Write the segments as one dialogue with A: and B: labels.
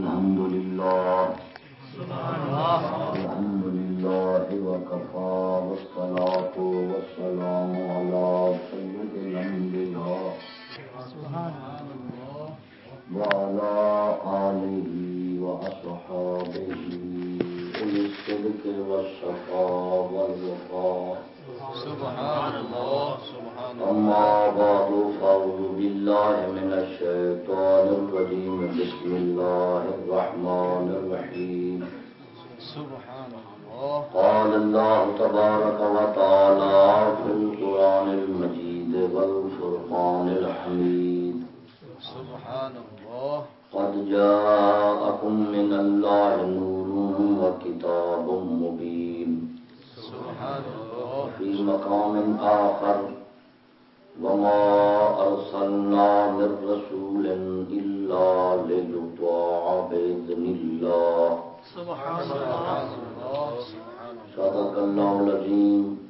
A: الحمد لله الحمد لله وكفى والصلاة والسلام على سيد الأنبياء وعلى آله وأصحابه أولي الصدق والصفاء والوفاء
B: سبحان الله سبحان الله
A: أما بعد، فأعوذ بالله من الشيطان الرجيم. بسم الله الرحمن الرحيم.
B: سبحان الله
A: قال الله تبارك وتعالى في القرآن المجيد والفرقان الحميد.
B: سبحان الله
A: قد جاءكم من الله نور وكتاب مبين.
B: سبحان الله
A: في مقام آخر. وما أرسلنا من رسول إلا ليطاع بإذن الله.
B: سبحان الله سبحان الله
A: صدق الله العظيم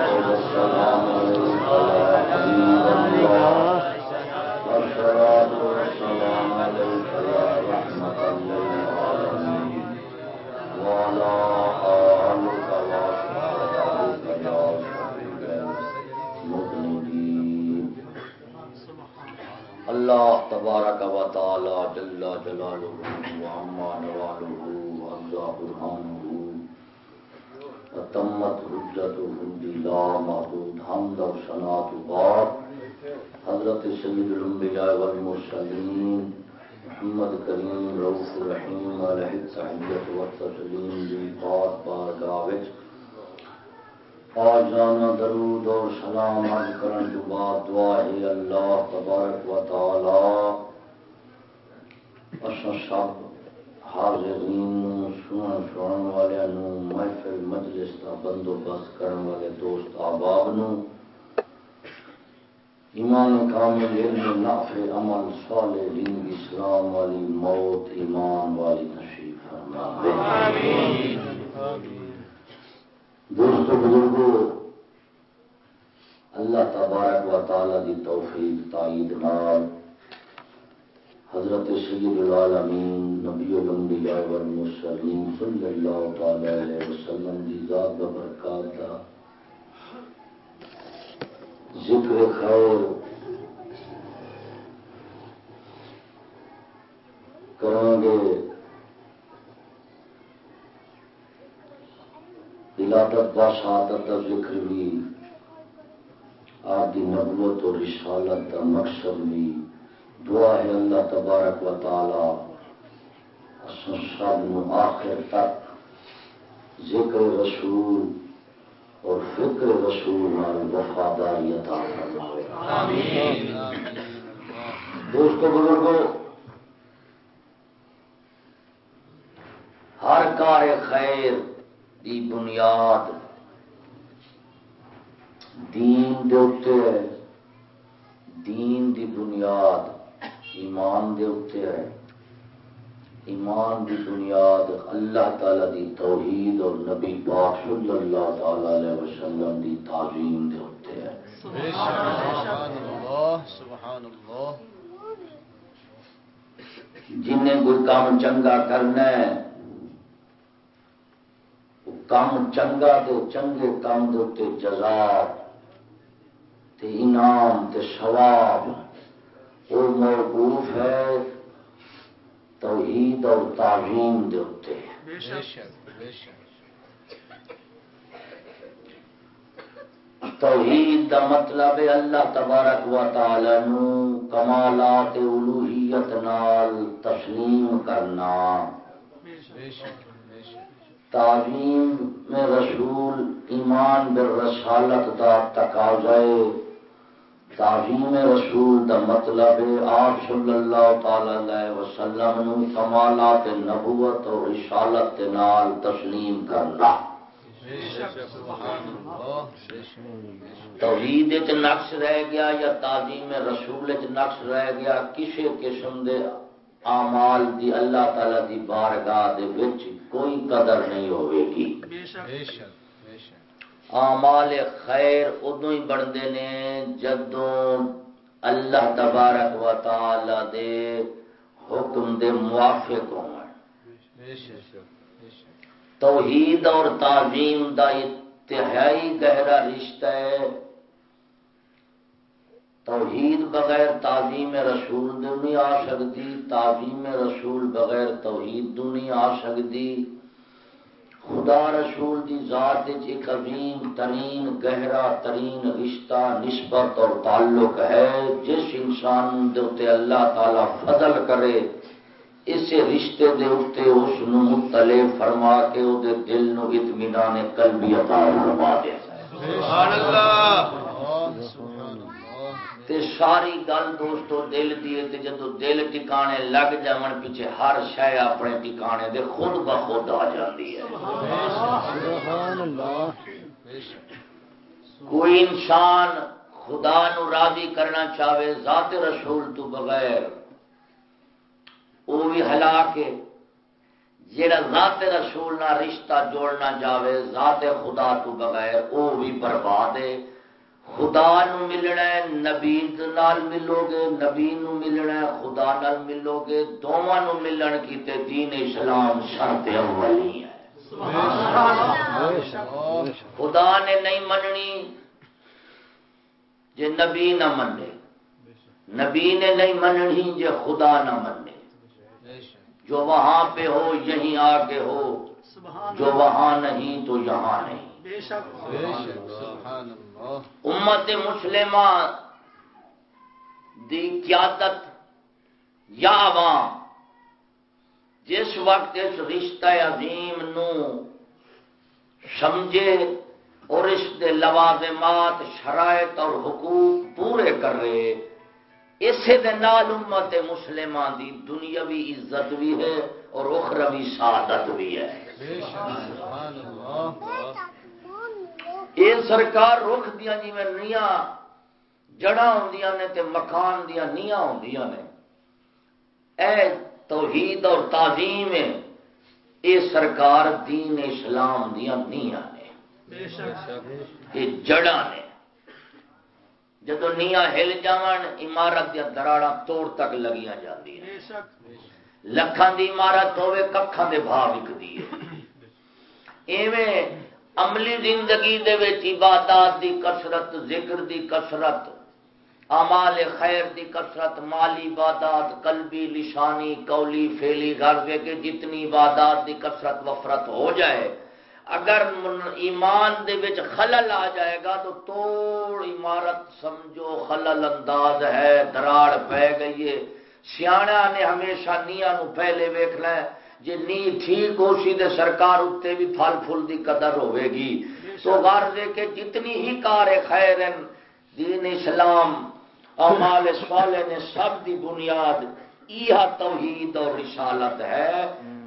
A: اللہ تبارک و تعالی جل جلالہ و عما نوالہ و ارضا برہانہ وتمت حجتہ بلا معبود حمد و ثناء بعد حضرت سید الانبیاء والمرسلین محمد کریم رؤوف رحیم علیہ التحیت و تسلیم دی پاک بارگاہ وچ آجانا درود اور سلام عرض کرن جو بعد دعا ہے اللہ تبارک و تعالی. اساں سب حاضرین نو سنن سنن والے نو محفل مجلس دا بندوبست کرن والے دوست احباب نو ایمان کامل علم نافع عمل صالح دین اسلام والی موت، ایمان والی نصیب فرما
B: آمين
A: دوستو بزرگو اللہ تبارک و تعالی دی توفیق، تائید نال حضرت سید العالمین، نبی الانبیاء والمرسلین صلی اللہ تعالی علیہ وسلم دی ذات و برکات دا ذکر خیر کریں گے ولادت دا شہادت دا ذکر بھی آپ دی نبوت اور رسالت دا مقصد بھی۔ دعا ہے اللہ تبارک و تعالی سب آخر تک ذکر رسول اور فکر رسول وفاداری عطا فرمائے دوستو بزرگو ہر کار خیر دی بنیاد۔ دین دے ہے۔ دین دی بنیاد ایمان دے ہے۔ ایمان دی بنیاد اللہ تعالی دی توحید اور نبی پاک صلی اللہ تعالی علیہ وسلم دی تعظیم دے ہے۔
B: سبحان سبحان الله
A: جنہیں کوئی کام چنگا کرنا ہے کام چنگا تو چنگے کام دے تے جزا تے انعام تے ثواب۔ وہ موقوف ہے توحید اور تعظیم دے اتے
B: بے شک بے شک
A: توحید دا مطلب ہے اللہ تبارک و تعالی نو کمالات الوہیت نال تسلیم کرنا۔
B: بے شک۔ بے شک
A: تعظیم میں رسول ایمان بالرسالت دا تقاضائے تعظیم رسول دا مطلب آپ صلی اللہ تعالی علیہ وسلم نو کمالات نبوت اور رسالت نال تسلیم کرنا۔ توحید نقش رہ گیا یا تعظیم رسول نقش رہ گیا کسی قسم دے آمال دی اللہ تعالی دی بارگاہ دے وچ کوئی قدر نہیں ہوئے گی۔ آمال خیر ادو ہی بنتے نے جدوں اللہ تبارک و تعالی دے حکم دے موافق ہو توحید اور تعظیم دا انتہائی گہرا رشتہ ہے۔ توحید بغیر تعظیم رسول دو نہیں آ سکتی، تعظیم رسول بغیر توحید دو نہیں آ سکتی۔ خدا رسول دی ذات ایک عظیم، ترین، گہرا، ترین رشتہ، نسبت اور تعلق ہے۔ جس انسان دے اللہ تعالی فضل کرے اس رشتے دے اتنے اس مطلع فرما کے وہ دل نو اطمینان قلبی عطا فرما دے۔ سبحان اللہ! تے ساری گل دوستو دل دی تے جدو دل ٹکانے لگ جاون پیچھے ہر شے اپنے ٹکانے دے خود بخود آ جاندی ہے۔ کوئی انسان خدا نو راضی کرنا چاہے ذات رسول تو بغیر وہ بھی ہلا کے جڑا ذات رسول نہ رشتہ جوڑنا چاہے ذات خدا تو بغیر وہ بھی برباد ہے۔ خدا نو ملنا ہے نبی نال ملو گے نبی نو ملنا ہے خدا نال ملو گے دونوں نو ملن کی تے دین اسلام شرط اولی ہے۔ خدا نے نہیں مننی جے نبی نہ منے۔ نبی نے نہیں مننی جے خدا نہ منے۔ جو وہاں پہ ہو یہیں آ کے ہو۔ جو وہاں نہیں تو یہاں نہیں۔ امت مسلمہ دی قیادت یا عوام جس وقت اس رشتہ عظیم نو سمجھے اور اس دے لوازمات، شرائط اور حقوق پورے کر رہے اسے دے نال امت مسلمہ دی دنیاوی عزت بھی ہے اور اخروی سعادت بھی ہے۔ یہ سرکار رخ دیا جی میں نیا جڑا ہوں نے تے مکان دیا نیا ہوں نے۔ اے توحید اور تعظیم یہ سرکار دین اسلام دیا نیا نے۔ یہ جڑا نے۔ جدو نیا ہل جان عمارت دیا دراڑا توڑ تک لگیاں جاتی لکھان دی عمارت ہوے ککھان دے بھا وکتی ہے۔ ایویں عملی زندگی دے وچ عبادات دی کثرت، ذکر دی کثرت امال خیر دی کثرت مالی عبادات، قلبی لشانی قولی فیلی غرض کے جتنی عبادات دی کثرت وفرت ہو جائے، اگر ایمان دے وچ خلل آ جائے گا تو توڑ عمارت سمجھو خلل انداز ہے، دراڑ پہ گئی ہے۔ سیاح نے ہمیشہ نیا نو پہلے ویکھنا ہے۔ جی نی ٹھیک ہو سی دے سرکار اتنے بھی پھل پھل دی قدر ہوئے گی۔ تو غرض ہے کہ جتنی ہی کار خیر دین اسلام امال صالح نے سب دی بنیاد یہ توحید اور رسالت ہے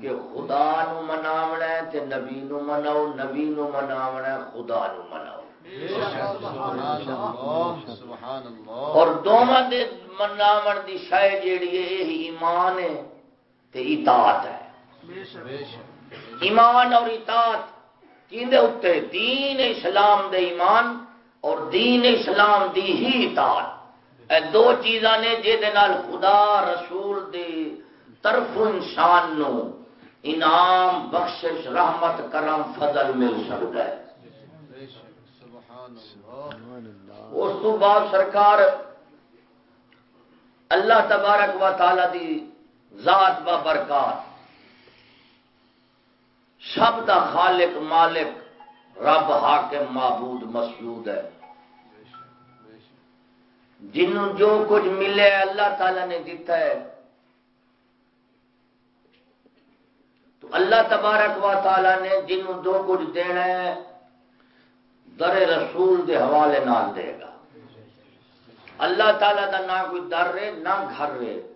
A: کہ خدا نو مناونا ہے تے نبی نو مناؤ، نبی نو مناونا ہے، خدا نو مناؤ۔ اور دونوں دے مناون دی شاید جیڑی ہے یہ ایمان ہے تے اطاعت ہے۔ ایمان اور اطاعت کیندے اتے؟ دین اسلام دے ایمان اور دین اسلام دی ہی اطاعت۔ اے دو چیزاں نے جے دے نال خدا رسول دے طرف انسان نو انعام بخشش رحمت کرم فضل مل سکتا ہے۔ اس تو بعد سرکار اللہ تبارک و تعالی دی ذات و برکات۔ سب دا خالق مالک، رب حاکم معبود مسجود ہے۔ جنوں جو کچھ ملے اللہ تعالی نے دیتا ہے۔ تو اللہ تبارک و تعالی نے جنوں جو کچھ دینا ہے، در رسول دے حوالے نال دے گا۔ اللہ تعالی دا نہ کوئی در رہے نہ گھر رہے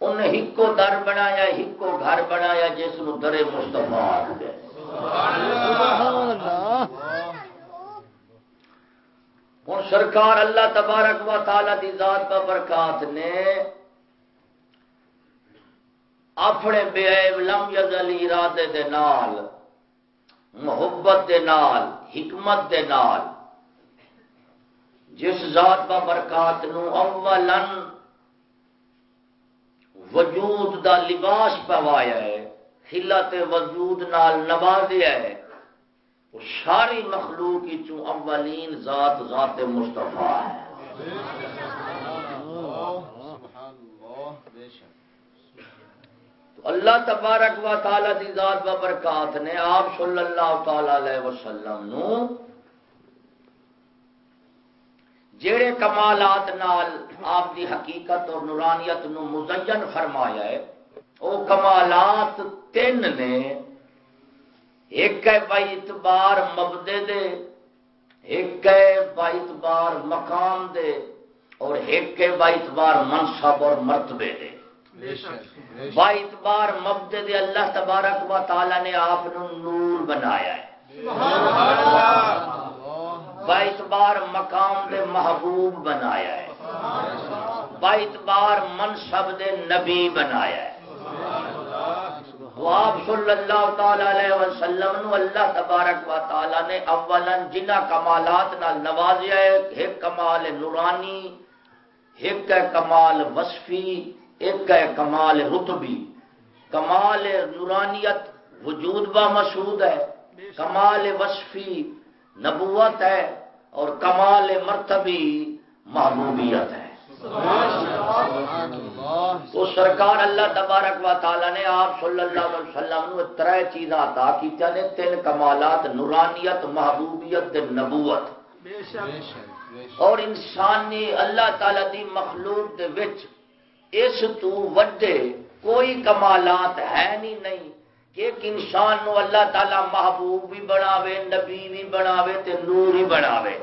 A: انہیں ہکو در بنایا، ہکو گھر بنایا جس نو در مستفا ہوں سرکار اللہ تبارک و تعالی دی ذات کا برکات نے اپنے بے لم یزل ارادے دے نال، محبت دے نال، حکمت دے نال جس ذات کا برکات نو اولن وجود دا لباس پوایا ہے، خلت وجود نال نوازیا ہے۔ وہ ساری مخلوق چوں اولین ذات ذات مستفا ہے۔ تو اللہ تبارک و تعالی دی ذات و برکات نے آپ صلی اللہ تعالی علیہ وسلم نو جڑے کمالات نال آپ دی حقیقت اور نورانیت نو مزین فرمایا ہے وہ کمالات تین نے۔ ایک ہے بائی اتبار مبدے دے ایک ہے بائی اتبار مقام دے اور ایک ہے بائی اتبار منصب اور مرتبے دے۔ بائی اتبار مبدے دے اللہ تبارک و تعالی نے آپ نور بنایا ہے۔ اعتبار مقام دے محبوب بنایا ہے۔ اعتبار منصب دے نبی بنایا ہے۔ آپ صلی اللہ تعالی علیہ وسلم نو اللہ تبارک و تعالی نے اولا جنہ کمالات نال نوازیا ہے، ایک کمال نورانی، ایک ہے کمال وصفی، ایک ہے کمال رتبی۔ کمال نورانیت وجود با مسعود ہے، کمال وصفی نبوت ہے اور کمال مرتبی محبوبیت ہے۔ تو سرکار اللہ تبارک و تعالی نے آپ صلی اللہ علیہ وسلم نے تر چیز عطا کی نے، تین کمالات، نورانیت، محبوبیت نبوت۔ اور انسانی اللہ تعالی دی مخلوق دے وچ اس تو وڈے کوئی کمالات ہے نہیں نہیں۔ کہ ایک انسان نو اللہ تعالی محبوب بھی بناوے نبی بھی بناوے تے نور ہی بناوے۔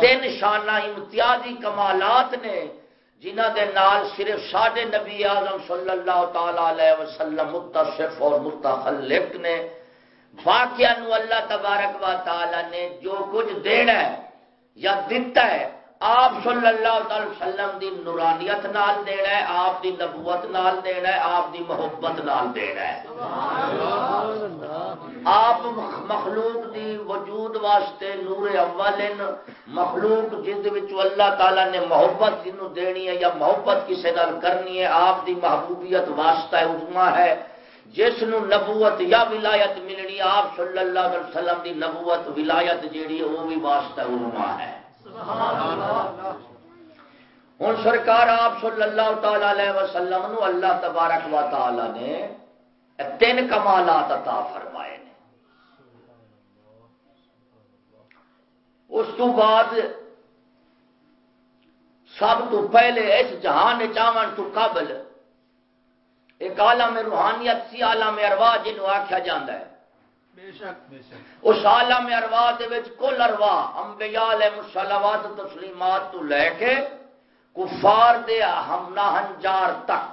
A: تین شانہ امتیازی کمالات نے جنہ دے نال صرف ساڈے نبی اعظم صلی اللہ تعالی علیہ وسلم متصف اور متخلق نے واقعہ نو اللہ تبارک و تعالی نے جو کچھ دینا ہے یا دیتا ہے آپ صلی اللہ تعالی وسلم دی نورانیت نال دینا ہے، آپ دی نبوت نال دینا ہے، آپ دی محبت نال دینا ہے۔ آپ مخلوق دی وجود واسطے نور اول مخلوق جد اللہ تعالی نے محبت جنوں دینی ہے یا محبت کسی نال کرنی ہے، آپ دی محبوبیت واسطہ عظما ہے۔ جس نو نبوت یا ولایت ملنی، آپ صلی اللہ علیہ وسلم دی نبوت، ولایت جیڑی ہے، وہ بھی واسطہ عظما ہے۔ ہوں سرکار آپ صلی اللہ تعالی علیہ وسلم نو اللہ تبارک و تعالی نے تین کمالات عطا فرمائے نے۔ اس تو بعد سب تو پہلے اس جہان چاون تو قبل ایک عالم روحانیت سی عالم ارواح جنہوں آخیا جاتا ہے۔ اس عالم ارواح دے وچ کل ارواح انبیاء علیہ الصلوات و تسلیمات تو لے کے کفار دے ہم نہنجار تک۔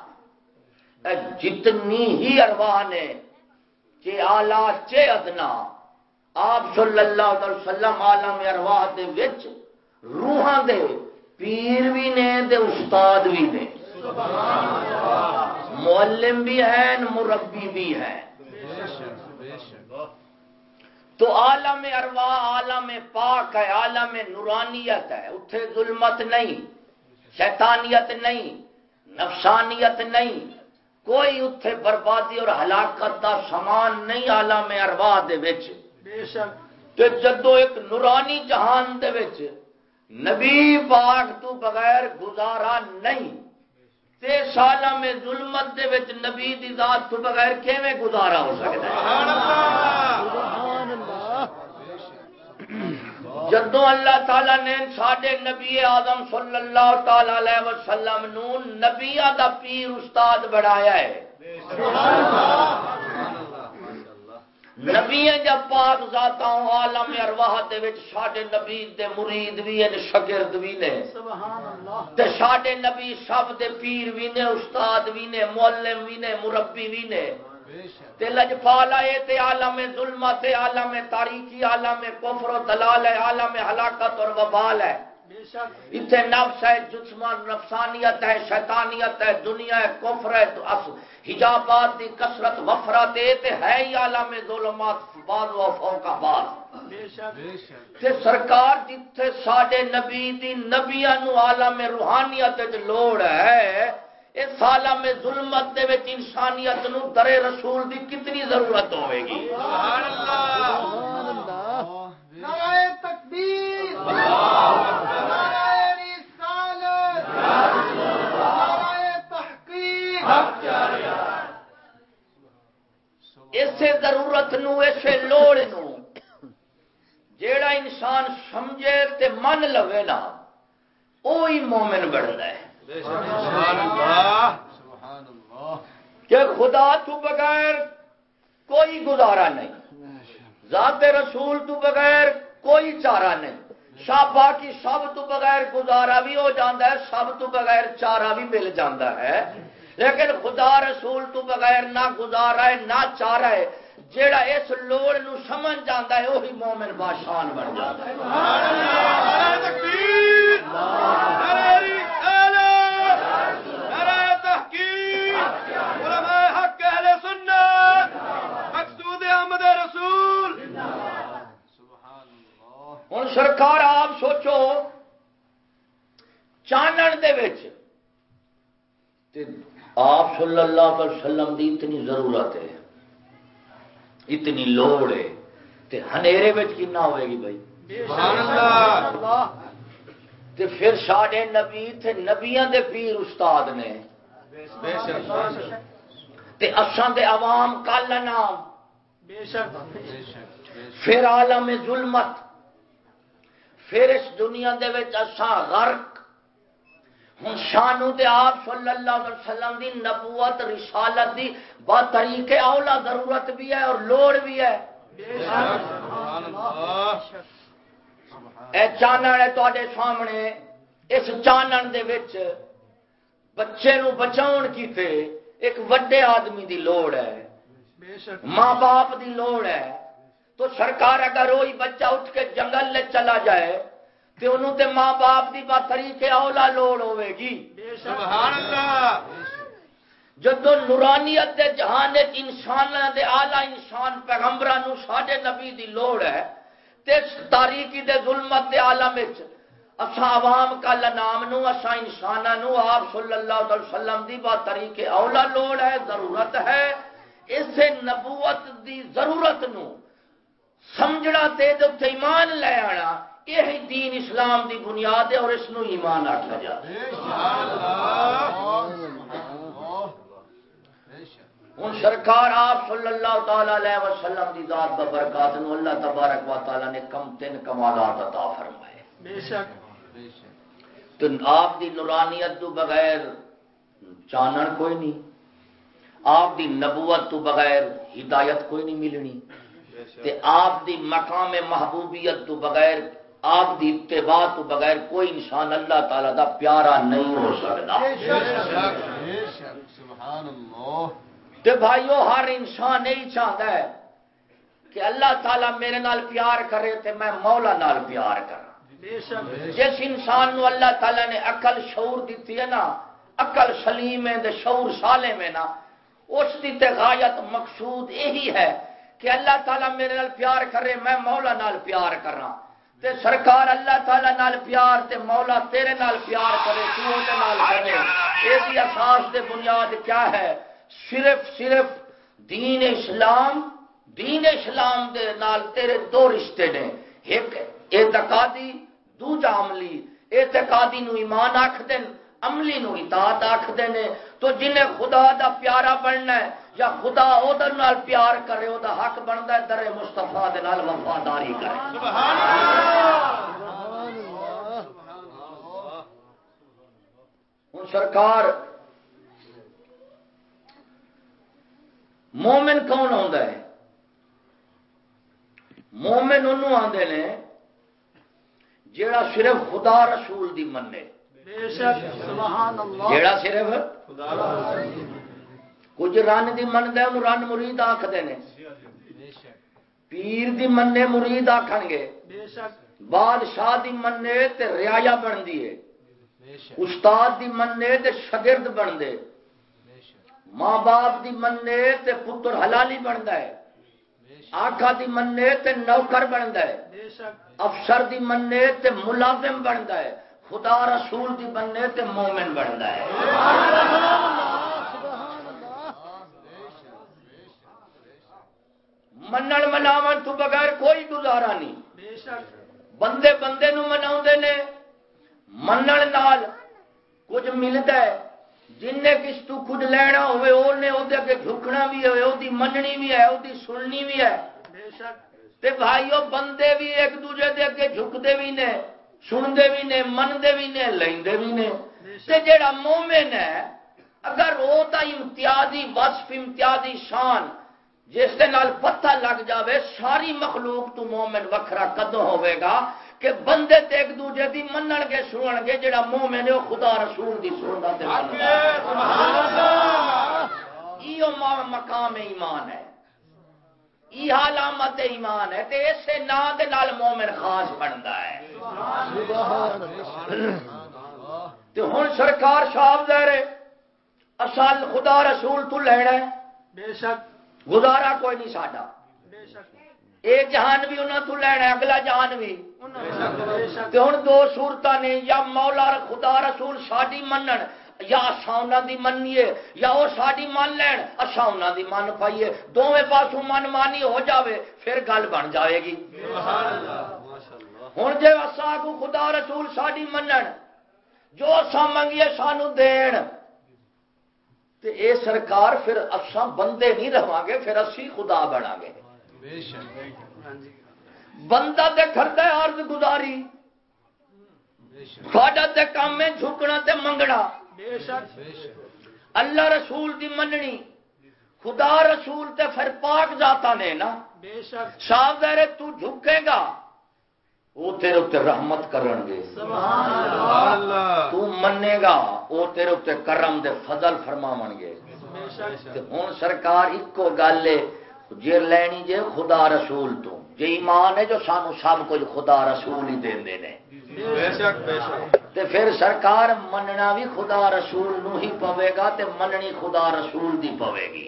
A: جتنی ہی ارواح نے کہ آلہ چے ادنا آپ صلی اللہ علیہ وسلم عالم ارواح دے وچ روحاں دے پیر بھی نے دے استاد بھی نے۔ معلم بھی ہیں مربی بھی ہیں۔ تو عالم اروا عالم پاک ہے عالم نورانیت ہے۔ اتنے ظلمت نہیں شیطانیت نہیں نفسانیت نہیں۔ کوئی اتے بربادی اور ہلاکت کا سامان نہیں آلم اروا جدو ایک نورانی جہان دے نبی باغ تو بغیر گزارا نہیں تے سالہ میں ظلمت دے وچ نبی دی ذات تو بغیر کیویں گزارا ہو سکتا ہے؟ جدو اللہ تعالی نے سڈے نبی آدم صلی اللہ تعالی علیہ وسلم نو نبیا دا پیر استاد بنایا ہے۔ نبی جب پاک ذاتا عالم ارواح دے وچ ساڈے نبی دے مرید بھی ہیں شاگرد بھی نے۔ تے ساڈے نبی سب دے پیر بھی نے استاد بھی نے معلم بھی نے مربی بھی نے۔ تے لجپالا اے تے عالم ظلمت عالم تاریخی عالم کفر و دلال ہے عالم ہلاکت اور وبال ہے۔ اتنے نفس ہے جسمان نفسانیت ہے شیطانیت ہے دنیا ہے کفر ہے حجابات دی کثرت وفرت اے تے ہے ہی عالم ظلمات بعض و فوق بعض۔ تے سرکار جتھے ساڈے نبی دی نبیاں نو عالم روحانیت وچ لوڑ ہے اس عالم ظلمت دے وچ انسانیت نو در رسول دی کتنی ضرورت ہوے گی؟ سبحان اللہ۔ سبحان اللہ نعرہ تکبیر نعرہ رسالت نعرہ تحقیق اسے ضرورت نو اسے لوڑ نو۔ جیڑا انسان سمجھے تے من لوے نا وہی مومن بڑھتا ہے۔ کہ خدا تو بغیر کوئی گزارا نہیں۔ ذات رسول تو بغیر کوئی چارہ نہیں۔ شاہ باقی سب تو بغیر گزارا بھی ہو جاتا ہے سب تو بغیر چارہ بھی مل جاتا ہے۔ لیکن خدا رسول تو بغیر نہ گزارا ہے نہ چارہ ہے۔ جیڑا اس لوڑ نو سمجھ جاتا ہے وہی مومن باشان بن جاتا ہوں سرکار آپ سوچو چانن دے آپ صلی اللہ علیہ وسلم دی اتنی ضرورت ہے اتنی لوڑ ہے تے ہنیرے کنا ہوئے گی بھائی تے پھر ساڈے نبی تھے نبیاں دے پیر استاد نے تے اساں دے عوام کل نام پھر عالم ظلمت پھر اس دنیا دے وچ اساں غرق۔ ہوں شانو دے آپ صلی اللہ علیہ وسلم دی نبوت، رسالت دی با طریقے اولا ضرورت بھی ہے اور لوڑ بھی ہے۔ اے چانن ہے تے سامنے، اس چانن دے وچ بچے نو بچاؤن کیتے ایک وڈے آدمی دی لوڑ ہے۔ ماں باپ دی لوڑ ہے۔ تو سرکار اگر وہی بچہ اٹھ کے جنگل لے چلا جائے تے انہوں تے ماں باپ دی بات طریقے اولا لوڑ ہوئے گی۔ سبحان اللہ۔ جدو نورانیت دے جہان انسان دے آلہ انسان پیغمبران نو ساڈے نبی دی لوڑ ہے تے تاریخی دے ظلمت دے عالم وچ اسا عوام کا لنام نو اسا انساناں نو آپ صلی اللہ علیہ وسلم دی بات طریقے اولا لوڑ ہے ضرورت ہے۔ اسے نبوت دی ضرورت نو سمجھنا تے تے ایمان لے آنا یہ دین اسلام دی بنیاد ہے اور اس نو ایمان آخا جا۔ ہوں سرکار آپ صلی اللہ تعالی وسلم دی ذات برکات نو اللہ تبارک و تعالی نے کم تین کمالات عطا فرمائے۔ بے شک۔ تو آپ دی نورانیت تو بغیر چانن کوئی نہیں آپ دی نبوت تو بغیر ہدایت کوئی نہیں ملنی۔ تے آپ دی مقام محبوبیت تو بغیر آپ دی اتباع تو بغیر کوئی انسان اللہ تعالی دا پیارا نہیں ہو سکتا۔ تے بھائیو ہر انسان یہی چاہتا ہے کہ اللہ تعالیٰ میرے نال پیار کرے تے میں مولا نال پیار کرا جس انسان نو اللہ تعالیٰ نے عقل شعور دیتی ہے نا عقل سلیم ہے شعور سالے میں نا اس دی تے غایت مقصود یہی ہے کہ اللہ تعالیٰ میرے نال پیار کرے، میں مولا نال پیار کرا تے سرکار اللہ تعالی نال پیار، تے مولا تیرے نال پیار کرے، تو دے نال کرے۔ اے اساس دے بنیاد کیا ہے؟ صرف صرف دین اسلام دین اسلام دے نال تیرے دو رشتے نے۔ ایک اعتقادی، دوجا عملی۔ اعتقادی نو ایمان آکھ دین عملی نو اطاعت آکھ دینے تو جنہیں خدا دا پیارا بننا ہے یا خدا ادھر نال پیار کرے وہ حق بنتا ہے در مستفا وفاداری کرے۔ ہوں سرکار مومن کون ہے؟ مومن انہوں آتے نے جیڑا صرف خدا رسول دی منے جیڑا صرف کچھ رن کی منتا انہوں رن مرید آخر نے پیر دی مننے مرید آخن گے بادشاہ دی مننے تے ریا بنتی ہے استاد دی مننے تے شگرد بن دے ماں باپ دی مننے تے پتر حلالی بنتا ہے آخا دی مننے تے نوکر بنتا ہے افسر دی مننے تے ملازم بنتا ہے خدا رسول دی مننے تے مومن بنتا ہے منن مناو تو بغیر کوئی گزارا نہیں۔ بندے بندے نو منا نے۔ منن نال کچھ ملتا ہے۔ جن نے کس تو کچھ لینا ہوئے اگے جھکنا بھی ہے وہ مننی بھی ہے وہ سننی بھی ہے۔ تے بھائیو بندے بھی ایک دوجے دے اگے جھکتے بھی نے سنتے بھی نے منتے بھی نے لیندے بھی نے۔ تے جیڑا مومن ہے اگر وہ تا امتیازی وصف امتیازی شان جس دے نال پتہ لگ جاوے ساری مخلوق تو مومن وکھرا کدو ہوئے گا کہ بندے تے ایک دوجے دی منن گے سنن گے جڑا مومن ہے خدا رسول دی سندا تے ایو مقام ایمان ہے۔ ای علامت ایمان ہے۔ تے اسے نا دے نال مومن خاص بندا ہے۔ تے ہن سرکار صاحب ظاہر اصل خدا رسول تو لینا ہے۔ بے شک۔ گزارا کوئی نہیں ساڈا۔ یہ جہان بھی انہوں تو لینا اگلا جہان بھی۔ ہوں دو سورت نے یا مولا خدا رسول ساری منن یا اصا دی منیے یا وہ ساری من لین اصا دی من پائیے۔ دونوں پاسوں من مانی ہو جاوے پھر گل بن جائے گی۔ ہوں جی اصا کو خدا رسول ساری منن جو اصا منگیے سانو دین۔ تے اے سرکار پھر اصا بندے نہیں رہا گے پھر اسی خدا بنا گے بندہ تے کرتا ہے عرض گزاری ساڈا تے کام ہے جھکنا تے منگنا۔ اللہ رسول دی مننی خدا رسول تے پھر پاک جاتا نے نا۔ صاحب دے تو جھکے گا۔ وہ تیرے اتنے رحمت کرن گے۔ تو منے گا وہ تیرے اتنے کرم دے فضل فرماون گے۔ ہوں سرکار ایک گل ہے جی لینی جے خدا رسول تو۔ جی ایمان ہے جو سانو سب کچھ خدا رسول ہی دے دے تے پھر سرکار مننا بھی خدا رسول نو ہی پوے گا تے مننی خدا رسول دی پوے گی۔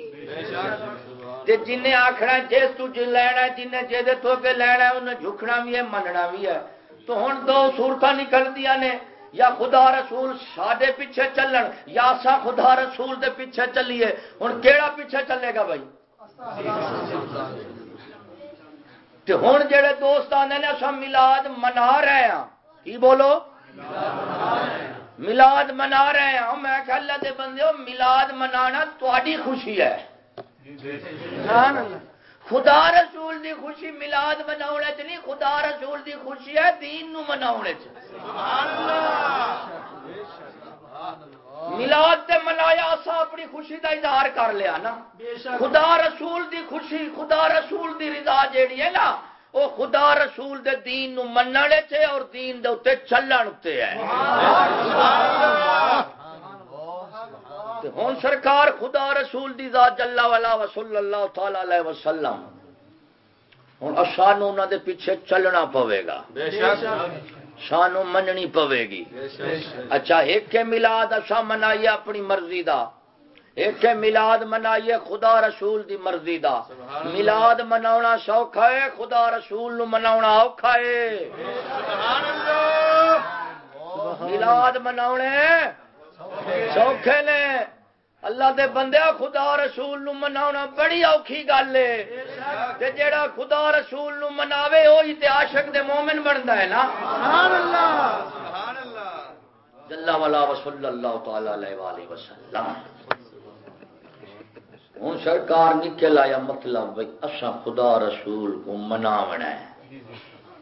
A: تے جن آخنا جس تو لینا جن جی تو کے لینا انہیں جھکنا بھی ہے، مننا بھی ہے۔ تو ہوں دو سورت نکل دیا نے۔ یا خدا رسول سڈے پیچھے چلن، یا سا خدا رسول دے پیچھے چلیے۔ ہوں کہڑا پیچھے چلے گا بھائی؟ ہوں جڑے دوست آتے نے اصا ملاد منا رہے ہیں کی بولو؟ ملاد منا رہے ہیں میں کہ اللہ دے بندے ہو ملاد منانا تاری خوشی ہے۔ خدا رسول دی خوشی ملاد منا نہیں خدا رسول دی خوشی ہے دین نو منا ملاد تے منایا اسا اپنی خوشی دا اظہار کر لیا نا۔ خدا رسول دی خوشی خدا رسول دی رضا جیڑی ہے نا وہ خدا رسول دے دین نو مننے چے اور دین دے اوتے چلن تے ہے۔ ہن سرکار خدا رسول دی ذات جل والا وصلی اللہ تعالی علیہ وسلم۔ ہن اسانو انہاں دے پیچھے چلنا پوے گا۔ بے شک۔ سانو مننی پوے گی۔ اچھا ایک ملاد اچھا منائیے اپنی مرضی دا۔ ایک ملاد منائیے خدا رسول دی مرضی دا۔ ملاد منا سوکھا ہے خدا رسول نو منا اوکھا ہے۔ ملاد منا سوکھے نے۔ اللہ دے بندے خدا رسول نو مناونا بڑی اوکھی گل ہے۔ جیڑا خدا رسول نو مناوے وہی تے عاشق دے مومن بنتا ہے نا۔ سبحان اللہ۔ سبحان اللہ۔ جل والا وصلی اللہ تعالی علیہ والہ وسلم۔ ہوں سرکار نکل آیا مطلب بھائی اسا خدا رسول کو مناونا ہے۔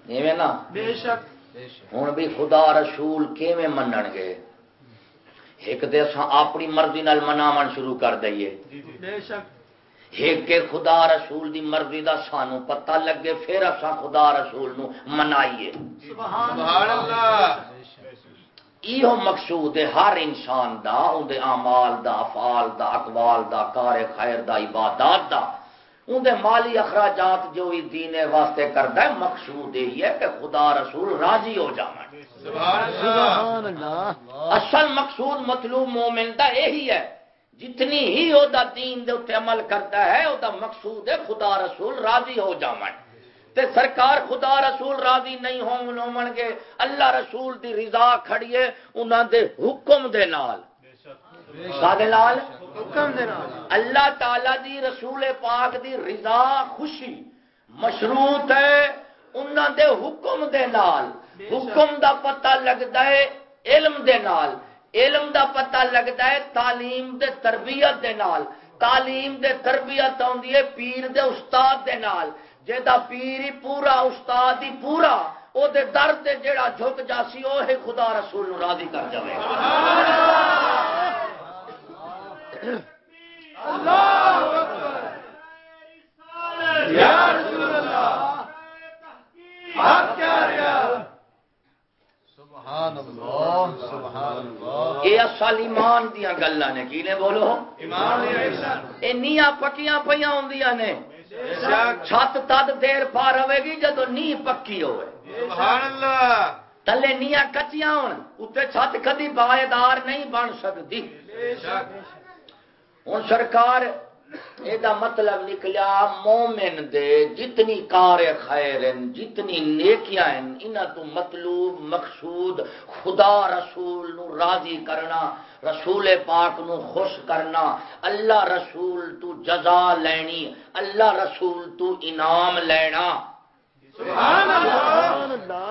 A: ایویں نا؟ بے شک۔ ہوں بھی خدا رسول کیویں منن گے؟ ایک تو اپنی مرضی نال مناو شروع کر دئیے۔ ایک کے خدا رسول دی مرضی دا سانو پتہ لگے پھر اصا خدا رسول نو منائیے۔ یہ مقصود ہے ہر انسان دا اندر امال دا افال دا اقوال دا کار خیر دا عبادات دا۔ اندر مالی اخراجات جو ہی دین واسطے کرتا ہے مقصود یہی ہے کہ خدا رسول راضی ہو اصل مقصود مطلوب مومن دا یہی ہے۔ جتنی ہی وہ دین دے اتنے عمل کرتا ہے وہ مقصود ہے خدا رسول راضی ہو جائے تے سرکار خدا رسول راضی نہیں ہون گے اللہ رسول دی رضا کھڑیے انہاں دے حکم دے نال۔ لال اللہ تعالی دی رسول پاک دی رضا خوشی مشروط ہے انہاں دے حکم دے نال۔ حکم دا پتہ لگتا ہے علم دے نال علم دا پتہ لگتا ہے تعلیم دے تربیت دے نال۔ تعلیم دے تربیت آتی ہے پیر دے استاد دے نال۔ جا پیر ہی پورا استاد ہی پورا وہ درد جڑا جھک جاسی وہ خدا رسول راضی کر جائے یہ اصل ایمان دیا گلا نے کی نے بولو پکیاں پہ نے۔ چھت تد دیر پا رہے گی جدو نی پکی ہوئے تلے نیا کچیا اتنے چھت کدی بائےدار نہیں بن سکتی ہوں سرکار یہ مطلب نکلیا مومن دے جتنی کار خیر جتنی نیکیاں انہاں تو مطلوب مقصود خدا رسول نو راضی کرنا رسول پاک نو خوش کرنا اللہ رسول تو جزا لینی اللہ رسول تو انعام لینا۔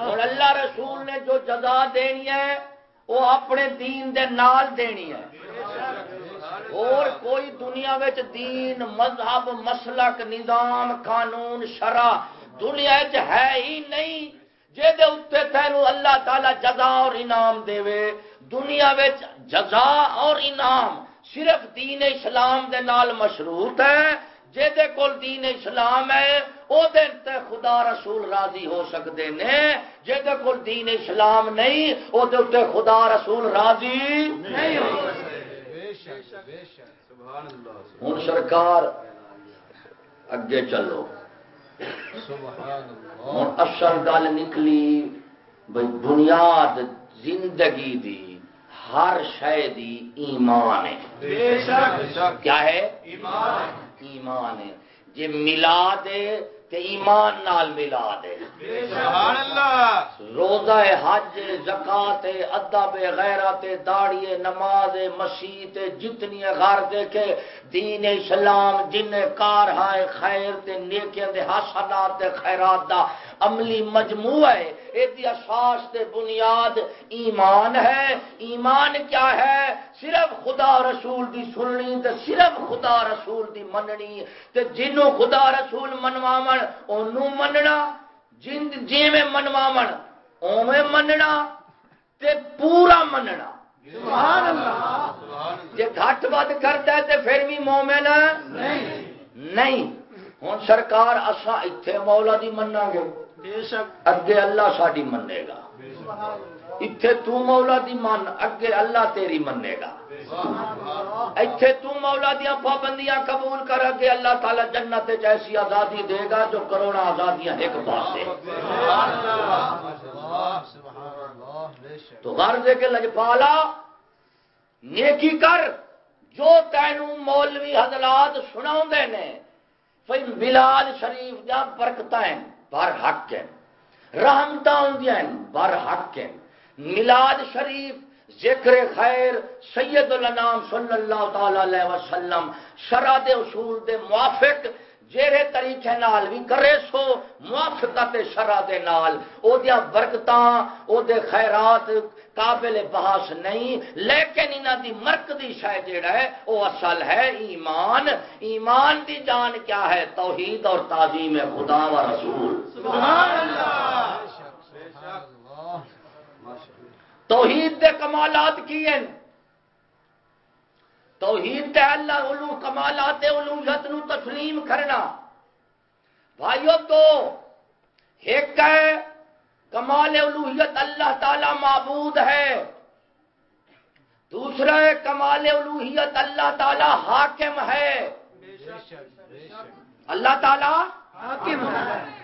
A: اور اللہ رسول نے جو جزا دینی ہے وہ اپنے دین دے نال دینی ہے۔ اور کوئی دنیا دین، مذہب، مسلک، نظام، قانون، شرع دنیا ہے ہی نہیں تینو اللہ تعالی جزا اور انعام دے دنیا جزا اور انعام صرف دین اسلام دے نال مشروط ہے جہد کول دین اسلام ہے وہ خدا رسول راضی ہو سکتے ہیں جہد کول دین اسلام نہیں وہ خدا رسول راضی نہیں ہو سکتے ہوں سرکار اگے چلو۔ ہوں اصل گل نکلی بھائی بنیاد زندگی دی ہر شہ دی ایمان ہے۔ کیا ہے؟ ایمان۔ ہے۔ جی ملا دے تے ایمان نال ملا دے۔ روزہ حج زکات ادا بے غیرت داڑی نماز مسیح جتنی غار دیکھے دین اسلام جن کار ہائے خیر تے نیکیاں دے حسنات تے خیرات دا عملی مجموعہ ہے۔ ایدی اساس تے بنیاد ایمان ہے۔ ایمان کیا ہے؟ صرف خدا رسول دی سننی تے صرف خدا رسول دی مننی تے جنوں خدا رسول منواون اونوں مننا۔ جن میں منواون اوویں مننا۔ تے پورا مننا۔ سبحان اللہ جے گھٹ ود کرتا ہے تے پھر بھی مومن نہیں۔ نہیں۔ ہوں سرکار اسا ایتھے مولا دی مننا گے۔ اگے اللہ ساری منے گا۔ اتے تو مولا دی من اگے اللہ تیری منے گا۔ اتے تو مولا دیا پابندیاں قبول کر اگے اللہ تعالی جنت ایسی آزادی دے گا جو کروڑا آزادیاں ایک پاس تو گھر دے کے لجپالا نیکی کر جو تینوں مولوی حضرات سنا نے بلال شریف جا برکت بر حق ہیں۔ رحمت آدی بر حق ہیں۔ ملاد شریف، ذکر خیر سید النام صلی اللہ تعالی علیہ وسلم شرع دے اصول دے موافق جہے طریقے نال بھی کرے سو موافقت شرع دے نال۔ او دیا برکتاں، او دے خیرات قابل بحث نہیں، لیکن انہاں دی مرکزی شے جیڑا ہے، او اصل ہے ایمان۔ ایمان دی جان کیا ہے؟ توحید اور تعظیم خدا و رسول۔ سبحان اللہ! توحید دے کمالات کی ہیں؟ توحید دے اللہ علو کمالات علویت نو تسلیم کرنا۔ بھائیو تو ایک ہے کمال الوحیت اللہ تعالی معبود ہے۔ دوسرا کمال الوحیت اللہ تعالی حاکم ہے۔ اللہ تعالی حاکم ہے۔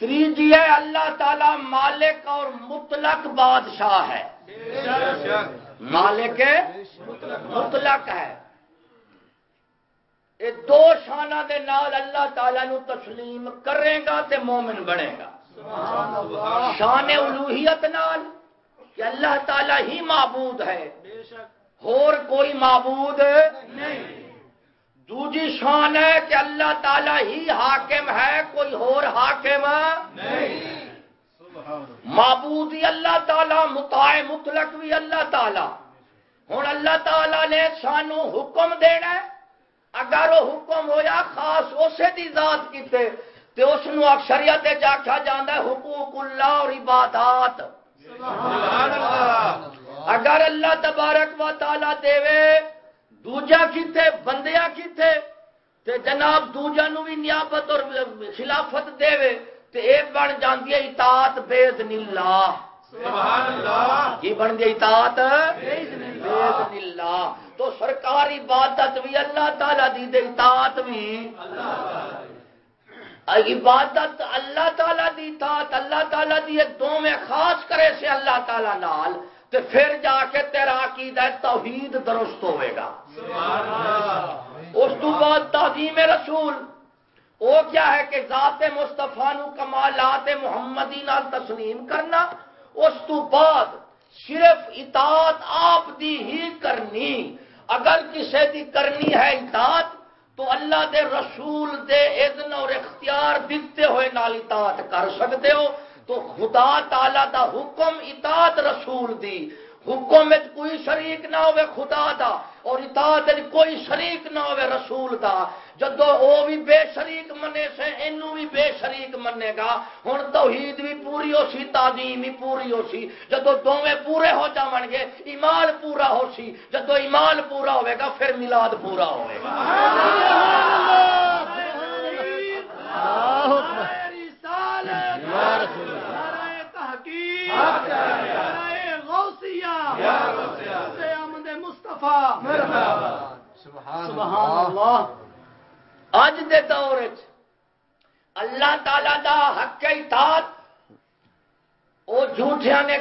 A: تیجی ہے اللہ تعالی مالک اور مطلق بادشاہ ہے۔ مالک مطلق ہے۔ یہ دو شانہ دے نال اللہ تعالی نو تسلیم کرے گا تے مومن بنے گا شان الوحیت نال کہ اللہ تعالی ہی معبود ہے۔ اور کوئی معبود نہیں۔ دوجی شان ہے کہ اللہ تعالی ہی حاکم ہے کوئی اور حاکم؟ نہیں۔ معبود ہی اللہ تعالی متع مطلق بھی اللہ تعالی۔ ہوں اللہ تعالی نے سانو حکم دینا اگر وہ حکم ہویا خاص اسے دی ذات کیتے تے اس نو اکثریت آخیا جاتا ہے حقوق اللہ اور عبادات۔ اگر اللہ تبارک و تعالی دے دوجا کیتے بندیا کیتے تے جناب دوجا نو بھی نیابت اور خلافت دے تے اے بن جاندی ہے اطاعت باذن اللہ سبحان اللہ کی بن گئی اطاعت باذن اللہ تو سرکاری عبادت بھی اللہ تعالی دی دے اطاعت بھی اللہ عبادت اللہ تعالی دی اطاعت اللہ تعالی دی دو میں خاص کرے سے اللہ تعالی نال تے پھر جا کے تیرا عقیدہ توحید درست ہوئے گا۔ اس تو بعد تعظیم رسول وہ کیا ہے کہ ذات مصطفیٰ نو کمالات محمدی نال تسلیم کرنا اس تو بعد صرف اطاعت آپ دی ہی کرنی۔ اگر کسی دی کرنی ہے اطاعت تو اللہ دے رسول دے اذن اور اختیار دیتے ہوئے نال اطاعت کر سکتے ہو۔ تو خدا تعالی دا حکم اطاعت رسول دی۔ حکم کوئی شریک نہ ہوئے خدا دا اور اطاعت کوئی شریک نہ ہوئے رسول دا۔ جدو او بھی بے شریک منے سے انو بھی بے شریک منے گا۔ ہن توحید بھی پوری ہو سی تعظیم بھی پوری ہو سی جدو دوویں پورے ہو جاون گے ایمان پورا ہو سی جدو ایمان پورا ہوے گا پھر میلاد پورا ہوے گا۔ سبحان اللہ! اج دے دور اللہ تعالی دا حق اطاعت او جھوٹیاں نے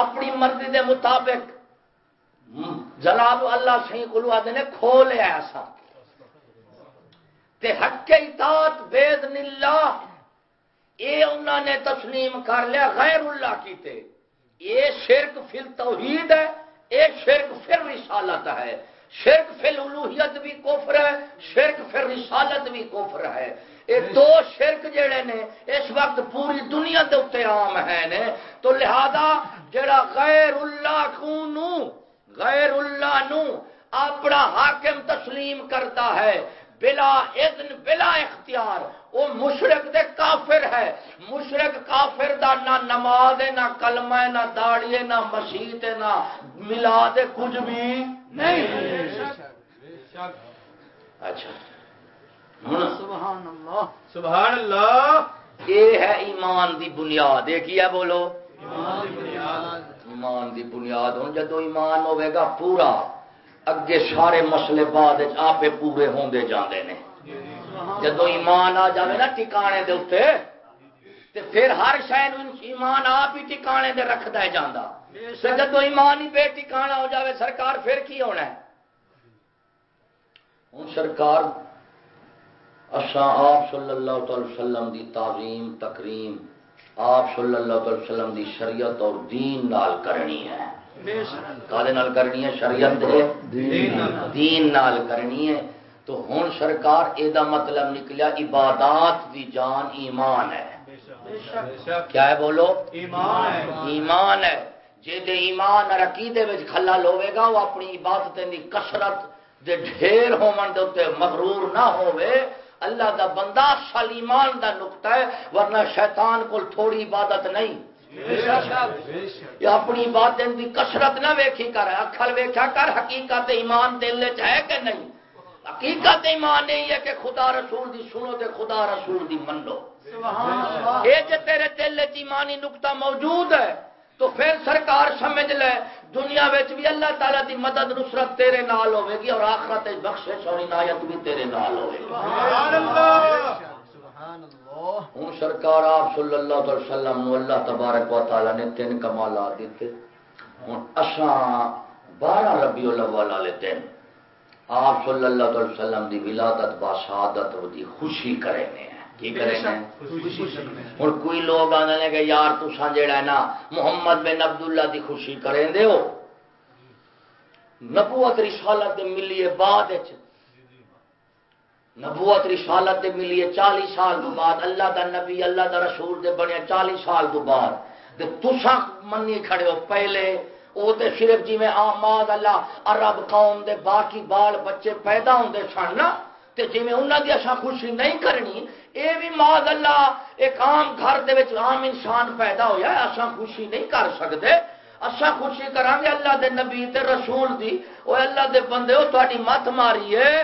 A: اپنی مرضی دے مطابق جناب اللہ سی آدھے نے کھو لیا ایسا۔ تے حق اطاعت بید اللہ اے انہوں نے تسلیم کر لیا، غیر اللہ کی تے۔ یہ شرک فل توحید ہے، یہ شرک پھر رسالت ہے۔ شرک فل الوحیت بھی کفر ہے، شرک پھر رسالت بھی کفر ہے۔ یہ دو شرک جڑے نے اس وقت پوری دنیا کے اتنے عام ہے نے۔ تو لہذا جڑا غیر اللہ کو غیر اللہ نو اپنا حاکم تسلیم کرتا ہے، بلا اذن، بلا اختیار وہ مشرق دے کافر ہے۔ مشرق کافر دا نہ نماز ہے نہ کلمہ ہے نہ داڑی ہے نہ مسیح ہے نہ ملاد کچھ بھی نہیں۔ اچھا۔ سبحان اللہ
B: سبحان اللہ
A: یہ ہے ایمان دی بنیاد۔ یہ کیا بولو؟ ایمان دی بنیاد۔ ہوں جدو ایمان ہوئے گا پورا اگے سارے مسئلے بعد آپ پورے ہوندے جاندے نے۔ جدو ایمان آ جائے نا ٹکانے دے اتنے تے پھر ہر شہر ایمان آپ ہی ٹکانے دے رکھتا ہے جانا جدو ایمان ہی بے ٹکانا ہو جاوے سرکار پھر کی ہونا ہے؟ ہوں سرکار اچھا آپ صلی اللہ تعالی وسلم دی تعظیم تکریم آپ صلی اللہ تعالی وسلم دی شریعت اور دین نال کرنی ہے۔ نال کرنی ہے؟ شریعت دین نال کرنی ہے۔ تو ہوں سرکار یہ مطلب نکلیا عبادات دی جان ایمان ہے۔ کیا ہے بولو؟ ایمان ہے۔ جی ایمان عقیدے کھلا لوے گا وہ اپنی عبادت دی کسرت دے ڈھیر ہومن دے مغرور نہ ہوئے اللہ دا بندہ سال ایمان دا نقطہ ہے ورنہ شیطان کو تھوڑی عبادت نہیں۔ اپنی بات دی کسرت نہ ویکھی کر اکھل ویکھا کر حقیقت ایمان دل ہے کہ نہیں؟ حقیقت ایمان نہیں ہے کہ خدا رسول دی سنو تے خدا رسول دی منو۔ یہ جے تیرے دل ایمانی نقطہ موجود ہے تو پھر سرکار سمجھ لے دنیا بھی اللہ تعالیٰ دی مدد نصرت تیرے نال ہوے گی اور آخرت بخشش اور عنایت بھی تیرے نال ہوے گی۔ ہوں سرکار آپ صلی اللہ علیہ وسلم اللہ تبارک و تعالیٰ نے تین کمالات دیتے۔ ہوں اساں بارہ ربیع الاول والے دن آپ صلی اللہ علیہ وسلم دی ولادت با شہادت دی خوشی کریں گے کی کریں ہوں کوئی لوگ آنے کہ یار تسا جڑا ہے نا محمد بن عبداللہ دی خوشی کریں دے ہو۔ نبوت رسالت دے ملیے بعد نبوت رسالت دے ملیے چالی سال تو بعد۔ اللہ دا نبی اللہ دا رسول دے بنے چالی سال تو بعد۔ تسا منی کھڑے ہو پہلے وہ تو صرف جی میں آماد اللہ عرب قوم دے باقی بال بچے پیدا ہوتے سن نا، تے جی میں انہوں کی اصا خوشی نہیں کرنی، اے بھی ماد اللہ، ایک عام گھر دے وچ عام انسان پیدا ہویا ہے اصا خوشی نہیں کر سکتے اصا خوشی کریں گے اللہ دے نبی تے رسول دی۔ وہ اللہ دے بندے وہ تاری مت ماری ہے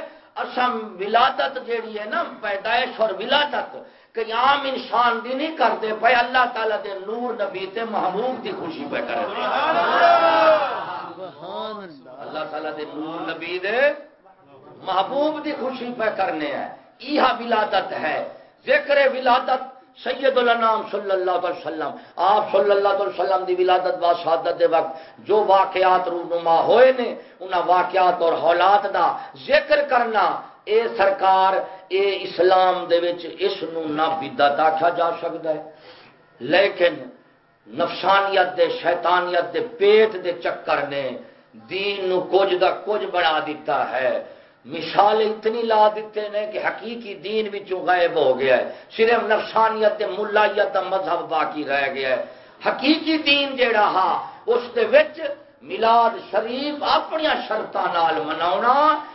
A: اصا ولادت جیڑی ہے نا، پیدائش اور ولادت عام انسان دی نہیں کرتے پے اللہ تعالیٰ دے نور نبی تے محبوب دی خوشی پہ کر اللہ۔ تعالیٰ دے نور نبی دے محبوب دی خوشی پہ کرنے ہیں۔ یہ ولادت ہے۔ ذکر ولادت سید النام صلی اللہ علیہ وسلم۔ آپ صلی اللہ علیہ وسلم دی ولادت با شہادت دے وقت جو واقعات رونما ہوئے نے انہاں واقعات اور حالات دا ذکر کرنا اے سرکار، اے اسلام دے وچ اس نو نہ بدعت آکھا جا سکدا ہے۔ لیکن نفسانیت دے، شیطانیت دے پیٹ دے چکر نے دین نو کچھ دا کچھ بنا دیتا ہے۔ مثال اتنی لا دیتے نے کہ حقیقی دین وچوں غائب ہو گیا ہے۔ صرف نفسانیت دے، ملائیت دا مذہب باقی رہ گیا ہے۔ حقیقی دین جیڑا ہا، اس دے وچ ملاد شریف اپنی شرطان منا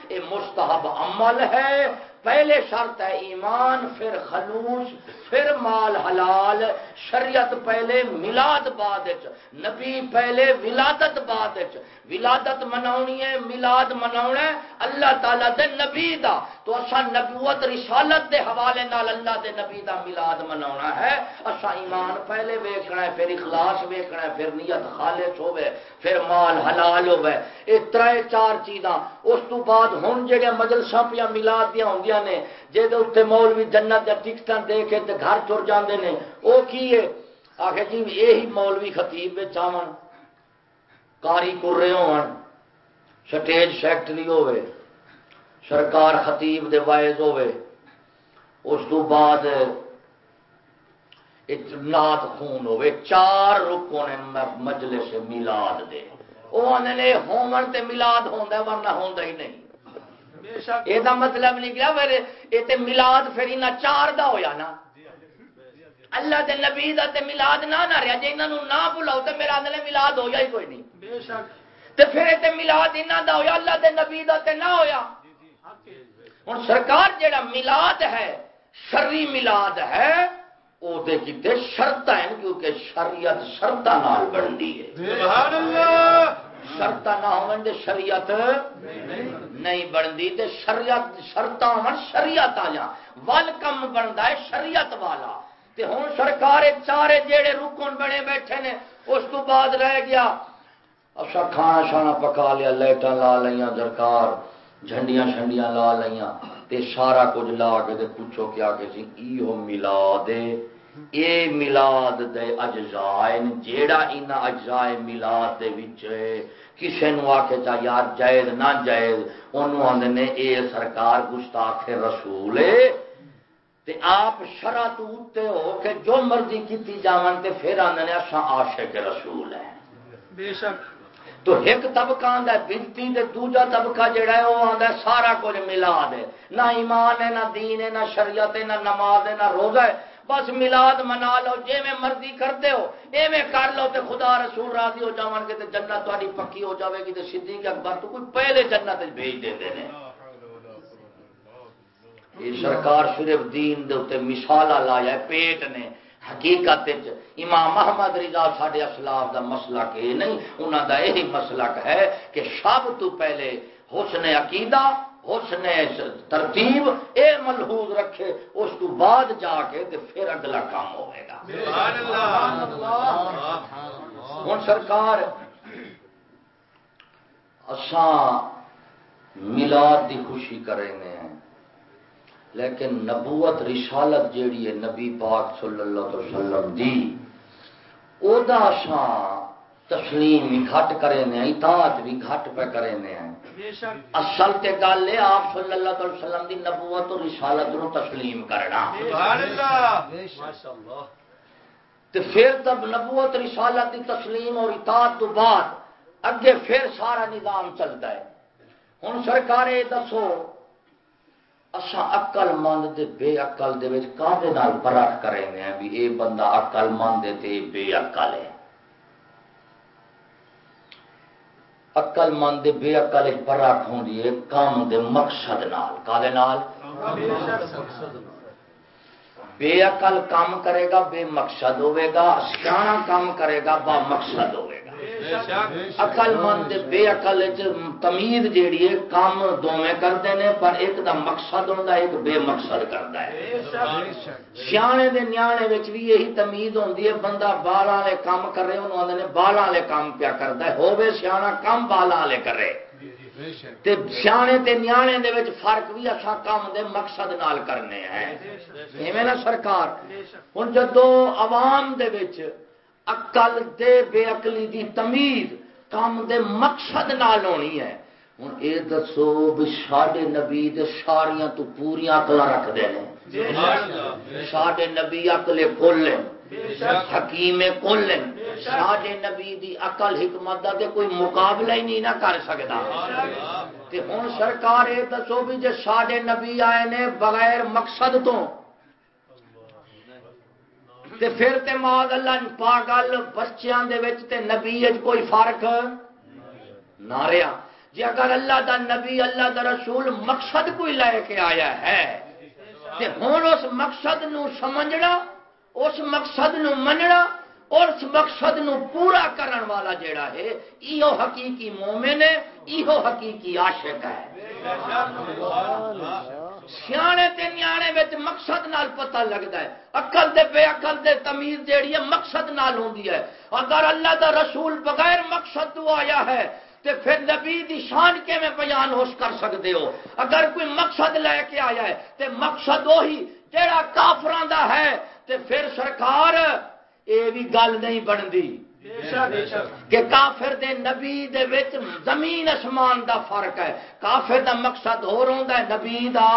A: یہ مستحب عمل ہے۔ پہلے شرط ہے ایمان، پھر خلوص پھر مال حلال، شریعت پہلے ملاد بعد نبی پہلے ولادت بعد ولادت مناونی ہے ملاد مناونا ہے، اللہ تعالیٰ دے نبی دا۔ تو اصا نبوت، رسالت دے حوالے نال اللہ دے نبی دا ملاد مناونا ہے۔ اصا ایمان پہلے ویکنا ہے، پھر اخلاص ویکنا ہے، پھر نیت خالص ہوے پھر مال حلال ہوے اے ترے چار چیزاں۔ اس تو بعد ہن جڑے مجلساں پیا ملاد دیا ہوندیاں نے، جے دے اوتے مولوی جنت دے ٹکٹاں دے کے تے گھر ٹر جاندے نے۔ او کی ہے؟ آخر جی یہی مولوی خطیب آون کاری کرے ہون۔ سٹیج سیکٹری ہوئے سرکار خطیب دے وائز ہوئے اس تو بعد نات خون ہوئے چار رکو نے مجلس میلاد دے۔ وہ آنے ہومن تے میلاد ہوندا ورنہ ہوندا ہی نہیں۔ یہ مطلب نہیں کیا پھر یہ ملاد پھر چار دا ہویا نا۔ اللہ دے نبی دا تے ملاد نہ نہ رہا جی انہوں نہ بلاؤ تو میرا دل ملاد ہو جائے کوئی نہیں۔ تے پھر تے ملاد انہوں دا ہویا اللہ دے نبی دا تے نہ ہویا۔ ہوں سرکار جیڑا ملاد ہے شری ملاد ہے وہ کتنے شرط ہیں کیونکہ شریعت شرط نال بنتی ہے۔ شرط نہ ہو شریعت نہیں بنتی تو شریعت شرط ہو شریعت آ جا۔ ول کم بنتا ہے شریعت والا۔ تے ہوں سرکار چارے جیڑے رکن بنے بیٹھے نے، اس تو بعد رہ گیا۔ اچھا کھانا شانا پکا لیا، لائٹاں لا لیا درکار جھنڈیاں شنڈیاں لا لیا تے سارا کچھ لا کے تے پوچھو کیا کہ سی جی، ایو ملاد اے ملاد دے اجزائے جیڑا ان اجزائے ملاد دے وچ کسے نو آ کے چاہ یار جائز نہ جائز انہوں آندے نے اے سرکار گستاخ رسول ہے۔ تے آپ شرع تو اتے ہو کہ جو مرضی کیتی جاون تے پھر آندے اساں عاشق رسول ہیں۔ بے شک۔ تو ایک طبقہ آندا ہے بنتی تے دوجا طبقہ جڑا ہے وہ آندا ہے سارا کچھ ملا دے۔ نہ ایمان ہے نہ دین ہے نہ شریعت ہے نہ نماز ہے نہ روزہ ہے۔ بس ملاد منا لو جی میں مرضی کرتے ہو ایویں کر لو تے خدا رسول راضی ہو جاون گے تے جنت تہاڈی پکی ہو جاوے گی تے صدیق اکبر تو کوئی پہلے جنت بھیج دے دے نے۔ یہ سرکار صرف دین دے اتنے مثال لایا پیٹ نے حقیقت امام محمد رضا سارے اسلاف دا مسلک یہ نہیں انہوں دا یہی مسلک ہے کہ سب تو پہلے حسن عقیدہ اس نے ترتیب اے ملحوظ رکھے اس کو بعد جا کے تے پھر اگلا کام ہوئے گا۔ ہوں سرکار اسان ملاد دی خوشی کریں ہیں لیکن نبوت رسالت جیڑی ہے نبی پاک صلی اللہ علیہ وسلم دی او دا اسان تسلیم بھی گھٹ کرے اطاعت بھی گھٹ پہ کرے اصل تے گل ہے آپ صلی اللہ علیہ وسلم دی نبوت اور رسالت نو تسلیم کرنا۔ تے پھر تب نبوت رسالت دی تسلیم اور اطاعت تو بعد اگے پھر سارا نظام چلتا ہے۔ ہوں سرکار یہ دسو۔ اچھا، اصا اقل مند دے بے اقل دے پرکھ کریں بھی اے بندہ اقل مند ہے بے اقل ہے۔ اقل مند بے اقل پرکھ ہوندی ہے کام دے مقصد نال۔ کالے نال؟ بے اقل کام کرے گا، بے مقصد ہوے گا سیاح کام کرے گا، با مقصد ہوے اقل مند بے اقل تمیز جیڑی ہے کام دونوں کرتے ہیں پر ایک دا مقصد ہوتا ہے ایک بے مقصد کرتا ہے۔ سیانے دے نیانے وچ بھی یہی تمیز ہوتی ہے بندہ بال والے کام کرے انہوں آدھے بال والے کام پیا کرتا ہے۔ ہوے سیاح کم بال والے کرے۔ تے سیانے تے نیانے دے وچ فرق بھی اچھا کام دے مقصد نال کرنے ہیں۔ ایویں نا سرکار؟ ہن جدوں عوام دے وچ اقل دے بے اقلی دی تمیز کام دے مقصد نال ہونی ہے ہوں یہ دسو بھی ساڈے نبی دے ساریاں تو پوریا اقل رکھتے ہیں ساڈے نبی اقلے کھولیں حکیم کھولیں ساڈے نبی دی اقل حکمت دا تے کوئی مقابلہ ہی نہیں نہ کر سکتا تے ہوں سرکار یہ دسو بھی جے ساڈے نبی آئے نے بغیر مقصد تو تے پھر تے ماد اللہ پاگل بچیاں دے وچ تے نبی کوئی فرق؟ نہ رہا۔ جی اگر اللہ دا نبی، اللہ دا رسول مقصد کوئی لے کے آیا ہے، تے ہوں اس مقصد نو سمجھنا، اس مقصد نو مننا، اور اس مقصد نو پورا کرن والا جیڑا ہے، ایہو حقیقی مومن ہے، ایہو حقیقی عاشق ہے۔ سیانے تے نیانے وچ مقصد نال پتہ لگدا ہے۔ عقل دے بے عقل دے تمیز جیڑی ہے، مقصد نال ہوندی ہے۔ اگر اللہ دا رسول بغیر مقصد تو آیا ہے، تے پھر نبی دی شان کے میں بیان ہوش کر سکتے ہو؟ اگر کوئی مقصد لے کے آیا ہے، تے مقصد وہی جیڑا کافراں دا ہے، تے پھر سرکار، اے بھی گل نہیں بنتی کہ کافر دے نبی دے وچ زمین اسمان دا فرق ہے۔ کافر دا مقصد ہو رہا ہے نبی دا۔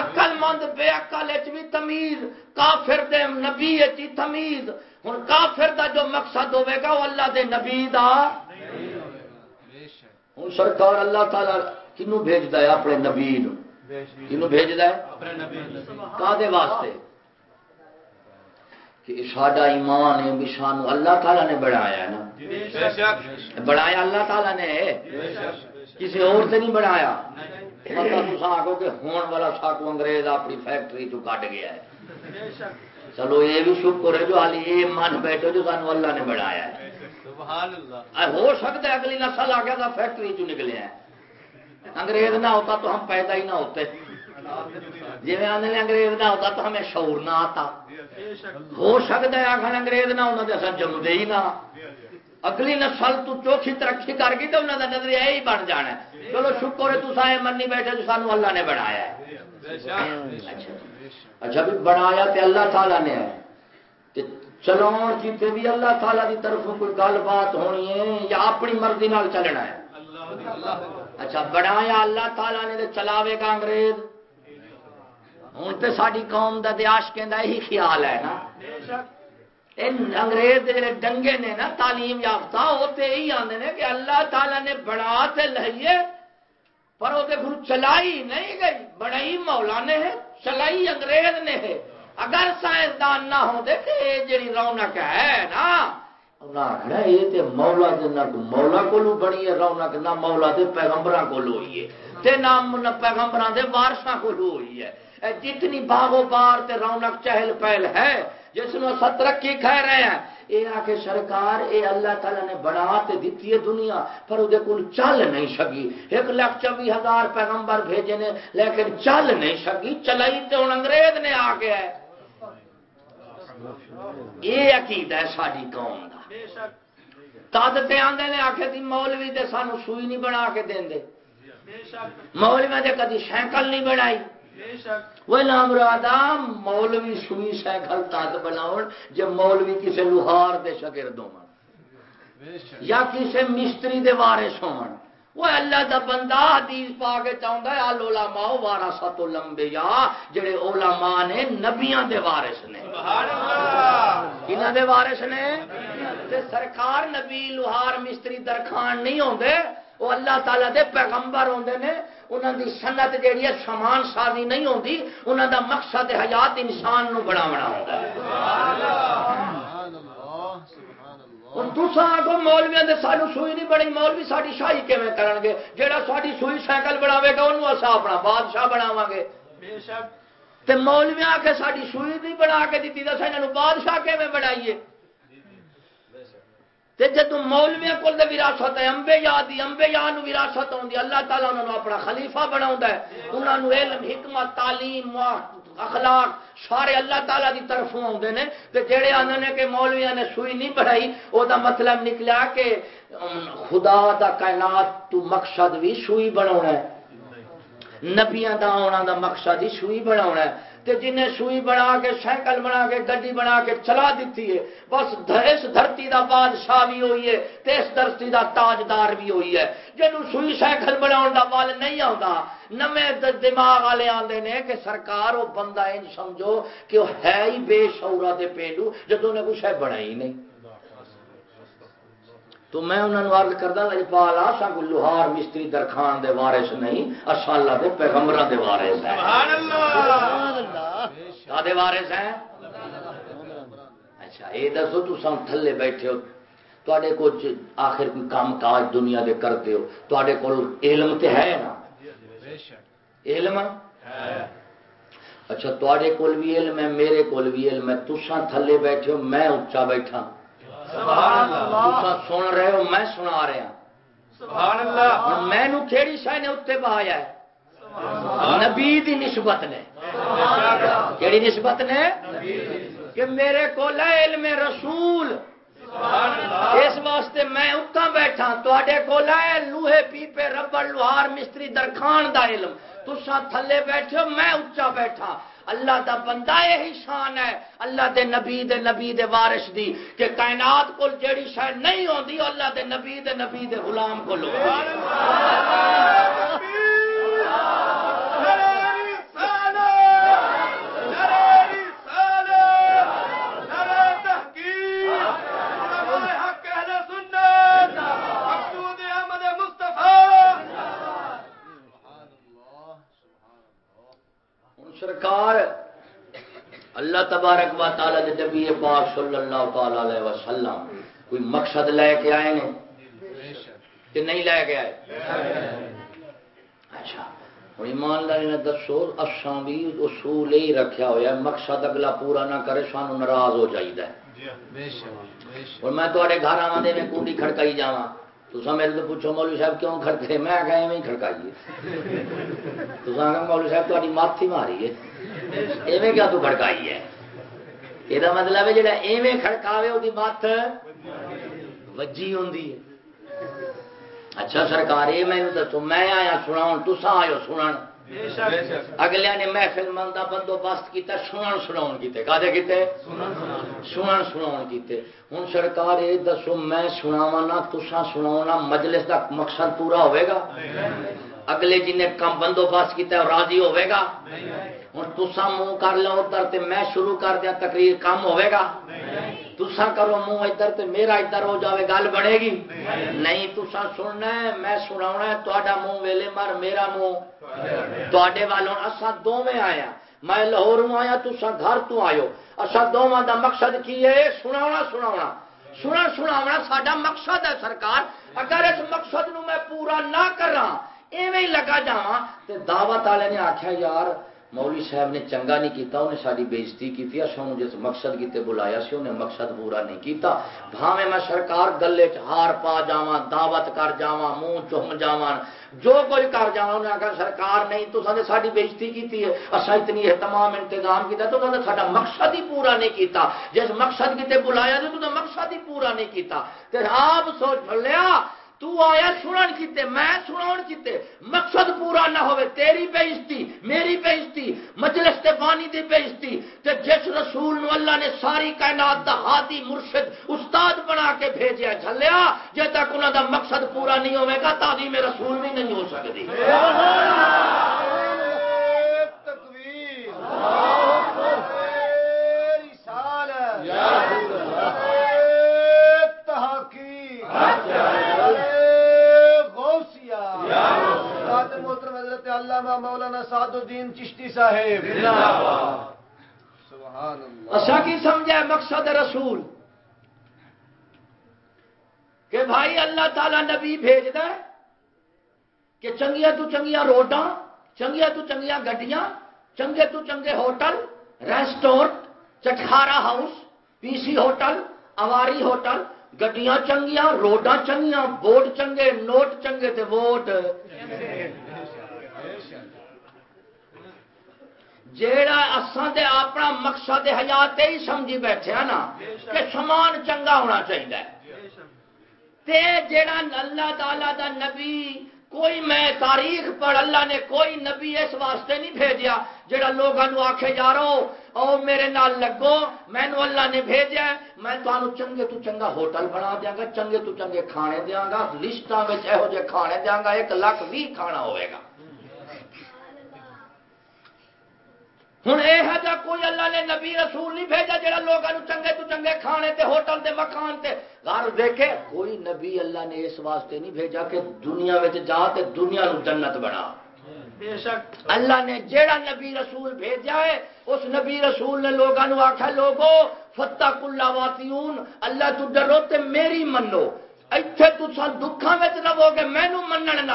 A: اقل مند بے اقل بھی تمیز کافر دے نبی چی تمیز۔ ہوں کافر دا جو مقصد ہوے گا وہ اللہ دے نبی دا۔ ہوں سرکار اللہ تعالی کنو بھیجتا ہے اپنے نبی کنو بھیجتا ہے؟ کا واسطے؟ کہ ساڈا ایمان ہے بھی سانو اللہ تعالیٰ نے بڑھایا ہے نا بڑھایا اللہ تعالیٰ نے۔ کسی اور سے نہیں بڑھایا۔ آگو کہ ہون والا ساکو انگریز اپنی فیکٹری چ کٹ گیا ہے۔ چلو یہ بھی شکر ہے جو حالی یہ من بیٹھو جو سانو اللہ نے بڑھایا ہے۔ ہو سکتا ہے اگلی نسل آ گیا فیکٹری چ نکلے ہیں۔ انگریز نہ ہوتا تو ہم پیدا ہی نہ ہوتے۔ جی آدھے انگریز نہ ہوتا تو ہمیں شعور نہ آتا۔ ہو سکتا ہے آخر انگریز نہ ہونا تو جمدے ہی نہ۔ اگلی نسل تو چوکھی ترقی کر گئی تو انہوں کا نظریہ یہی بن جانا ہے۔ چلو شکر ہے تصا منی بیٹھے تو سانو اللہ نے بنایا ہے۔ اچھا بھی بنایا تے اللہ تعالیٰ نے۔ ہے چلو جیتے بھی اللہ تعالیٰ کی طرف کوئی گل بات ہونی ہے یا اپنی مرضی نال چلنا ہے۔ اچھا بنایا اللہ تعالیٰ نے چلاوے گا انگریز۔ ہوں تو ساری قوم کا دیاش کہ یہی خیال ہے نا۔ انگریز جڑے ڈنگے نے نا تعلیم یافتہ وہ تو یہی آتے ہیں کہ اللہ تعالی نے بڑا تے لائیے پر وہ گھر چلائی نہیں گئی۔ بڑائی مولا نے ہے، چلائی انگریز نے ہے۔ اگر سائنسدان نہ ہو کہ یہ جی رونق ہے نا یہ مولا مولا کو بڑی ہے رونق، نہ مولا دے پیغمبر کو ہوئی ہے۔ نہ پیغمبر دے وارساں کو ہوئی ہے۔ جتنی باغو بار تے رونق چہل پہل ہے جس میں اصا ترقی کھہ رہے ہیں آ کے سرکار اے اللہ تعالی نے بنا تے دیتی ہے دنیا پر وہ چل نہیں سکی ایک لاکھ چوبی ہزار پیغمبر بھیجے نے لیکن چل نہیں سکی چلائی تو ہوں انگریز نے آ کے ہے۔ یہ عقید ہے ساری قوم کا تد تے آدھے نے آخر دی مولوی تے سانو سوئی نہیں بنا کے دے۔ مولوی نے کدی سائیکل نہیں بنائی۔ وہ مولوی سوئی سائیکل بناؤ جب مولوی کسی لوہار دے شگرد ہو یا کسی مستری دے وارث وہ اللہ دا بندہ حدیث پا کے چاہتا ہے آل علماء وارثت الانبیاء جڑے علماء نے نبیاں دے وارث نے۔ کنہ دے وارث نے؟ تے سرکار نبی لوہار مستری درخان نہیں ہوندے وہ اللہ تعالیٰ دے پیغمبر ہوندے نے انہوں دی سنت جیڑی ہے سامان سازی نہیں ہوندی انہوں دا مقصد حیات انسان نو بڑھاونا ہوندا ہے۔ آگو مولویا نے سانو سوئی نہیں بنی مولوی ساری شاہی کیون کرن گے؟ جہاں ساری سوئی سائیکل بناوے گا انہوں اصا اپنا بادشاہ بناوا گے۔ تے مولوی آ کے ساری سوئی نہیں بنا کے دیتی دس یہ بادشاہ کیون بنائیے؟ تے جدو مولویا کو وراثت ہے امبے یاد امبے یاد وراثت آتی اللہ تعالیٰ انہوں اپنا خلیفہ بنا انہوں علم، حکمت، تعلیم اخلاق سارے اللہ تعالیٰ کی طرف آتے ہیں تو جہے آدھے نے کہ مولویا نے سوئی نہیں بڑھائی وہ مطلب نکلا کہ خدا دا کائنات تو مقصد بھی سوئی بنا نبیا دا آنا دا مقصد ہی سوئی بنا تے جنہیں سوئی بنا کے، سائیکل بنا کے، گڈی بنا کے چلا دیتی ہے، بس اس دھرتی دا بادشاہ بھی ہوئی ہے تے اس دھرتی دا تاجدار بھی ہوئی ہے۔ جنوں سوئی سائیکل بنا دا بال نہیں آتا نمے دماغ والے آتے نے کہ سرکار وہ بندہ ان سمجھو کہ وہ ہے ہی بے شعورا دے پینڈو جدوں نے کچھ ہے بنا ہی نہیں۔ تو میں انہوں نے عرض کردا لج پالا سا لوہار مستری درخان دے وارث نہیں اسا اللہ دے پیغمبراں دے وارث ہیں۔ سبحان اللہ! دے وارث ہیں؟ اچھا اے دسو تساں تھلے بیٹھے ہو تواڈے کو آخر کوئی کام کاج دنیا دے کرتے ہو تواڈے کول علم تے ہے نا؟ علم؟ ہے اچھا تواڈے کول بھی علم ہے میرے کول بھی علم ہے۔ تساں تھلے بیٹھے ہو میں اونچا بیٹھا۔ سن رہے ہو میں سنا رہا۔ میں کہڑی شاہ نے اتنے بہایا نبی دی نسبت نے۔ کہڑی نسبت نے؟ کہ میرے کو علم رسول۔ اس واسطے میں اتنا بیٹھا تے کو لوہے پیپے ربڑ لوہار مستری درخان دا علم۔ تسا تھلے بیٹھے میں اچا بیٹھا اللہ دا بندہ یہی شان ہے۔ اللہ دے نبی دے نبی دے وارش دی کہ کائنات کو جیڑی شاید نہیں ہوندی، اللہ دے نبی دے نبی دے غلام کو لو سرکار اللہ تبارک و تعالی دے نبی پاک صلی اللہ تعالی علیہ وسلم کوئی مقصد لے کے آئے نے؟ کہ نہیں لے کے آئے؟ اچھا ہوں ایمانداری نے دسو اساں بھی اصول ہی رکھا ہوا مقصد اگلا پورا نہ کرے، سانو ناراض ہو جائیے اور میں تے گھر آوا دے میں کنڈی کھڑکائی جاواں۔ تو میرے تو پوچھو، مولوی صاحب کیوں کھڑکے؟ میں کہ ایویں کھڑکائیے۔ تو مولوی صاحب تاری ماتھی ماری ہے۔ ایویں کیا تو کھڑکائی ہے؟ یہ مطلب ہے جہاں ایویں کھڑکاوے وہ مت وجی ہوں اچھا سرکار، یہ میں دسو میں آیا سنا تسا آئے سنن اگلے نے محفل من کا بندوبست کیا سنن سنا کیتے۔ کدے کیتے؟ سنن سنا کیتے۔ ہوں سرکار، یہ دسو، میں سناوا نہ تسا سنا مجلس کا مقصد پورا ہوئے گا۔ اگلے جن کم بندوبست کیا راضی ہوئے گا۔ ہوں تسا منہ کر لو ادھر میں شروع کر دیا، تقریر کم ہوئے گا؟ تسا کرو منہ ادھر تے میرا ادھر ہو جاوے، گل بنے گی؟ نہیں تسا سننا ہے، میں سنا تا منہ ویلے مر، میرا منہ۔ تے والوں اصا دونوں آیا۔ میں لاہور آیا تسا گھر تو آئو اصا دونوں دا مقصد کی ہے؟ سنا سنا سنا سنا سا مقصد ہے سرکار۔ اگر اس مقصد نو میں پورا نہ کرا ایویں لگا جا دعوت والے نے آخیا یار مولوی صاحب نے چنگا نہیں کیتا انہیں ساری بےزتی کی سو جس مقصد کیتے بلایا سی انہیں مقصد پورا نہیں کیتا۔ بھاوے میں سرکار گلے ہار پا جاواں، دعوت کر جاواں، منہ چم جاواں، جو کچھ کر جا انہیں آخر سرکار نہیں، تو ساری بےزتی کی ہے۔ اصا اتنی تمام انتظام کیا تو سا مقصد ہی پورا نہیں کیتا۔ جس مقصد کیتے بلایا تو مقصد ہی پورا نہیں کیتا۔ آپ سوچ لیا تو آیا سنن کیتے، میں سناؤن کیتے، مقصد پورا نہ ہوئے، تیری بےزتی میری بےزتی مجلس تے پانی دی بےزتی تے جس رسول نو اللہ نے ساری کائنات دا ہادی مرشد استاد بنا کے بھیجیا، جھلیا، جے تک انہاں دا مقصد پورا نہیں ہوے گا تعظیم رسول بھی نہیں ہو سکتی۔ تکبیر۔
B: علامہ مولانا سعد الدین چشتی صاحب۔
A: اچھا کی سمجھا مقصد رسول؟ کہ بھائی اللہ تعالی نبی بھیج دے کہ چنگیا تو چنگیا روڈاں چنگیا تو چنگیا گڈیاں چنگے تو چنگے hotel restaurant Chatkhara house PC سی ہوٹل اواری ہوٹل گڈیاں چنگیاں روڈاں چنگیاں بورڈ چنگے نوٹ چنگے تے ووٹ۔ جیڑا اساں دے اپنا مقصد حیات ہی سمجھی بیٹھے ہیں نا کہ سامان چنگا ہونا چاہیے۔ تے جیڑا اللہ تعالی دا نبی کوئی میں تاریخ پڑھ اللہ نے کوئی نبی اس واسطے نہیں بھیجا جڑا لوگوں آخے جا رہا او میرے نال لگو مینو اللہ نے بھیجا میں تمہیں چنگے تو چنگا ہوٹل بنا دیا گا چنگے تو چنگے کھانے دیا گا لسٹوں میں یہو جہ کھانے دیا گا ایک لاکھ بھی کھانا ہوئے گا۔ ہوں یہ کوئی اللہ نے نبی رسول نہیں بھیجا جہاں لوگوں چنگے تو چنگے کھانے تے ہوٹل تے مکان تے۔ گھر دیکھے کوئی نبی اللہ نے اس واسطے نہیں بھیجا کہ دنیا میں جا تے دنیا نو جنت بنا۔ اللہ نے جیڑا نبی رسول بھیجا ہے اس نبی رسول نے لوگوں آخیا لوگو فتح کلا واتیون اللہ تو ڈرو تے میری منو۔ اتنے تسان دکھان میں رہو گے مینو منن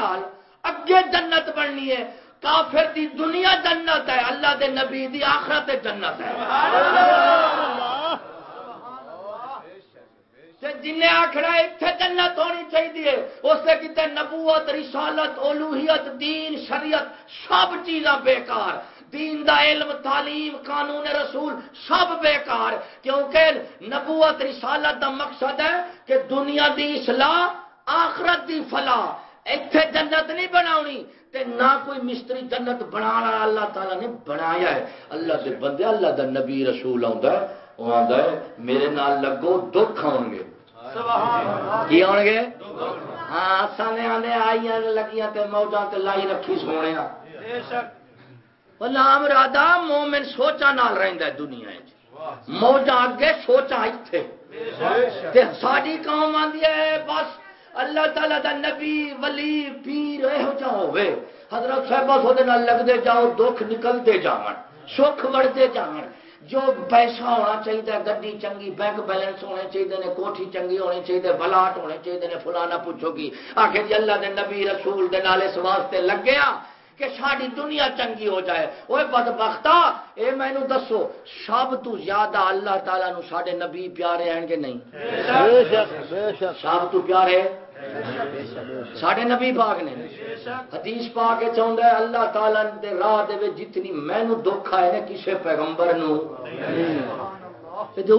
A: اگے جنت بننی ہے۔ کافر دی دنیا جنت ہے، اللہ دے نبی دی آخرت جنت ہے۔ جن آخر اتنے جنت ہونی چاہیے اس سے کتنے نبوت، رسالت، اولوہیت، دین، شریعت، سب چیزاں بیکار۔ دین دا علم، تعلیم، قانون رسول سب بیکار۔ کیونکہ نبوت، رسالت دا مقصد ہے کہ دنیا دی اصلاح، آخرت دی فلاح۔ اتنے جنت نہیں بناونی۔ تے نہ کوئی مستری جنت بنا اللہ تعالیٰ نے بنایا ہے۔ اللہ دے بندے اللہ دا نبی رسول آتا ہے وہ آتا ہے میرے نال لگو دکھ آن گے کی آن گے ہاں آنے آئیاں لگیاں تے موجاں تے لائی رکھی سونے نام رادا مومن سوچا نال رہندا ہے دنیا موجاں اگے سوچا اتنے ساری قوم آدھی ہے بس اللہ تعالیٰ دا نبی ولی پیر یہو جا ہوئے حضرت صاحب وہ لگتے جاؤ دکھ نکلتے جان سکھ بڑھتے جان جو پیسہ ہونا چاہیے گڈی چنگی بینک بیلنس ہونے چاہیے نے کوٹھی چنگی ہونی چاہیے بلاٹ ہونے چاہیے نے فلانا پوچھو گی آخر جی اللہ دے نبی رسول دے نال اس واسطے لگیا کہ ساری دنیا چنگی ہو جائے۔ وہ بد بختا یہ مینو دسو سب تو زیادہ اللہ تعالیٰ نو سارے نبی پیارے ہیں کہ نہیں سب تو پیارے سڈے نبی پاک نے حدیث پا کے چاہتا ہے اللہ تعالیٰ دے راہ دے جتنی مینو دکھ آئے نا کسی پیغمبر نو۔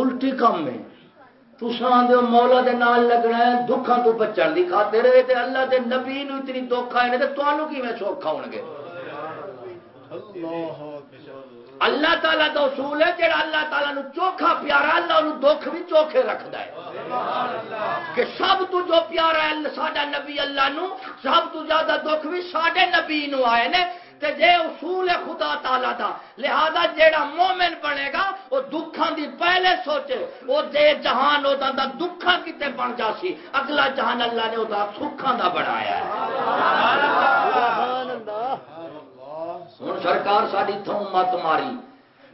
A: الٹی کام ہے۔ تسان دے مولا دے نال لگنا ہے دکھاں تو بچن دی خاطر تے اللہ دے نبی نو اتنی دکھ آئے تے تانوں کیویں سوکھا ہون گے اللہ۔ اللہ تعالیٰ دا اصول ہے جڑا اللہ تعالیٰ نو چوکھا پیارا، اللہ نو دکھ بھی چوکھے رکھدا ہے۔ کہ سب تو جو پیارا ہے، ساڈا نبی اللہ نو، سب تو زیادہ دکھ بھی ساڈے نبی نو آئے نے۔ تے جے اصول ہے خدا تعالی دا، لہذا جیڑا مومن بنے گا وہ دکھاں دی پہلے سوچے وہ دے جہان، او دا دکھاں کتے بن جاسی۔ اگلا جہان اللہ نے او دا سکھاں دا بنایا ہے۔ سبحان اللہ ہن سرکار ساڈی تھوں مت ماری۔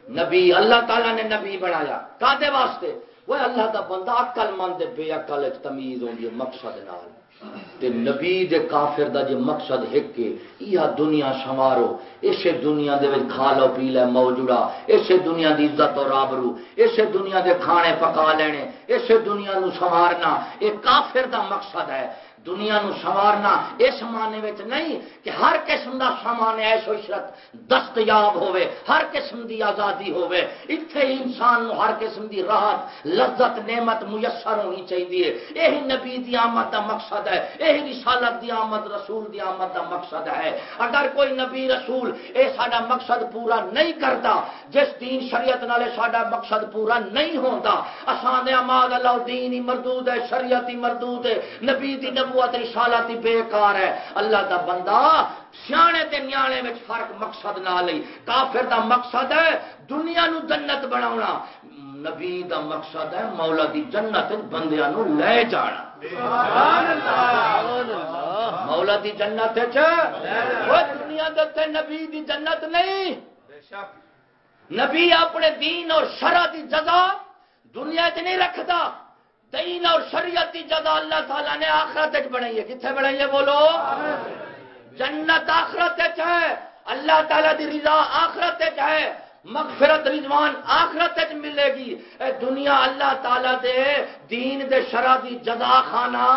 A: نبی، اللہ تعالی نے نبی بنایا۔ کادے واسطے؟ وہ اللہ دا بندہ عقل مند بے عقل تمیز ہوندی ہے، مقصد نال۔ تے نبی دے کافر دا جے مقصد ہے کہ یہ دنیا شمارو۔ اسے دنیا دے وچ کھا لو، پی لے موجودا اسے دنیا دی عزت اور آبرو اسے دنیا دے کھانے پکا لینے۔ اسے دنیا نو سنوارنا۔ یہ کافر دا مقصد ہے۔ دنیا نو سوارنا اس معنی وچ نہیں کہ ہر قسم دا سامان ایش و عشرت دستیاب ہوئے ہر قسم دی آزادی ہوئے اتھے انسان نو ہر قسم دی راحت، لذت، نعمت میسر ہونی چاہیے۔ یہی نبی دی آمد دا مقصد ہے، یہی رسالت دی آمد، رسول دی آمد دا مقصد ہے۔ اگر کوئی نبی رسول اے ساڈا مقصد پورا نہیں کرتا، جس دین شریعت نالے ساڈا مقصد پورا نہیں ہوتا اساں دے اماد اللہ دین ہی مردود ہے شریعت ہی مردود ہے، نبی دی نبی نبوت رسالت بیکار ہے۔ اللہ دا بندہ سیانے تے نیانے میں فرق مقصد نہ لئی۔ کافر دا مقصد ہے دنیا نو جنت بناونا۔ نبی دا مقصد ہے مولا دی جنت بندیاں نو لے جانا۔ مولا دی جنت دنیا دے نبی دی جنت نہیں۔ نبی اپنے دین اور شرع دی جگہ دنیا چ نہیں رکھتا۔ دین اور شریعت کی جگہ اللہ تعالیٰ نے آخرت بنائی ہے۔ کتنے بنائی ہے؟ بولو۔ جنت آخرت ہے۔ اللہ تعالیٰ دی رضا آخرت ہے۔ مغفرت رضوان آخرت ملے گی۔ اے دنیا اللہ تعالیٰ دے دین دے شرع دی جزا خانہ۔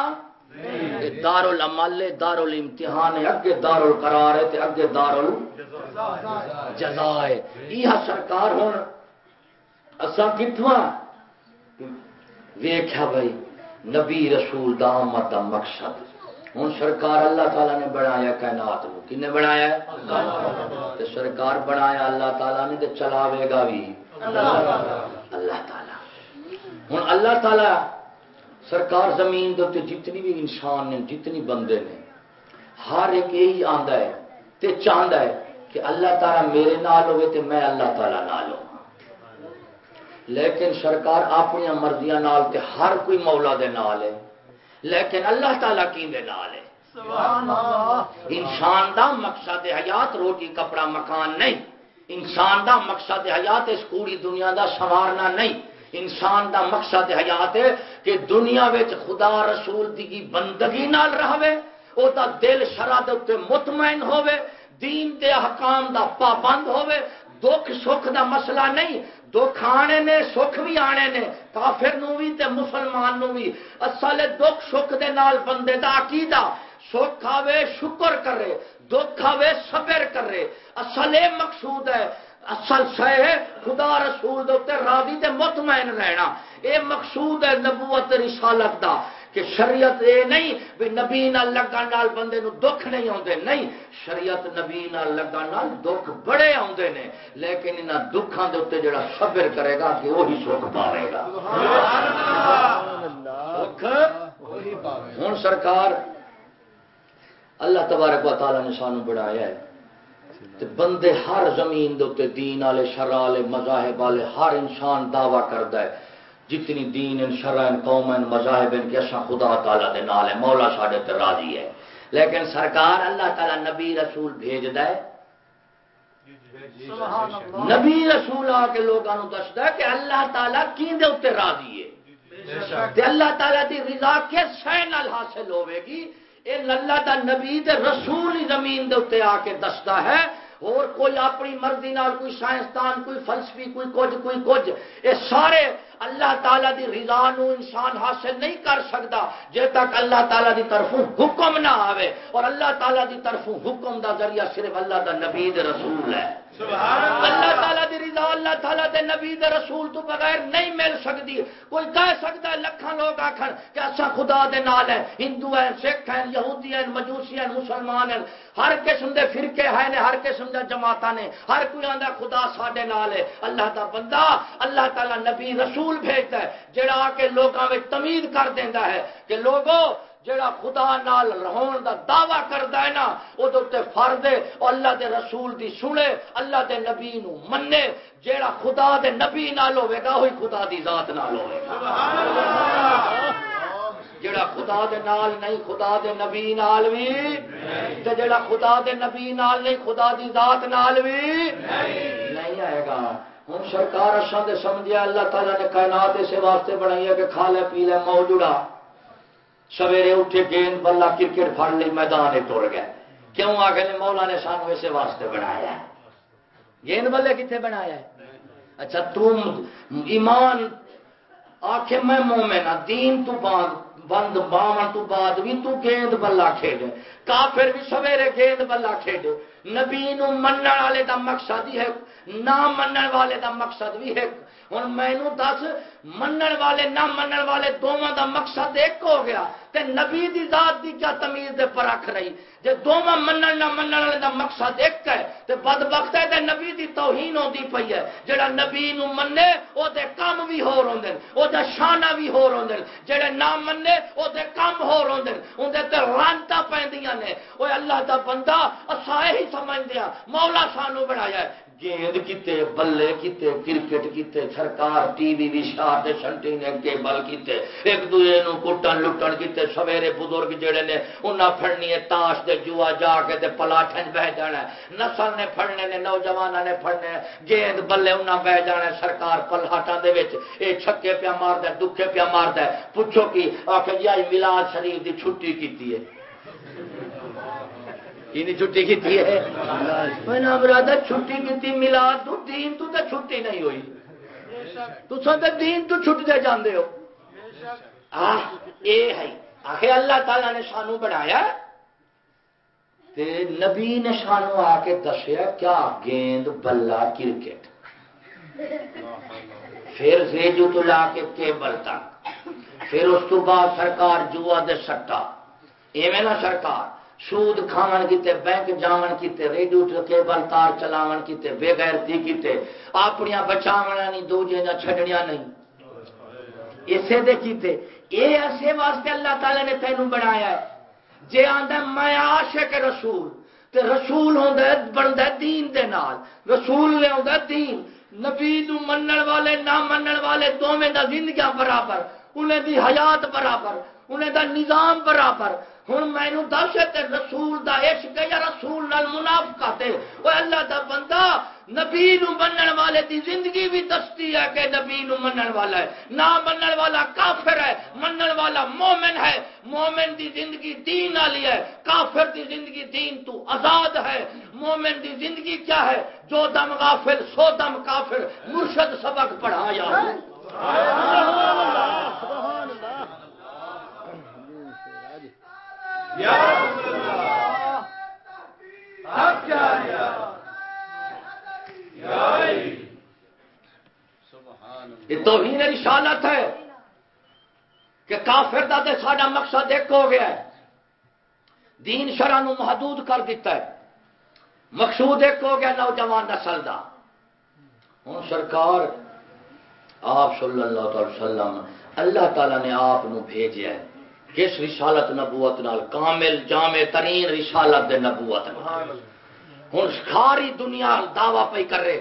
A: دار العمل دار الامتحان ہے اگے دار القرار ہے تے اگے دار الجزا ہے۔ یہ سرکار ہوں اسا کتواں ویخیا بھائی، نبی رسول دا آمد دا مقصد۔ ہوں سرکار اللہ تعالیٰ نے بنایا کائنات کو۔ کن بنایا؟ سرکار بنایا اللہ تعالیٰ نے تو چلاوے گا بھی۔ اللہ تعالیٰ۔ ہوں اللہ تعالیٰ سرکار زمین دے جتنی بھی انسان نے، جتنی بندے نے، ہر ایک یہی آندا ہے، تے چاہتا ہے کہ اللہ تعالیٰ میرے نال ہوئے تے میں اللہ تعالیٰ نال ہوں۔ لیکن سرکار اپنی مرضیاں نال تے ہر کوئی مولا دے نال ہے۔ لیکن اللہ تعالیٰ کی دے نال ہے؟ انسان دا مقصد حیات روٹی کپڑا مکان نہیں۔ انسان دا مقصد حیات اس پوری دنیا دا سوارنا نہیں۔ انسان دا مقصد حیات ہے کہ دنیا وچ خدا رسول دی بندگی نال رہے او دا دل شرع دے مطمئن ہوے دین دے حکام دا پابند ہوے دکھ سکھ دا مسئلہ نہیں دکھ آنے نے سکھ بھی آنے نے کافر نو بھی تے مسلمان نو بھی اصل دکھ سکھ دے نال بندے دا عقیدہ سکھ آوے شکر کرے دکھ آوے صبر کرے اصل یہ مقصود ہے اصل سہ خدا رسول دے راضی تے مطمئن رہنا اے مقصود ہے نبوت رسالت دا کہ شریعت یہ نہیں بھی نبی لگن نال بندے نو دکھ نہیں آتے نہیں شریعت نبی لگن نال دکھ بڑے آتے ہیں لیکن ان دکھان کے اتنے جڑا صبر کرے گا کہ وہی سکھ پاوے گا۔ ہوں سرکار اللہ تبارک و تعالی نے سانو بڑھایا ہے بندے ہر زمین دے دین والے شرع والے مذاہب والے ہر انسان دعوی کرتا ہے۔ جتنی دین ان شرعن قومن مذاہب ان کے اصا خدا تعالیٰ دے نال ہے مولا ساڈے تے راضی ہے۔ لیکن سرکار اللہ تعالیٰ نبی رسول بھیج دے۔ نبی رسول آ کے لوگوں دستا کہ اللہ تعالیٰ کی دے اتنے راضی ہے؟ تے اللہ تعالیٰ دی رضا کس شے نال حاصل ہوے گی؟ اے اللہ دا نبی دے رسول زمین دے اتنے آ کے دستا ہے۔ اور کوئی اپنی مرضی نال کوئی سائنسدان کوئی فلسفی کوئی کچھ کوئی کچھ یہ سارے اللہ تعالیٰ دی رضا نو انسان حاصل نہیں کر سکتا جب تک اللہ تعالیٰ دی طرف حکم نہ آوے اور اللہ تعالیٰ دی طرف حکم دا ذریعہ صرف اللہ دا نبی رسول ہے۔ اللہ تعالیٰ دی رضا اللہ تعالیٰ دے نبی دے رسول تو بغیر نہیں مل سکتی۔ کوئی کہہ سکتا ہے لکھاں لوگ آخر کہ اچھا خدا دے نال ہے ہندو ہیں سکھ ہیں یہودی ہیں مجوسی ہیں مسلمان ہیں۔ ہر قسم دے فرقے ہیں نے ہر قسم دے جماعت نے ہر کوئی آدھا خدا ساڈے نال ہے۔ اللہ دا بندہ اللہ تعالیٰ نبی رسول رسول بھیجتا ہے، جڑا آ کے لوگوں میں تمید کر دینا ہے کہ لوگوں جڑا خدا نال رہون دا دعویٰ کردا ہے نا، او تے فرض ہے، او اللہ دے رسول دی سنے، اللہ دے نبی نو مننے جڑا خدا دے نبی نال ہوے گا وہی خدا دی ذات نال ہوے گا۔ جڑا خدا دے نال نہیں، خدا دے نبی نال وی تے جڑا خدا دے نبی نال نہیں، خدا دی ذات نال وی نہیں آئے گا۔ ہوں سرکار اصل دے سمجھیا اللہ تعالیٰ نے کائنات اسے واسطے بنائی ہے کہ کھا لے، پی لے مو جڑا سویرے اٹھے گیند بلا کرکٹ پھڑ لی میدان ٹر گئے کیوں آ گئے؟ مولا نے سانو اسے واسطے بنایا ہے۔ گیند بلے کتنے بنایا ہے؟ اچھا تم ایمان آخ میں مومن ہاں، دین تو باندھ بند، باون تو بعد بھی تو گیند بلا کھیڈ کافر بھی سویرے گیند بلا کھیڈ نبی نو منن والے دا مقصد ہی ہے نہ منن والے دا مقصد بھی ہے ہوں مینو دس، منن والے نہ منن والے دونوں دا مقصد ایک ہو گیا۔ تے نبی دی ذات دی کیا تمیز دے پرکھ رہی؟ جے دونوں منن نہ منن والے دا مقصد ایک ہے، تے بد وقت ہے، تے نبی دی توہین ہوندی پئی ہے۔ جڑا نبی نو منے او دے کام بھی ہور ہوندے او دا شانہ بھی ہور ہوندے جڑے نہ منے او دے کام ہور ہوندے اون دے تے رانتا پیندیاں نے۔ اوے اللہ دا بندہ، اسا ہی سمجھدیا ہاں، مولا سانو بنایا ہے۔ گیند کیتے، بلے کیتے، کرکٹ کیتے، سرکار، ٹی وی شاہ شنٹی نے کیبل کیتے، ایک دوسرے نو کٹن لٹن کیتے، سویرے بزرگ جڑے نے، انہاں پھڑنی ہے تاش دے جوا جا کے تے پلاٹھن بہ جانا ہے۔ نسل نے پھڑنے نے، نوجواناں نے پھڑنے گیند بلے انہاں بہ جانا ہے، سرکار پلاٹاں دے وچ، اے چھکے پیا ماردا ہے، دکھے پیا ماردا ہے۔ پوچھو کی، آکھے جی اج میلاد شریف دی چھٹی کیتی ہے۔ یعنی چھٹی کی ہے؟ برادر چھٹی کی ملا تو دین تو تے چھٹی نہیں ہوئی۔ تو سب دین تو چھٹ دے جاندے ہو۔ اے ہے۔ آخر اللہ تعالیٰ نے سانو بنایا۔ تے نبی نے سانو آ کے دسیا، کیا گیند بلا کرکٹ۔ پھر ریجو تو لا کے کیبل تک۔ پھر اس تو بعد سرکار جوا دے سٹا۔ ایویں نا سرکار۔ سود کھاون کیتے، بینک جاون کیتے، ریڈیو کیبل تار چلاون کیتے بے غیرتی کیتے اپنی بچاونا نہیں دوجے دا چھڈنیا نہیں اسے دے کیتے۔ اے ایسے واسطے اللہ تعالی نے تینوں بنایا ہے۔ جے آندا میں عاشق رسول۔ تے رسول ہوندا ہے، بندا دین دے نال۔ رسول لے ہوندا دین۔ نبی نو منن والے، نہ منن والے دوویں دا زندگیاں برابر، انہیں دی حیات برابر، انہیں دا نظام برابر۔ ہوں مینو دہشت رسول دا عشق یا رسول نال منافقت ہے۔ او اللہ دا بندہ نبی نو منن والے دی زندگی بھی دستی ہے کہ نبی نو منن والا ہے۔ نہ منن والا کافر ہے، منن والا مومن ہے۔ مومن دی زندگی دین والی ہے۔ کافر دی زندگی دین تو آزاد ہے۔ مومن دی زندگی کیا ہے؟ جو دم غافل، سو دم کافر۔ مرشد سبق پڑھایا۔ سبحان اللہ سبحان اللہ۔ یہ تو ہی رسالت ہے کہ کافر دا تے ساڈا مقصد ایک ہو گیا ہے۔ دین شرح نو محدود کر دیتا ہے۔ مقصود ایک ہو گیا نوجوان نسل دا۔ ہوں سرکار آپ صلی اللہ تعالی وسلم اللہ تعالی نے آپ بھیجا ہے۔ کس رسالت نبوت نال کامل جامع ترین رسالت دے نبوت ہوں ساری دنیا دعوی پہ کر رہے۔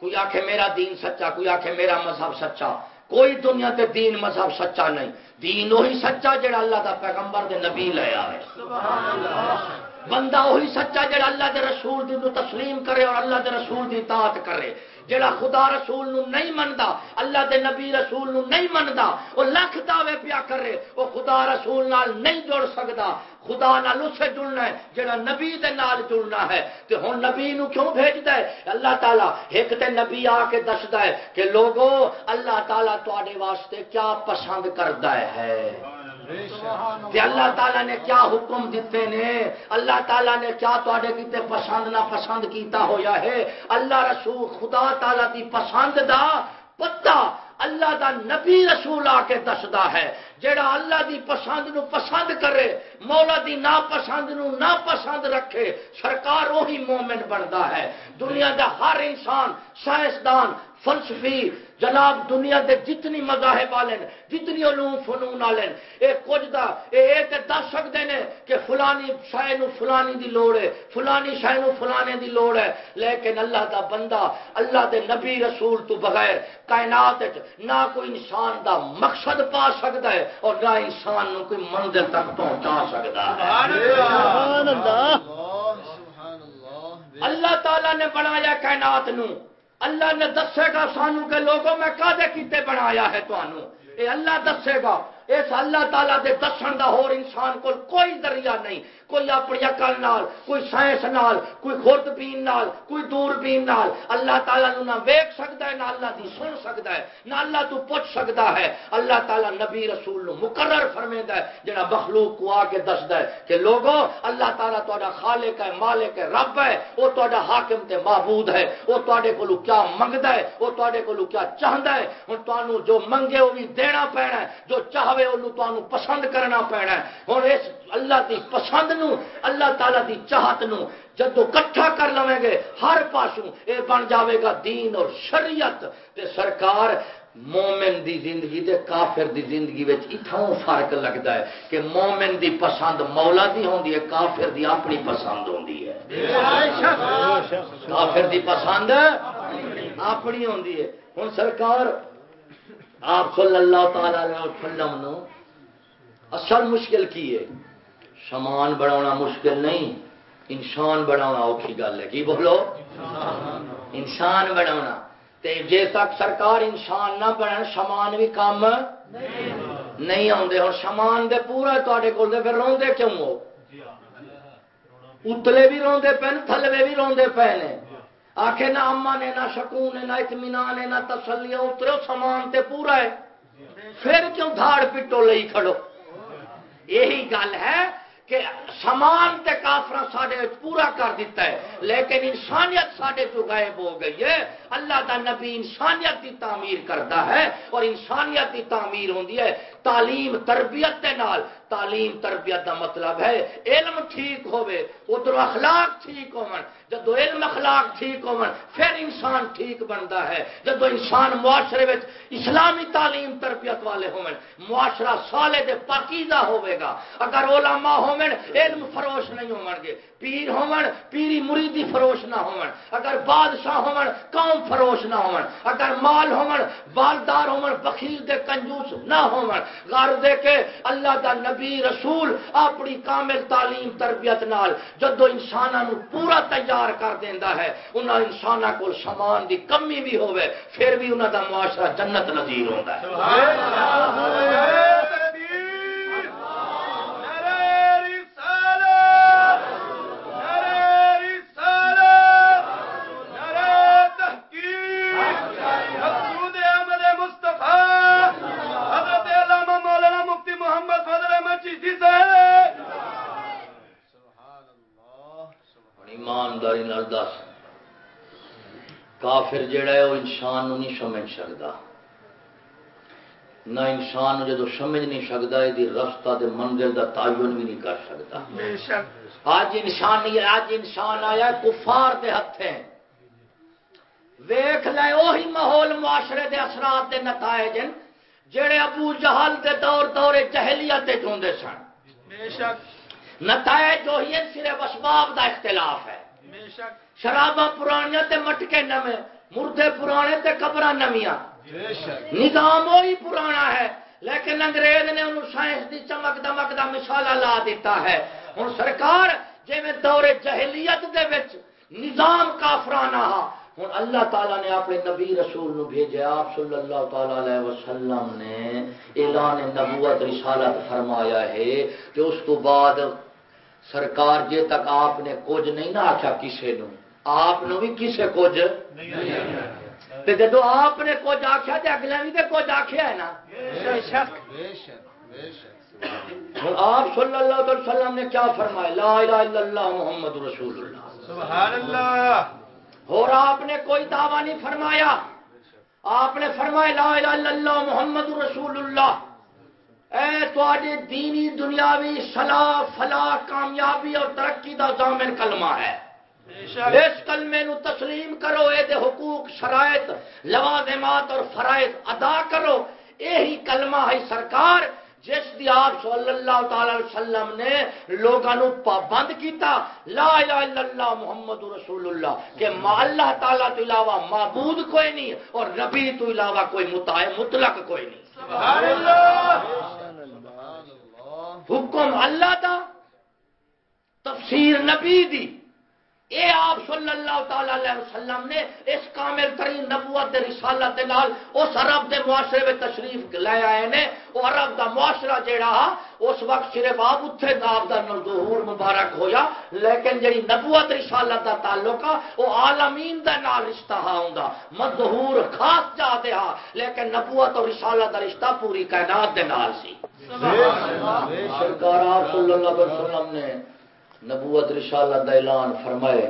A: کوئی آخ میرا دین سچا کوئی آخ میرا مذہب سچا۔ کوئی دنیا تے دین مذہب سچا نہیں۔ دین وہی سچا جڑا اللہ دا پیغمبر دے نبی لے آئے بندہ وہی سچا جڑا اللہ دے رسول دی نو تسلیم کرے اور اللہ دے رسول دی اطاعت کرے، جڑا خدا رسول نو نہیں منتا اللہ دے نبی رسول نو نہیں منتا وہ لکھ دعوے پیا کرے، وہ خدا رسول نال نہیں جڑ سکتا خدا نال اسے جڑنا ہے جڑا نبی دے نال جڑنا ہے۔ تے ہن نبی نو کیوں بھیجدا ہے؟ اللہ تعالی ایک تے نبی آ کے دسدا ہے کہ لوگو، اللہ تعالی تواڈے واسطے کیا پسند کردا ہے؟ کہ اللہ تعالیٰ نے کیا حکم دیتے نے؟ اللہ تعالیٰ نے کیا تے کیتے پسند نہ پسند کیتا ہویا ہے؟ اللہ رسول خدا تعالیٰ دی پسند دا پتا اللہ دا نبی رسول آ کے دستا ہے۔ جڑا اللہ دی پسند نو پسند کرے، مولا دی نا پسند نو نا پسند رکھے، سرکار وہی مومن بنتا ہے۔ دنیا دا ہر انسان، سائنسدان، فلسفی جناب دنیا دے جتنی مذاہب والے جتنی علوم فنون والے یہ کچھ دا یہ تے دس سکتے ہیں کہ فلانی شاہ نو فلانی دی لوڑ ہے فلانی شاہ نو فلانے دی لوڑ ہے لیکن اللہ دا بندہ اللہ دے نبی رسول تو بغیر کائنات نہ کوئی انسان دا مقصد پا سکتا ہے اور نہ انسان نو کوئی منزل تک پہنچا سکتا ہے۔ اللہ تعالی نے بنایا کائنات نو۔ اللہ نے دسے گا سانو کے لوگوں میں کادے کیتے بنایا ہے تو اے اللہ دسے گا اس اللہ تعالیٰ دے دسن دا ہور انسان کو کوئی ذریعہ نہیں۔ کوئی اپنی عقل نال، کوئی سائنس نال، کوئی خود بین نال، کوئی دور بین نال، اللہ تعالیٰ نو نہ ویک سکتا ہے، نہ اللہ دی سن سکتا ہے، نہ اللہ تو پوچھ سکتا ہے۔ اللہ تعالیٰ نبی رسول نو مقرر فرمیدا ہے، جڑا مخلوق کو آ کے دسدا ہے کہ لوگوں اللہ تعالیٰ تہاڈا خالق ہے، مالک ہے، رب ہے وہ تہاڈا حاکم تے معبود ہے وہ تواڈے کولو کیا منگدا ہے وہ تواڈے کولو کیا چاہندا ہے۔ ہن تانوں جو منگے وہ بھی دینا پینا ہے، جو چاہے اونوں تانوں پسند کرنا پینا ہے۔ ہن اس اللہ دی پسند نو، اللہ تعالی دی چاہت نو جدو کٹھا کر لویں گے، ہر پاسوں اے بن جاوے گا دین اور شریعت تے سرکار۔ مومن دی زندگی دے کافر دی زندگی وچ اتھوں فرق لگتا ہے کہ مومن دی پسند مولا دی ہوندی ہے، کافر دی اپنی پسند ہوندی ہے۔ کافر دی پسند اپنی ہوندی ہے۔ ہن سرکار، آپ صلی اللہ تعالی علیہ وسلم نو اصل مشکل کی ہے؟ سامان بنا مشکل نہیں، انسان بنا اوکھی گل ہے، کی بولو؟ انسان بنا جی تک سرکار انسان نہ بن سامان بھی کام نہیں آتے ہوں سامان دے پورا تے کول پھر روندے کیوں ہو؟ اتلے بھی روندے پے تھلوے بھی روندے پے نے آخے نہ اما نے، نہ شکون نہ اطمینان نہ تسلی اترو سامان تے پورا ہے۔ پھر کیوں دھاڑ پٹو لئی کھڑو؟ یہی گل ہے کہ سامان تے کافر ساڈے پورا کر دیتا ہے، لیکن انسانیت سڈے تو غائب ہو گئی ہے۔ اللہ دا نبی انسانیت کی تعمیر کرتا ہے اور انسانیت کی تعمیر ہوتی ہے۔ تعلیم، تربیت دے نال تعلیم تربیت دا مطلب ہے، علم ٹھیک ہوئے ادھر اخلاق ٹھیک ہو جدو علم اخلاق ٹھیک ہو پھر انسان ٹھیک بنتا ہے۔ جدو انسان معاشرے میں اسلامی تعلیم تربیت والے ہو معاشرہ سالے دے پاکیزہ ہوئے گا۔ اگر علماء ہو علم فروش نہیں ہو گے۔ پیر ہون پیری مریدی فروش نہ ہون اگر بادشاہ ہون قوم فروش نہ ہون اگر مال ہون بالدار ہون بخیل دے کنجوس نہ ہون غار دے کے اللہ دا نبی رسول اپنی کامل تعلیم تربیت نال جدو انسانوں پورا تیار کر دینا ہے انہوں انسانوں کو سامان دی کمی بھی ہوے پھر بھی انہوں دا معاشرہ جنت نظیر ہوتا ہے۔ دس کافر جڑا ہے وہ انسان نو نہیں سمجھ سکتا نہ انسان جدو سمجھ نہیں سکتا یہ رستہ دے منزل دا تعین بھی نہیں کر سکتا اج انسان اج انسان آیا کفار دے ہاتھ ویخ لے وہی ماحول معاشرے دے اثرات دے نتائج جڑے ابو جہل دے دور دور جہلیت چوندے سن۔ نتائج جو ہی صرف اسباب دا اختلاف ہے۔ شرابا پرانیاں تے مٹکے نمے مردے پرانے تے قبر نمیاں۔ نظام وہی پرانا ہے لیکن انگریز نے انہوں سائنس دی چمک دمک دا مثال لا دیتا ہے۔ ہوں سرکار جی میں دور جہلیت دے وچ نظام کافرانہ ہا ہوں اللہ تعالیٰ نے اپنے نبی رسول نو بھیجے آپ صلی اللہ تعالی علیہ وسلم نے اعلان نبوت رسالت فرمایا ہے کہ اس کو بعد سرکار جے تک آپ نے کچھ نہیں نہ آخیا کسی نو آپ نے بھی کسے کچھ؟ جدو آپ نے کچھ آخیا تو اگلے بھی تو کچھ آخیا ہے نا؟ آپ صلی اللہ علیہ وسلم نے کیا فرمایا؟ لا الہ الا اللہ محمد رسول اللہ۔ سبحان اللہ۔ اور آپ نے کوئی دعویٰ نہیں فرمایا؟ آپ نے فرمایا لا الہ الا اللہ محمد رسول اللہ۔ اے تے دینی دنیاوی سلاح فلاح کامیابی اور ترقی دا ضامن کلمہ ہے۔ اس کلمے نو تسلیم کرو اے دے حقوق شرائط لوازمات اور فرائض ادا کرو۔ یہی کلمہ ہے سرکار جس دی آپ صلی اللہ تعالی وسلم نے لوگوں پابند کیتا۔ لا الہ الا اللہ محمد رسول اللہ کہ اللہ تعالی تو علاوہ معبود کوئی نہیں اور نبی تو علاوہ کوئی مطلق کوئی نہیں۔ حکم اللہ دا تفسیر نبی دی۔ اے آپ صلی اللہ تعالی علیہ وسلم نے اس کامل ترین نبوت رسالت دے نال اس عرب دے معاشرے میں تشریف لے آئے نے۔ وہ عرب دا معاشرہ جیڑا اس وقت صرف آپ اتنے آپ دا ظہور مبارک ہویا لیکن جڑی نبوت رسالت دا تعلق آ وہ عالمین دا نال رشتہ ہا ہوندا۔ مظہور خاص جا دے ہا لیکن نبوت اور رسالت دا رشتہ پوری کائنات دے نال سی۔ سرکار آپ صلی اللہ علیہ وسلم نے نبوت رسالت دا اعلان فرمائے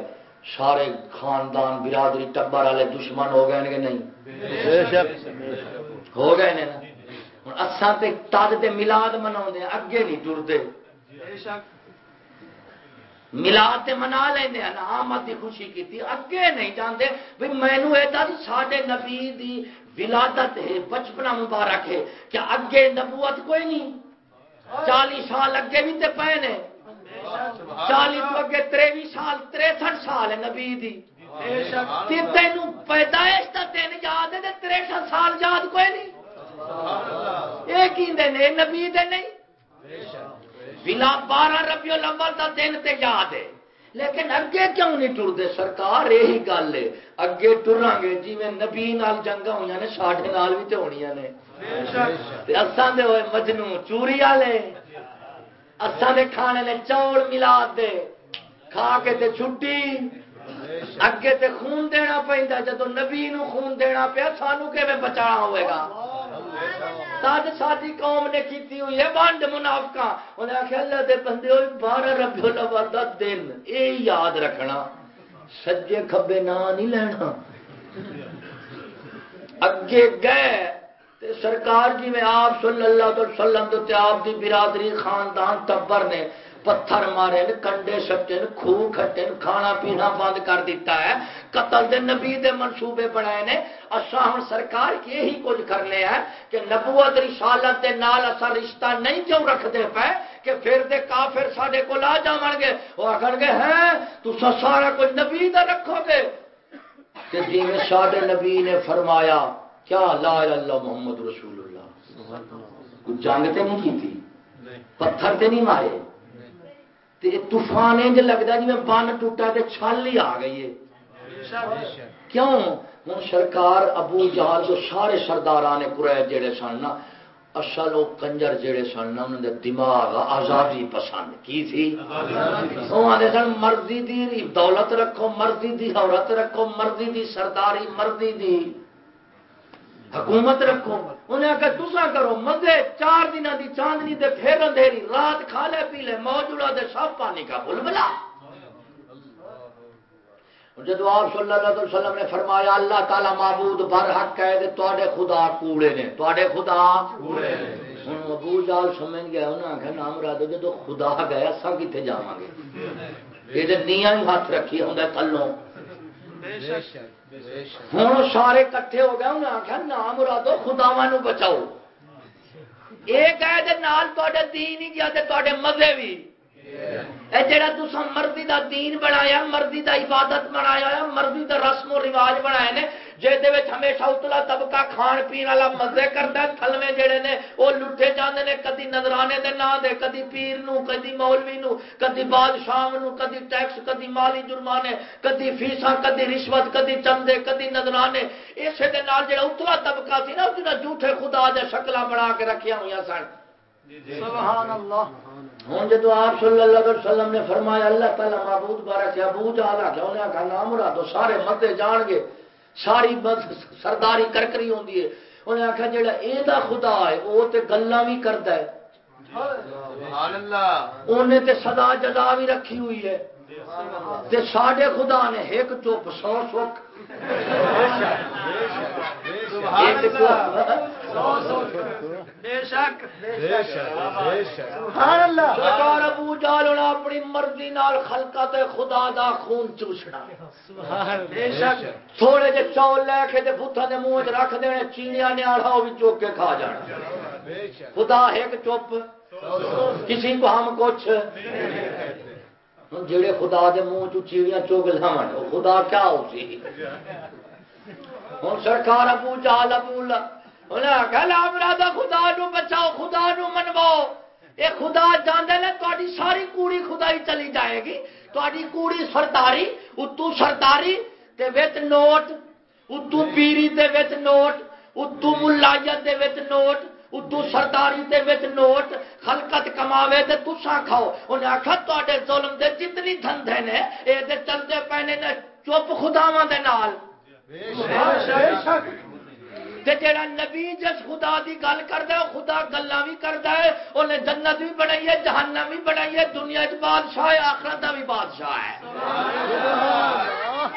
A: سارے خاندان برادری ٹبر والے دشمن ہو گئے کہ نہیں؟ ہو گئے نے ہوں اساں تے تد تے ملاد منا اگے نہیں ٹرتے ملاد تے منا لینا آمد کی خوشی کی اگے نہیں جانتے بھی مینو یہ دس نبی دی ولادت ہے بچپنا مبارک ہے کہ اگے نبوت کوئی نہیں؟ چالی سال اگے بھی تے پے نے۔ چالی تو اگے تریوی سال، تریسٹھ سال ہے نبی دی۔ تین پیدائش کا تین یاد ہے تریسٹھ سال یاد کوئی نہیں۔ یہ نبی دے نہیں۔ بلا بارہ ربیو لمبر کا دن تے یاد ہے۔ لیکن اگے کیوں نہیں ٹرتے؟ سرکار یہی گل ہے۔ اگے ٹرا گے جی میں نبی نال جنگا ہوئی نے، ساڈے نال بھی تو ہونی نے۔ اسان دے ہوئے مجنو چوری والے۔ اسان دے کھانے نے چوڑ ملا دے کھا کے تے چھٹی اگے تے خون دینا پہنتا جدو نبی نو خون دینا پیا سانو کہ بچا ہوئے گا تج ساری قوم نے کیتی ہوئی ہے بانڈ منافقہ انہیں آخیا اللہ دے بندے ہوئے بارہ ربیع الاول دا دن اے یاد رکھنا سجے کھبے نہ نہیں لینا اگے گئے تے سرکار جی میں آپ صلی اللہ علیہ وسلم تو آپ دی برادری خاندان ٹبر نے پتھر مارے کنڈے سٹے خو کھٹے کھانا پینا بند کر دیتا ہے۔ قتل دے نبی دے منصوبے بنائے نے۔ اصا ہوں سرکار یہی کچھ کر لیا ہے کہ نبوت، رسالت دے نال اصا رشتہ نہیں کیوں رکھتے پے کہ پھر دے کافر ساڈے کو لا جا گے۔ وہ آخر گے ہیں تو سارا کچھ نبی دا رکھو گے۔ کہ جی میں ساڈے نبی نے فرمایا کیا لا اللہ محمد رسول اللہ۔ کچھ جنگ تے نہیں کی تھی پتھر تے نہیں مارے۔ طوفان انج لگتا جی میں بن ٹوٹا تے چھل ہی آ گئی ہے۔ کیوں؟ ہوں سرکار ابو جہال جو سارے سردار نے کرائے جڑے سن نا اصل وہ کنجر جڑے سن نا انہوں نے دماغ آزادی پسند کی تھی وہ آتے سن مرضی دی دولت رکھو مرضی دی عورت رکھو مرضی دی سرداری مرضی دی حکومت رکھو۔ انہیں آخر تسا کرو مندے چار دن دی چاندنی دے پھر اندھیری، رات کھا لے، پی لے، موجودہ دے سب پانی کا بل بلا۔ جدو آپ صلی اللہ علیہ وسلم نے فرمایا، اللہ تعالی معبود بر حق کہہ دے تے خدا کوڑے نے تے خدا کوڑے ہوں ابو جال سمجھ گیا انہیں آخر نام را دو جدو خدا گئے اصا کتنے جا گے؟ یہ نیا ہی ہاتھ رکھی ہوں تھلوں ہوں سارے کٹھے ہو گئے انہیں آخیا نام مرادو خداوا بچاؤ۔ یہ کہ دین ہی گیا تے مزے بھی جڑا تسا مرضی دا دین بنایا، مرضی دا عبادت بنایا، مرضی دا رسم و رواج بنایا نے جہد ہمیشہ اتلا طبقہ کھان پی والا مزے کرتا ہے تھلوے جڑے نے وہ لٹے جاندے نے، کدی نظرانے دے نا دے، کدی پیر نو، کدی مولوی نو، کدی بادشاہ نو، کدی ٹیکس، کدی مالی جرمانے، کدی فیساں، کدی رشوت، کدی چندے، کدی نظرانے۔ اسے دے نال جڑا اتلا طبقہ سی نا جڑا جھوٹے خدا دے شکلاں بنا کے رکھیا ہوئی سن۔ سبحان اللہ۔ ہوں جدو آپ صلی اللہ علیہ وسلم نے فرمایا اللہ تعالیٰ معبود بارہ سے ابو انہیں کہا نام مرادو سارے متے جان گے۔ ساری سرداری کرکری ہوندی ہے۔ انہیں آخیا جہاں یہ خدا ہے وہ تو گلا بھی کرتا ہے۔ انہیں تے صدا جدا بھی رکھی ہوئی ہے۔ تے ساڈے خدا نے ایک چپ سو سکھ اپنی مرضی نال تے خدا دا خون چوسنا تھوڑے جے چول لے کے بتھا دے منہ رکھ دے چینیا نیاڑا وہ بھی چوک کے کھا جانا. خدا ایک چپ. کسی کو ہم کچھ. جڑے خدا دے منہ چیڑیاں چوگ لاون خدا کیا ہو سی ہوں سرکار ابو چال ابو انہیں آخیا لا مراد خدا نو بچاؤ، خدا نو منواؤ۔ اے خدا جانے لے تاری ساری کوڑی خدائی چلی جائے گی۔ تاری کوڑی سرداری، اتو سرداری تے ویت نوٹ، اتو پیری تے ویت نوٹ، اتو ملائیت دے ویت نوٹ، اتو سرداری دے ویت نوٹ۔ خلقت کماوے تے تسا کھاؤ۔ انہیں آکھا، تواڈے ظلم دے جتنی دھندے نے اے دے چلدے پینے نے چپ خداواں دے نال۔ بے شک۔ تے جیڑا نبی جس خدا دی گل کردا ہے خدا گلاں بھی کردا ہے اونے جنت بھی بنائی ہے جہنم بھی بنائی ہے دنیا وچ بادشاہ ہے آخرت دا بھی بادشاہ ہے۔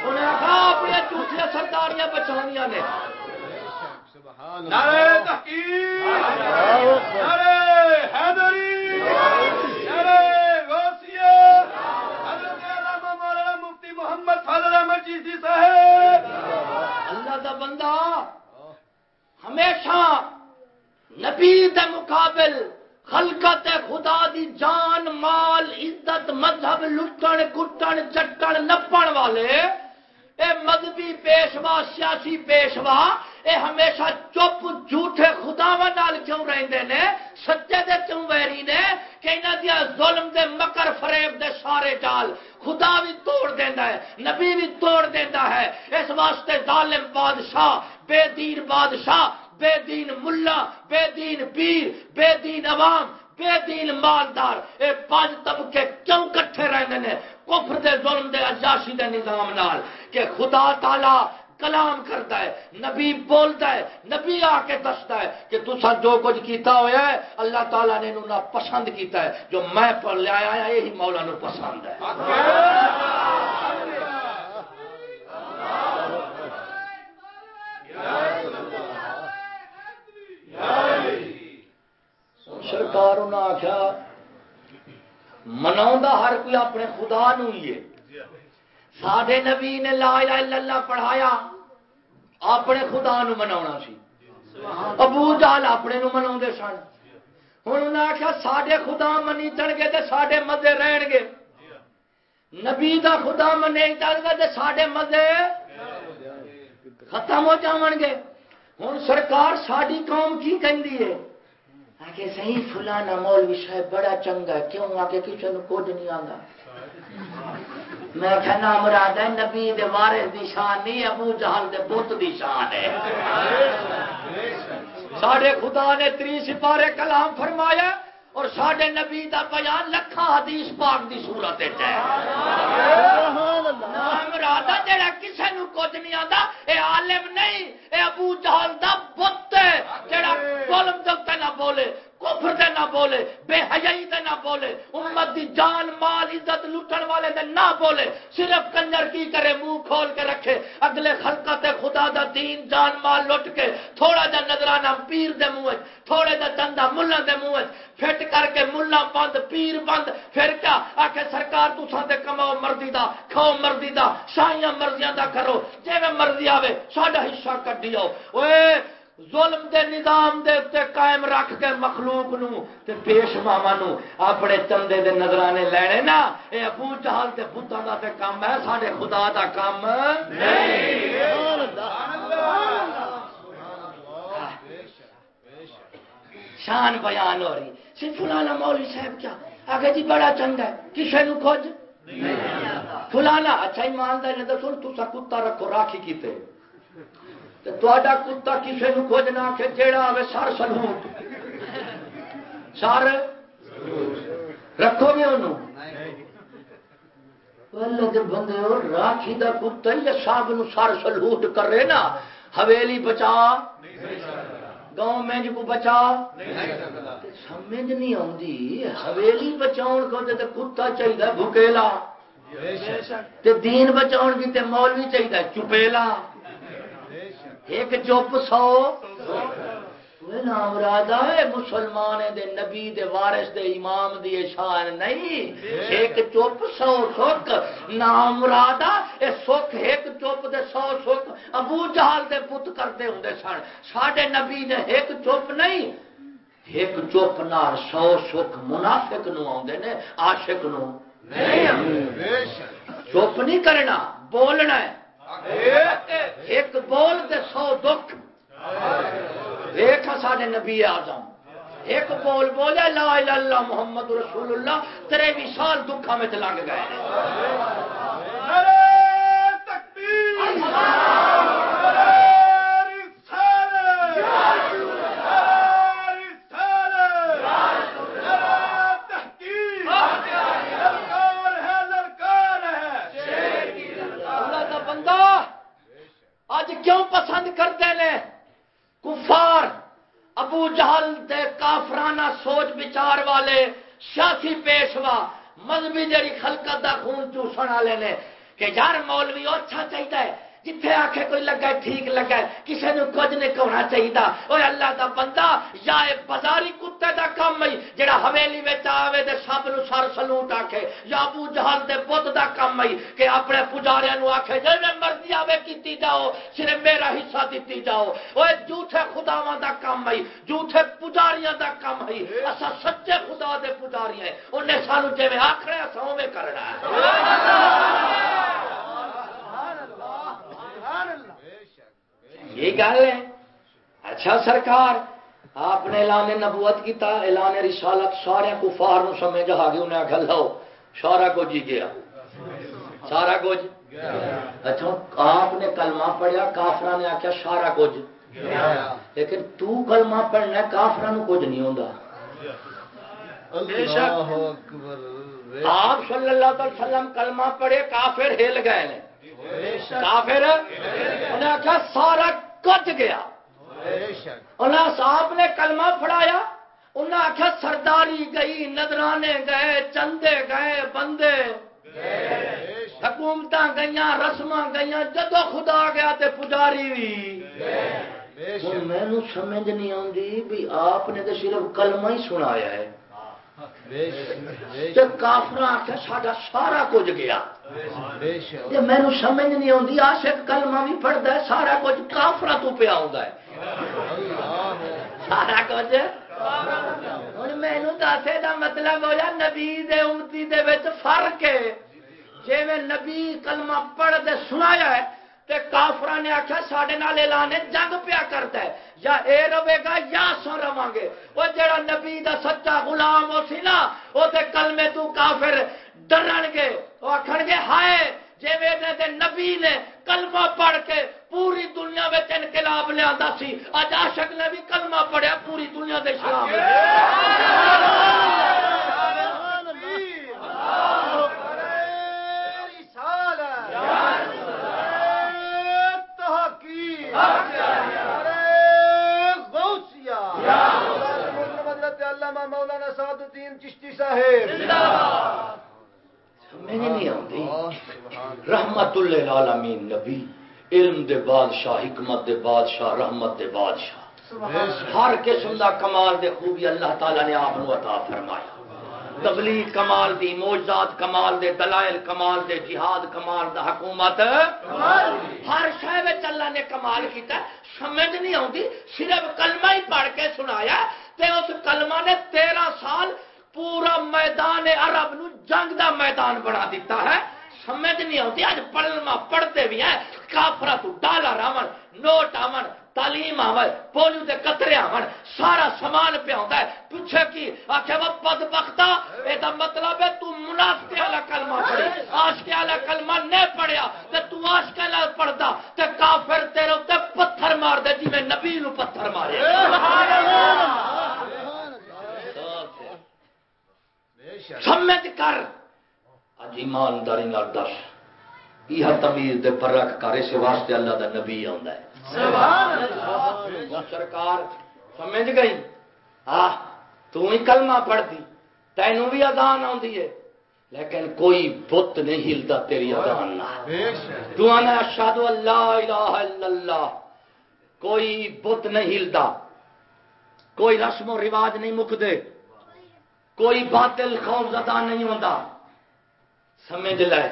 A: انہیں کہا اپنی جھوٹیاں سرداریاں بچاونیاں نے۔
B: نعرہ تحقیق۔ نعرہ حیدری۔ نعرہ غوثیہ۔ حضرت علامہ مولانا مفتی محمد فضل احمد چیزی صاحب۔
A: اللہ دا بندہ ہمیشہ نبی دے مقابل خلقت خدا دی جان، مال، عزت، مذہب، لٹن کٹن چٹن نپن والے اے مذہبی پیشوا، سیاسی پیشوا، اے ہمیشہ چپ جھوٹے خداوا نال کیوں رہندے نے؟ سچے دے کیوں ویری نے؟ کہ انہاں دیا ظلم دے مکر فریب دے سارے جال خدا بھی توڑ دیندا ہے، نبی بھی توڑ دیندا ہے۔ اس واسطے ظالم بادشاہ، بے دین بادشاہ، بے دین ملا، بے دین پیر، بے دین عوام، بے دین مالدار، اے پانچ طبقے کیوں کٹھے رہندے نے؟ کفر دے ظلم دے عیاشی دے نظام نال کہ خدا تعالی کلام کرتا ہے، نبی بولتا ہے، نبی آ کے دستا ہے کہ تسا جو کچھ کیتا ہوا ہے، اللہ تعالیٰ نے انہوں پسند کیتا ہے، جو میں پر لے آیا یہی مولا نو پسند ہے۔ سرکار انہیں آخیا منا ہر کوئی اپنے خدا نو ہی ہے۔ ساڈے نبی نے لا الہ الا اللہ پڑھایا اپنے خدا نو منا سی۔ ابو جال اپنے نو منا سن۔ ہوں انہیں آخیا سڈے خدا منی چڑھ گے تو سڈے مزے رہن گے۔ نبی دا خدا منے چڑھ گے تو سڈے مزے ختم ہو جان گے۔ ہوں سرکار ساری قوم کی کہندی ہے آگے صحیح فلانا مولوی صاحب، بڑا چنگا ہے کیوں؟ آگے کسی نے کچھ نہیں آتا میں کہنا مراد ہے، نبی دے وارث دی شان نہیں، ابو جہل دے بت دی شان ہے۔ ساڈے خدا نے تری سپارے کلام فرمایا اور ساڈے نبی دا بیان لکھا حدیث پاک دی صورت ہے۔ مراد جڑا کسے نو کچھ نہیں آتا اے عالم نہیں اے ابو جہل دا بت ہے جڑا ظلم دے نہ بولے۔ کفر دے نہ بولے، بے حیائی دے نہ بولے، امت دی جان، مال، عزت لٹن والے دے نہ بولے۔ صرف کنجر کی کرے، منہ کھول کے رکھے۔ اگلے خلقت خدا دا دین، جان، مال لٹ کے تھوڑا جا نظرانہ پیر دے منہ تھوڑے دا چندہ ملا دے منہ فٹ کر کے ملا بند، پیر بند۔ پھر کیا؟ آ کے سرکار تو ساتے کماؤ مرضی دا، کھاؤ مرضی دا شاہیاں مرضیاں دا کرو۔ جے میں مرضی آوے، ساڈا حصہ کڈی آؤ۔ اوے ظلم دے نظام دے تے قائم رکھ کے مخلوق نو تے پیش ماما نو اپنے چندے دے نظرانے لینے نا۔ اے ابو جہل تے بتا دا تے کام ہے ساڈے خدا دا کام شان بیان ہو رہی۔ صرف فلانا مولوی صاحب کیا؟ آگے جی بڑا چنگا ہے کسے نو کھوج؟ فلانا؟ اچھا ایماندار نے دسو تسا کتا رکھو راکھی کیتے۔ تا کتا کسی نو کھوجنا کہ جیڑا آئے سر سلوٹ۔ سر؟ رکھو گے انہوں بندے راکھی دا کتا یا سب سر سلوٹ کر رہے نا۔ حویلی بچا۔ گاؤں میں کو بچا۔ سمجھ نہیں آتی حویلی بچاؤ کو تے کتا چاہیے بھوکیلا۔ تے دین بچاؤ کی تے مولوی چاہیے چپیلا۔ ایک چپ سو۔ ہے مسلمان دے نبی دے وارث دے امام دی شان نہیں۔ ایک چپ سو سکھ۔ نام اے سکھ ایک چپ دے سو سکھ۔ ابو جہال دے پت کرتے ہوں سن۔ ساڈے نبی نے ایک چپ نہیں۔ ایک چپ نال سو سکھ منافق نو آدھے نے عاشق نو۔ چپ نہیں کرنا بولنا ہے۔ ایک بول دے سو دکھ۔ دیکھ سارے نبی آزم ایک بول بولے لا الہ اللہ محمد رسول اللہ تیرے بھی سال دکھا میں لنگ گئے۔
B: تکبیر نعرہ رسالت نعرہ رسالت نعرہ تحقیق للکار ہے للکار ہے
A: اللہ کا بندہ اج کیوں پسند کرتے ہیں؟ کفار، ابو جہل دے کافرانہ سوچ بچار والے، سیاسی پیشوا، مذہبی جڑی خلقت دا خون چوسن والے نے، کہ یار مولوی اچھا چاہیے جتھے آخے کوئی لگا ہے ٹھیک لگا ہے کسی نے کچھ نہیں کہنا چاہیے وہ اللہ دا بندہ یا اے بازاری کتے دا کام ہے، جڑا حویلی میں آوے دے سب نو سر سلوٹ آکھے، یا ابو جہل دے بت دا کام ہے کہ اپنے پجاریاں نو آکھے جے میں مرضی آوے کیتی جاؤ، صرف میرا حصہ دیتی جاؤ۔ وہ جھوٹے خداواں دا کام ہے، جھوٹے پجاریاں دا کام ہے اسا سچے خدا دے پجاری ہیں۔ انہیں سانو جویں آکھنا ہے اسا اوویں کرنا ہے۔ یہ گل ہے۔ اچھا سرکار آپ نے اعلان نبوت کیتا اعلان رسالت سارے کفار نو سمجھ آ گئی انہیں آخر لو سارا کچھ ہی گیا۔ سارا کچھ۔ اچھا آپ نے کلمہ پڑھیا کافرا نے آخیا سارا کچھ۔ لیکن تو کلمہ پڑھنا کافرا کچھ نہیں ہوتا آپ صلی اللہ علیہ وسلم کلمہ پڑھے کافر ہل گئے کافر؟ انہیں آخیا سارا کچھ گیا۔ انہیں صاحب نے کلمہ پڑھایا انہیں آخیا سرداری گئی نظرانے گئے، چندے گئے، بندے حکومت گئی رسم گئی جدو خدا گیا تے پجاری بھی
C: بے
A: سمجھ نہیں آتی بھی آپ نے تو صرف کلمہ ہی سنایا ہے۔ تے کافر آخیا ساڈا سارا کچھ گیا۔ تے مینو سمجھ نہیں آتی عاشق کلمہ بھی پڑھتا ہے سارا کچھ کافرا تو پیا ہے۔
C: اللہ۔
A: سارا کچھ ہوں مینو دسے کا مطلب ہوا نبی دے امتی دے وچ فرق ہے۔ جی میں نبی کلمہ پڑھ دے سنایا ہے تے کافرا نے آخیا سڈے نال اعلان جنگ پیا کرتا ہے۔ یا اے رہے گا یا سو رواں گے۔ وہ جڑا نبی دا سچا غلام ہو سی نا وہ تے کلمے تو کافر ڈرن گے۔ وہ آخر گے ہائے جی دے نبی نے کلمہ پڑھ کے پوری دنیا میں انقلاب لیا سی اج عاشق نے بھی کلمہ پڑھیا پوری دنیا دے اسلام لے
C: مولانا سعد الدین چشتی صاحب
A: سمجھ نہیں آتی رحمت للعالمین نبی علم دے بادشاہ حکمت دے بادشاہ رحمت دے بادشاہ ہر قسم دا کمال دے خوبی اللہ تعالی نے آپ عطا فرمایا۔ تبلیغ کمال دی موجزات کمال دے دلائل کمال دے جہاد کمال دا حکومت۔ ہر شہر اللہ نے کمال کیتا سمجھ نہیں آتی صرف کلمہ ہی پڑھ کے سنایا تے اس کلمہ نے تیرہ سال پورا میدان عرب نو جنگ دا میدان بنا دیتا ہے۔ سمجھ نہیں آتی اج پڑھنا پڑھتے بھی ہیں کافرا تو ڈالر آمن نوٹ آمن تعلیم آمن پولیو دے قطرے آمن سارا سامان پہ آتا ہے۔ پوچھے کی؟ آخر وہ پد بختا یہ مطلب ہے تو منافقے والا کلمہ پڑھی آشکے والا کلمہ نہیں پڑھیا، تے تو آشکے والا پڑھتا تے کافر تیرے اتنے پتھر مار دے جی میں نبی نو پتھر مارے۔
C: بے شک
A: سمجھ کر۔ اج ایمانداری نال دس یہ تمیز دے پرکھ کر اس واسطے اللہ دا نبی آندا ہے۔ سرکار سمجھ گئی۔ آ تو کلمہ پڑھتی تینوں بھی اذان آندی ہے۔ لیکن کوئی بت نہیں ہلتا تیری اذان نہ تو انا اشہد اللہ الہ الا اللہ۔ کوئی بت نہیں ہلتا۔ کوئی رسم و رواج نہیں مکدے کوئی باطل خوف زدہ نہیں ہوتا سمجھ لے۔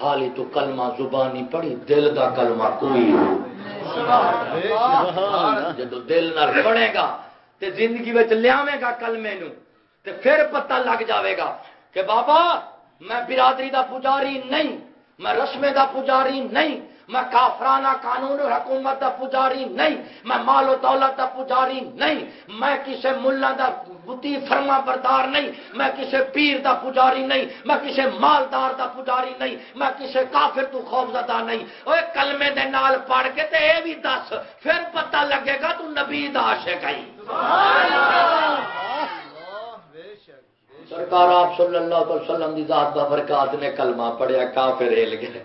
A: حالی تو کلمہ زبانی پڑھی، دل دا کلمہ کوئی ہو جدو دل نہ پڑھے گا تے زندگی وچ لیاویں گا کل مینو تے پھر پتہ لگ جاوے گا کہ بابا، میں برادری دا پجاری نہیں، میں رسمے دا پجاری نہیں میں کافرانہ قانون و حکومت دا پجاری نہیں میں مال و دولت دا پجاری نہیں میں کسی ملا دا بتی فرما بردار نہیں میں کسی پیر دا پجاری نہیں میں کسی مالدار دا پجاری نہیں میں کسی کافر تو خوف زدہ نہیں۔ اوے کلمے دے نال پڑھ کے تے اے بھی دس پھر پتہ لگے گا تو نبی دا عاشق ہے۔ سرکار آپ صلی اللہ علیہ وسلم دی ذات بابرکات نے کلمہ پڑھیا کافر ہل گئے۔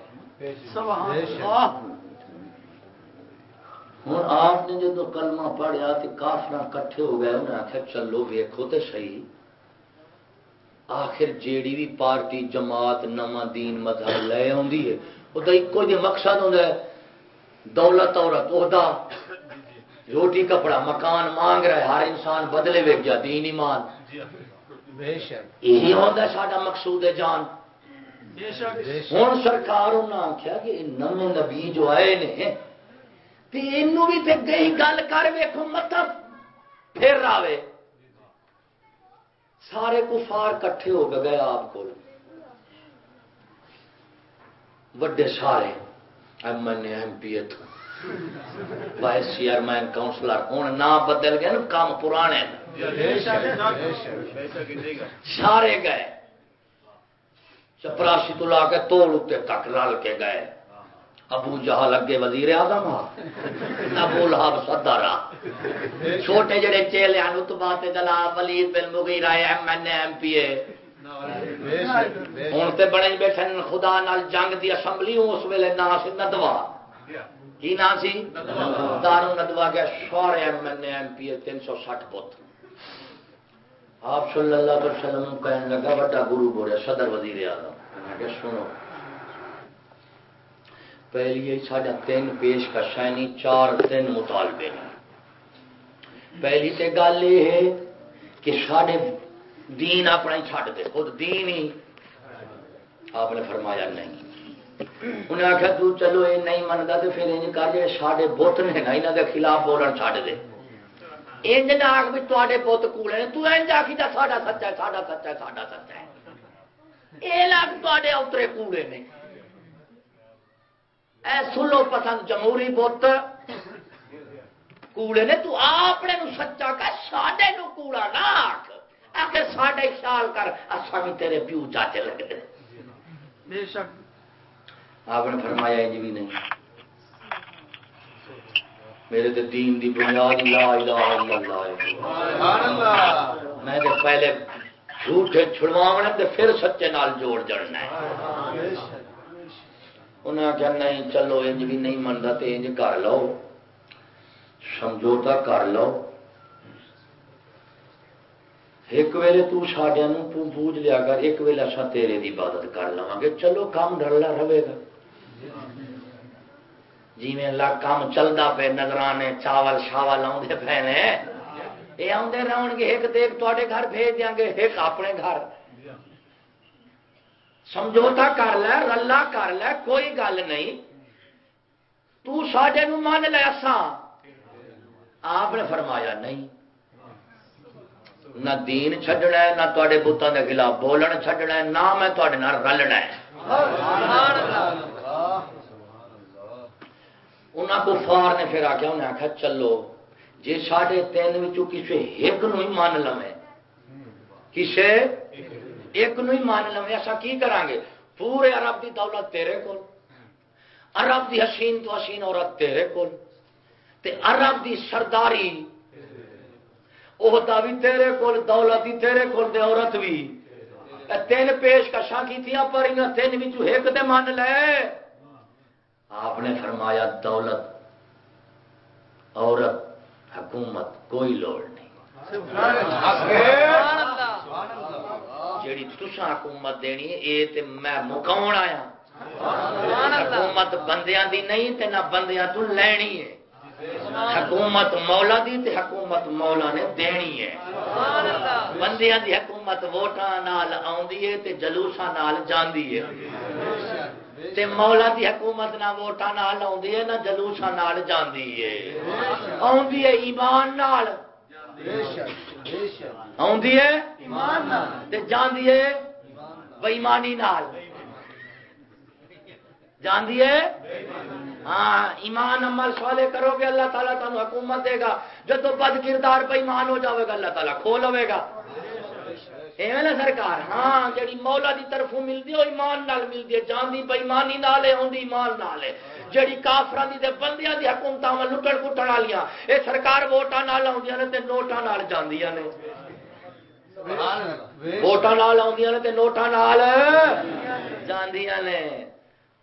A: ہوں آپ نے جدو کلمہ پڑھیا تو کافر کٹھے ہو گئے انہیں آخیا چلو ویکو تو صحیح۔ آخر جیڑی بھی پارٹی جماعت نواں دین مذہب لے آدھی ہے وہ تو ایک جی مقصد ہوتا ہے دولت عورت عہدہ۔ روٹی کپڑا مکان مانگ رہا ہے ہر انسان بدلے ویک گیا دین ایمان۔
C: شک
A: یہی ہوتا ہے ساڈا مقصود ہے جان۔ ہوں سرکار انہیں آخیا کہ نویں نبی جو آئے نے بھی تے گئی گل کر ویکھو مطلب پھر آوے۔ سارے کفار کٹھے ہو گئے آپ کو وڈے سارے۔ M N A M P A vice chairman councillor ہوں نام بدل گئے نا کام پرانے۔ نے
C: بے شک بے شک.
A: سارے گئے۔ چپراسی تو لا کے توڑ اتنے تک رل کے گئے۔ ابو جہل اگے وزیر اعظم ہا ابو لہب صدر ہاں۔ چھوٹے جڑے چیلے ہیں تو Walid bin Mughira M N M P A
C: بے شک بے
A: تے بنے بیٹھے خدا نال جنگ دی اسمبلی اس ویلے نا سی ندوا کی نا سی؟ دارو ندوا کے سارے M N M P A 360 پت۔ آپ صلی اللہ علیہ وسلم کہنے لگا بڑا گرو بولے، صدر وزیر اعظم۔ کہ سنو، پہلی ساڈا تین پیش کا شائنی چار تین مطالبے نے۔ پہلی تے گل یہ ہے کہ ساڈے دین اپنا ہی چھڈ دے، خود دین ہی۔ آپ نے فرمایا، نہیں۔ انہیں آخیا تو چلو، یہ نہیں منتا تو پھر انج کر جائے ساڈے بت نے نا یہاں کے خلاف بولن چھڈ دے۔ انج نہ آخ بھی تے بت کوڑے نے تو انج آخی جا ساڈا سچا ہے ساڈا سچا ہے ساڈا سچا ہے یہ لگ تے اترے کوڑے نے اے سلو پسند جمہوری بت کوڑے نے تو اپنے نو سچا کر ساڈے نو کوڑا نہ آخ آخر ساڈے خیال کر اصا بھی تیرے پیو چاچے لگے
B: بے شک
A: آپ نے فرمایا انج بھی نہیں میرے تے دین دی بنیاد لا الہ الا اللہ ہے۔
C: سبحان اللہ۔
A: میں تے پہلے جھوٹے چھڑواونے تے پھر سچے نال جوڑ جڑنا ہے۔ انہیں آخیا نہیں چلو انج بھی نہیں منتا تو انج کر لو۔ سمجھوتا کر لو۔ ایک ویلے تو ساڈیا پوج لیا کر ایک ویلے اصا تیرے دی عبادت کر لوا گے۔ چلو کام ڈرلا رہے گا۔ جی میں لا کام چلتا پہ نظرانے چاول شاول آدھے پے نے۔ یہ آدھے رہن گے ایک دیکھ تے گھر بھیج دیا گے ایک اپنے گھر۔ سمجھوتا کر لے، رلا کر لے، کوئی گل نہیں۔ تو ساڈے نو مان لے اساں۔ آپ نے فرمایا، نہیں۔ نہ دین چھڈنا ہے، نہ تے بتوں کے خلاف بولن چھڈنا ہے، نہ میں تے رلنا ہے۔ انہوں کو فار نے پھر آخیا انہیں آخیا چلو جی ساڈے تین وچوں کسی ایک نو ہی مان لویں کسے ایک نو ہی مان لویں ایسا کی کران گے پورے عرب دی دولت تیرے کول عرب دی حسین تو حسین عورت تیرے کول تے عرب دی سرداری عہدہ بھی تیرے کول دولت بھی تیرے کول تے عورت بھی تین پیش کشاں کیتیاں پر انہاں تین وچوں ایک تے مان لے آپ نے فرمایا دولت عورت حکومت کوئی لوڑ نہیں۔ جیڑی تسا حکومت دینی اے تے میں مکاون آیا۔ حکومت بندیاں دی نہیں تے نہ بندیاں تو لینی ہے۔ حکومت مولا دی تے حکومت مولا نے دینی ہے۔ بندیاں دی حکومت ووٹاں نال آوندی ہے تے جلوساں نال جاندی ہے۔ تے مولا دی حکومت نہ ووٹاں نال آوندی ہے، نہ جلوساں نال جاندی ہے۔ آوندی ہے ایمان نال۔
C: بے شک بے شک
A: آوندی ہے؟ ایمان نال تے جاندی ہے بے ایمانی نال۔ جاندی ہے؟ ہاں ایمان عمل سوالے کرو گے، اللہ تعالیٰ تمہیں حکومت دے گا۔ جب بد کردار پہ ایمان ہو جاوے گا، اللہ تعالیٰ کھول ہوے گا۔ ایویں نا سرکار ہاں جڑی مولا دی طرفوں ملدی او ایمان نال ملدی ہے، جاندی بے ایمانی نال ہے ہوندی ایمان نال ہے۔ جڑی کافراں دی تے بندیاں دی حکومتاں ول لٹڑ پٹڑ والیاں اے سرکار ووٹاں نال آوندیاں نے تے نوٹاں نال جاندیاں نے۔ ووٹاں نال آوندیاں نے تے نوٹاں نال جاندیاں نے۔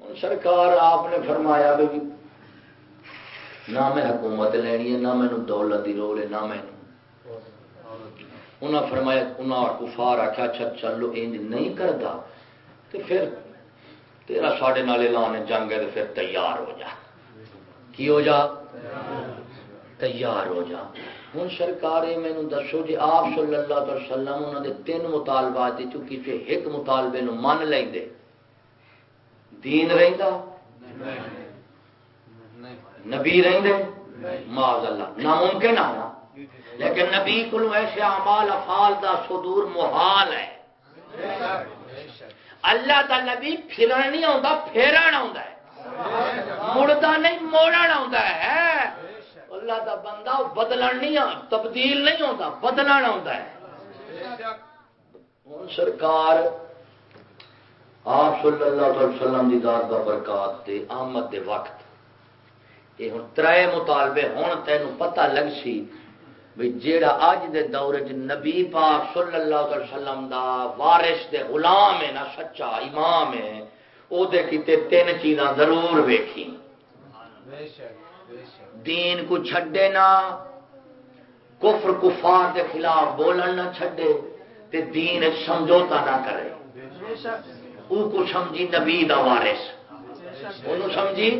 A: ہن سرکار آپ نے فرمایا بھی، نہ میں حکومت لینی ہے، نہ مینوں دولت دی لوڑ ہے، نہ مینوں انہیں فرمایا انہیں کفار آخیا اچھا چلو انج نہیں کرتا تو پھر تیرا ساڈے نال اعلان جنگ ہے تو پھر تیار ہو جا۔ کی ہو جا؟ تیار ہو جا۔ ہوں سرکار مینو دسو جی آپ صلی اللہ علیہ وسلم انہوں نے تین مطالبات کسی ایک مطالبے نو من لیں دے دین رہندا؟ نبی رہندے معاذ اللہ ناممکن آنا لیکن نبی کو ایسے امال افال دا صدور محال ہے۔ اللہ دا نبی پھرن نہیں آتا پھیرن آتا ہے۔ مڑتا نہیں، موڑن آتا ہے۔ اللہ دا بندہ بدلن نہیں تبدیل نہیں ہوتا بدلن آتا ہے۔ ہوں سرکار آپ صلی اللہ علیہ وسلم دی دار کا برکات دے آمد دے وقت یہ ہوں ترے مطالبے ہوں تینوں پتہ لگ سی۔ بھی جیڑا اج دے دور چ نبی پاک صلی اللہ علیہ وسلم دا وارث دے غلام ہے نا، سچا امام ہے، او دے کیتے تین چیزاں ضرور ویکھی دین کو چھڈے نا، کفر کفار دے خلاف بولن نہ چھڈے، تے دین سمجھوتا نہ کرے۔ او کو سمجھی نبی دا وارث۔ سمجھی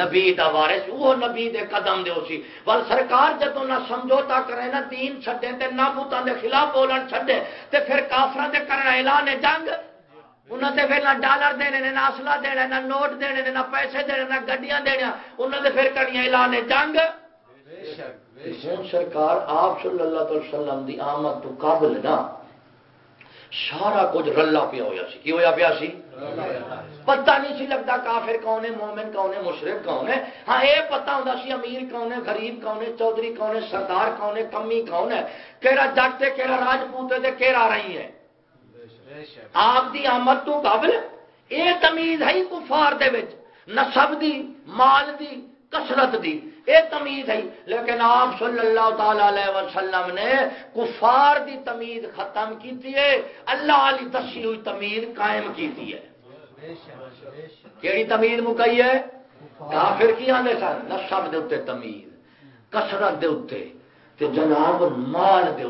A: نبی دا وارث۔ وہ نبی دے قدم دے اسی ول سرکار جدو نہ سمجھوتا کرے نہ دین چھڈے تے نہ بوتاں دے خلاف بولن چھڈے تے پھر کافراں دے کرنا اعلان جنگ انہوں تے پھر نہ ڈالر دینے نے نہ اسلحہ دینا نہ نوٹ دینے نے نہ پیسے دینے نہ گڈیاں دینا انہوں نے پھر کرنی اعلان جنگ۔ سرکار آپ صلی اللہ علیہ وسلم دی آمد تو قابل نہ۔ سارا کچھ رلا پیا ہوا سی۔ کی ہوا پیا سی؟ پتہ نہیں سی لگتا کافر کون ہے مومن کون ہے مشرق کون ہے۔ ہاں یہ پتا ہوتا سی امیر کون ہے غریب کون ہے چودھری کون ہے سردار کون ہے کمی کون ہے۔ کہڑا جٹ ہے کہڑا راجپوت ہے کہڑا رہی ہے۔ آپ دی آمد تو قبل یہ تمیز ہے کفار دے وچ نسب دی مال دی کسرت دی۔ یہ تمیز ہے۔ لیکن آپ صلی اللہ تعالی علیہ وسلم نے کفار دی تمیز ختم کی ہے اللہ علی دسی ہوئی تمیز قائم کی ہے کیڑی تمیز مکئی ہے؟ کافر کی آنے سن؟ نسب دے اتنے تمیز کسرت دے اتنے تے جناب مال دے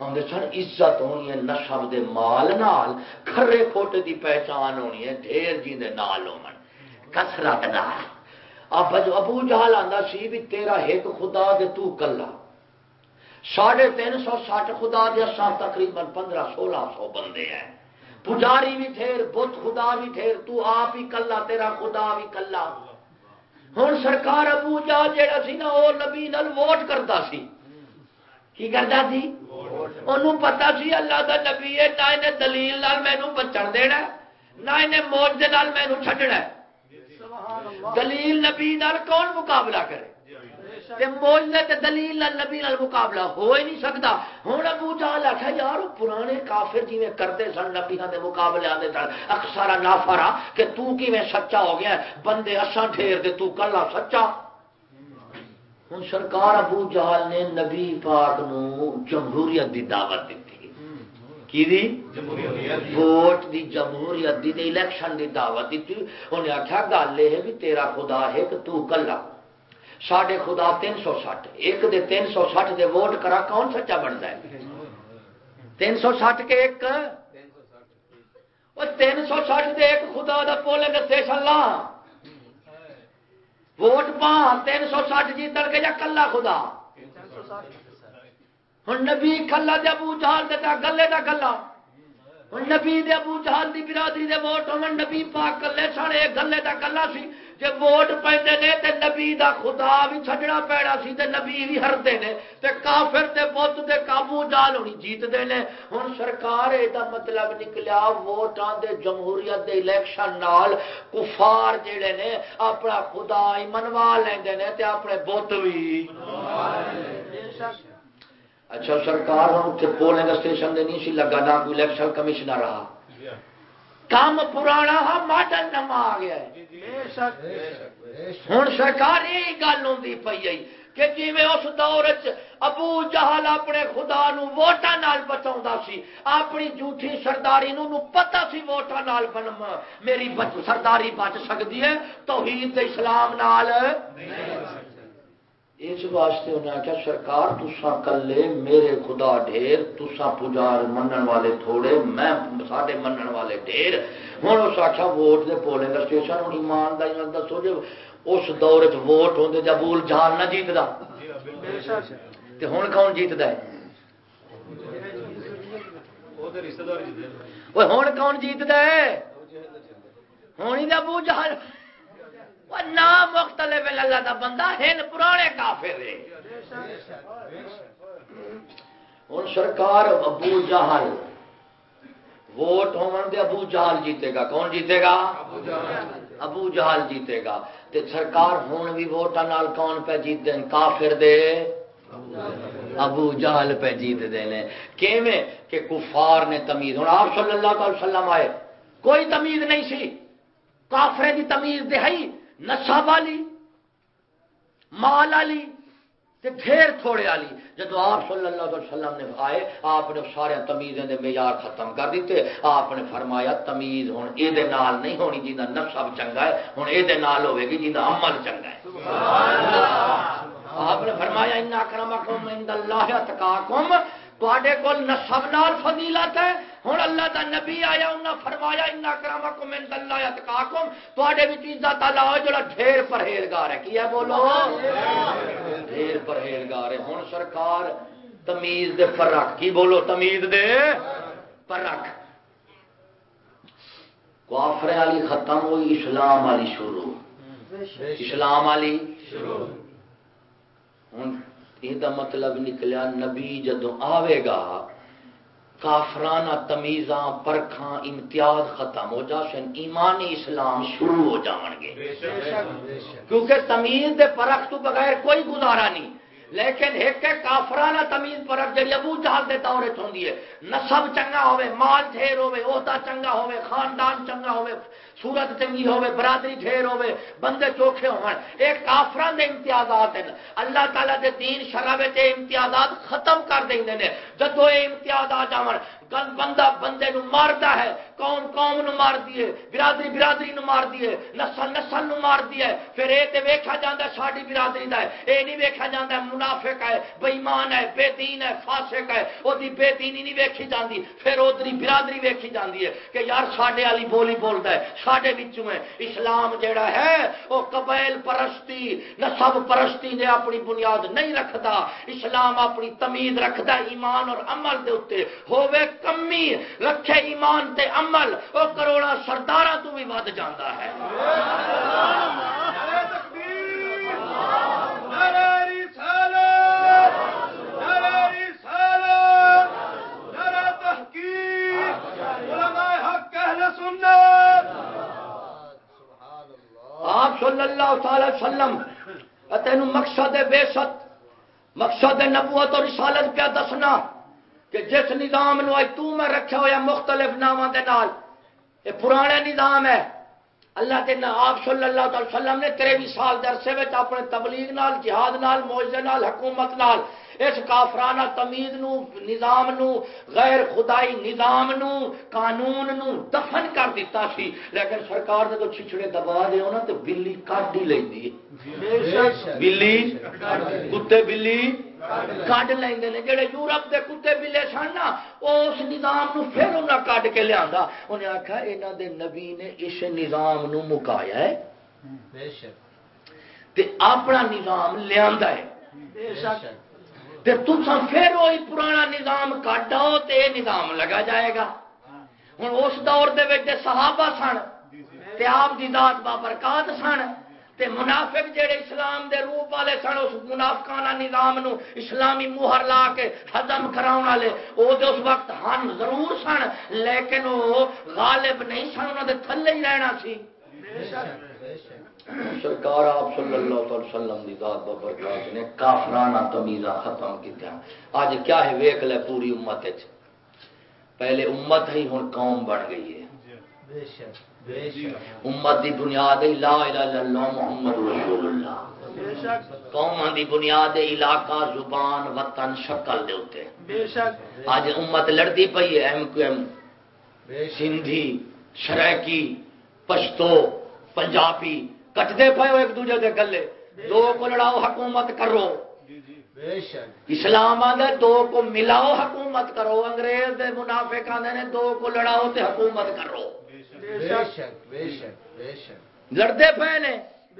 A: آدھے سن، عزت ہونی ہے نسب دے مال نال، کھرے کھوٹے دی پہچان ہونی ہے، ڈھیر جی دے نال ہون کسرت نال۔ اب ابو جہل آتا سی بھی تیرا ایک خدا دے تو کلا۔ ساڑھے تین سو سٹھ خدا دے سات تقریباً پندرہ سولہ سو بندے ہیں۔ پجاری بھی تھیر، بت خدا بھی تھیر، تو آپ ہی کلا، تیرا خدا بھی کلا۔ ہوں سرکار ابو جا جا سی نا وہ نبی نل ووٹ کرتا سی۔ کی کرتا سی؟ انہوں پتا سی اللہ دا نبی ہے، نہ دلیل نال مینو بچن دینا، نہ انہیں موج دے نال مینو چھڈنا۔ دلیل نبی نال کون مقابلہ کرے؟ دلیل نبی نال مقابلہ ہو ہی نہیں سکتا۔ ہوں ابو جال آخیا یار، پرانے کافر جی کرتے سن نبیا کے مقابلے آتے سن، اکثر نافرا کہ تو کی سچا ہو گیا بندے اساں ٹھیر دے، تو کلا سچا۔ ہوں سرکار ابو جہل نے نبی پاک نو جمہوریت دی دعوت دیتی کی دی ووٹ دی جمہوریت دی الیکشن دی دعوت دیتی. انہیں آخیا گل یہ بھی تیرا خدا ہے کہ تو کلا. ساڈے خدا تین سو سٹھ. ایک دے تین سو سٹھ دے ووٹ کرا کون سچا بنتا ہے؟ تین سو سٹھ کے ایک؟ تین سو سٹھ دے ایک خدا دا پولنگ اسٹیشن لا ووٹ پا تین سو سٹھ جیت کے یا کلا خدا؟ ہوں نبی کلا دے ابو جہال دے گلے دا گلا۔ ہوں نبی دے ابو جہال دی برادری دے ووٹ ہوں نبی پاک کلے سارے گلے دا گلا سی۔ جے ووٹ پیندے نے تے نبی دا خدا بھی چھڈنا پینا سی تے نبی بھی ہردے نے۔ تے کافر تے بت تے قابو جال ہونی جیت دے نے۔ ہن سرکار اے دا مطلب نکلیا ووٹاں دے جمہوریت دے الیکشن نال کفار جڑے نے اپنا خدا ہی منوا لیندے نے تے اپنے بت بھی اچھا سرکار ہوں اتنے پولنگ اسٹیشن دے نہیں سی لگا نہ کوئی الیکشن کمشنر رہا۔ کام پرانا ہاں ماڈرن نما آ گیا ہے۔ ہوں سرکار یہ گل ہوں پی آئی کہ جی اس دور چ ابو جہل اپنے خدا نو ووٹاں نال بچاوندا سی اپنی جھوٹھی سرداری نو نو پتہ سی ووٹاں نال بن میری بچ سرداری بچ سکتی ہے توحید اسلام نال۔ نہیں اس واسطے انہیں آخیا سرکار تسا کلے میرے خدا ڈھیر تسا پجار منن والے تھوڑے، میں سارے منن والے ڈھیر. ہوں اس آخیا ووٹ دے پولنگ اسٹیشن ہوں ایمان دسو جی اس دور چ ووٹ ہوں جب بول جان نہ جیتتا ہوں کون جیتتا ہے؟ ہوں کون جیتتا ہے؟ ہوں ہی ابو جہل نام مختلف اللہ دا بندہ ہن پرانے کافر ہے ہوں سرکار ابو جہل۔ ووٹ ہون دے ابو جہل جیتے گا۔ کون جیتے گا؟ ابو جہل جیتے گا۔ تے سرکار ہوں بھی ووٹا نال کون پہ جیت دین کافر دے۔ ابو جہل پہ جیت دینے کیویں کہ کفار نے تمیز۔ ہوں آپ صلی اللہ علیہ وسلم آئے۔ کوئی تمیز نہیں سی۔ کافرے دی تمیز دہائی نشا والی مال والی پھر تھوڑے والی جب آپ صلی اللہ علیہ وسلم نے آئے، آپ نے سارے تمیزیں دے معیار ختم کر دیتے۔ آپ نے فرمایا، تمیز ہوں یہ نہیں ہونی جا نسب چنگا ہے ہوں یہ ہوے گی جا عمل چنگا ہے۔ آپ نے فرمایا ان کرم اللہ تکاکم تے کول نسب نال فضیلت ہے۔ ہوں اللہ دا نبی آیا انہیں فرمایا ان کرامکم عند اللہ اتقاکم تے وچ عزت اللہ ہے جڑا ڈھیر پرہیزگار ہے۔ کی ہے بولو؟ ڈھیر پرہیزگار ہے۔ ہن سرکار تمیز دے پر رکھ کی بولو؟ تمیز دے پر رکھ کافر والی ختم ہوئی، اسلام والی شروع۔ اسلام والی شروع۔ ہوں یہ مطلب نکلیا، نبی جدو آئے گا کافرانہ تمیزاں پرکھاں امتیاز ختم ہو جا سن ایمانی اسلام شروع ہو جان گے۔ کیونکہ تمیز دے پرکھ تو بغیر کوئی گزارا نہیں۔ لیکن ایک کافرانہ تمیز پرکھ جی ابو جہل دے دورے ہوندی ہے۔ نسب چنگا ہوے مال ڈھیر ہوے عہدہ چنگا ہوے خاندان چنگا ہوے صورت چنگی ہوے برادری ڈھیر ہوے بندے چوکھے ہون۔ اے کافران دے امتیازات ہیں۔ اللہ تعالی دے دین شرع وچ امتیازات ختم کر دیندے نے جدو اے امتیازات آون بندہ بندے نو ماردا ہے، قوم قوم نو مار دیے برادری برادری نو مار دیے نسل نسل نو مار دیے پھر اے تے ویکھا جاندا ہے ساڈی برادری دا ہے۔ اے نہیں ویکھا جاندا ہے منافق ہے بے ایمان ہے، بے دین ہے، فاسق ہے۔ او دی بے دینی نہیں ویکھی جاندی، پھر ادھر برادری ویکھی جاندی ہے کہ یار ساڈے والی بولی بولدا ہے ساڈے وچوں ہے۔ اسلام جیڑا ہے، او قبائل پرستی نسب پرستی دے اپنی بنیاد نہیں رکھدا۔ اسلام اپنی تمیز رکھدا ایمان اور عمل دے اوتے۔ ہوے کمی، رکھے ایمان تے عمل۔ او کروڑا سرداراں تو بھی ود جاندا ہے۔ آپ صلی اللہ تعالی وسلم تین مقصد بے ست مقصد نبوت اور رسالت پہ دسنا کہ جس نظام نو اج تو میں رکھا ہوا مختلف ناواں کے نال، یہ پرانا نظام ہے۔ اللہ کے آپ صلی اللہ تعالی وسلم نے تریوی سال درسے اپنے تبلیغ نال جہاد نال موجے نال حکومت نال اس کافرانہ تمیز نو نظام نو غیر خدائی نظام نو قانون نو دفن کر دیتا سی۔ لیکن سرکار نے تو چھچڑے دبا دے ہونا تو بلی کٹ ہی لینی بلی؟ کتے بلی؟ کڈ لیں جڑے یورپ کے کتے بلے سن نا اس نظام نو پھر انہیں کڈ کے لیا انہیں آخیا یہاں دے نبی نے اس نظام نو مکایا ہے۔ اپنا نظام لیا ہے۔ پھر وہی پرانا نظام کٹ آؤ تو یہ نظام لگا جائے گا۔ ہوں اس دور دے صحابہ سن تے آپ دی ذات بابرکات سن۔ تے منافق جڑے اسلام دے روپ والے سن اس منافقانہ نظام نو اسلامی مہر لا کے ختم کراؤن والے او دے اس وقت ہن ضرور سن لیکن وہ غالب نہیں سن انہاں دے تھلے ہی رہنا سی۔ سرکار آپ صلی اللہ علیہ وسلم دی ذات بابرکات نے کافرانہ تمیزہ ختم کیتا۔ اج کیا ہے؟ ویکھ لے پوری امت وچ۔ پہلے امت ہی ہن قوم بن گئی ہے۔ بے شک۔ امت دی بنیاد لا الہ الا اللہ محمد رسول اللہ۔ قوم دی بنیاد علاقہ، زبان، وطن، شکل دے ہوتے آج امت لڑتی پئی ہے، M Q M. Sindhi Saraiki Pashto, Punjabi. کٹتے پے ہو ایک دوجے دے گلے۔ دو کو لڑاؤ، حکومت کرو۔ اسلام آدھے دو کو ملاؤ، حکومت کرو۔ انگریز دے منافق آدھے دو کو لڑاؤ تے حکومت کرو۔ لڑتے پے نے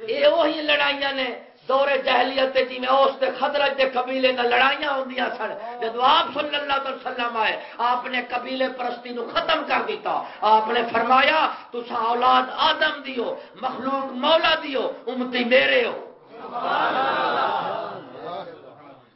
A: یہ وہی لڑائیاں نے دور جہلیت جی میں اس خدرت کے قبیلے کا لڑائیاں ہوں سن۔ جب آپ صلی اللہ علیہ وسلم آئے، آپ نے قبیلے پرستی نو ختم کر دیتا۔ آپ نے فرمایا تسا اولاد آدم دیو، مخلوق مولا دیو، امتی میرے ہو۔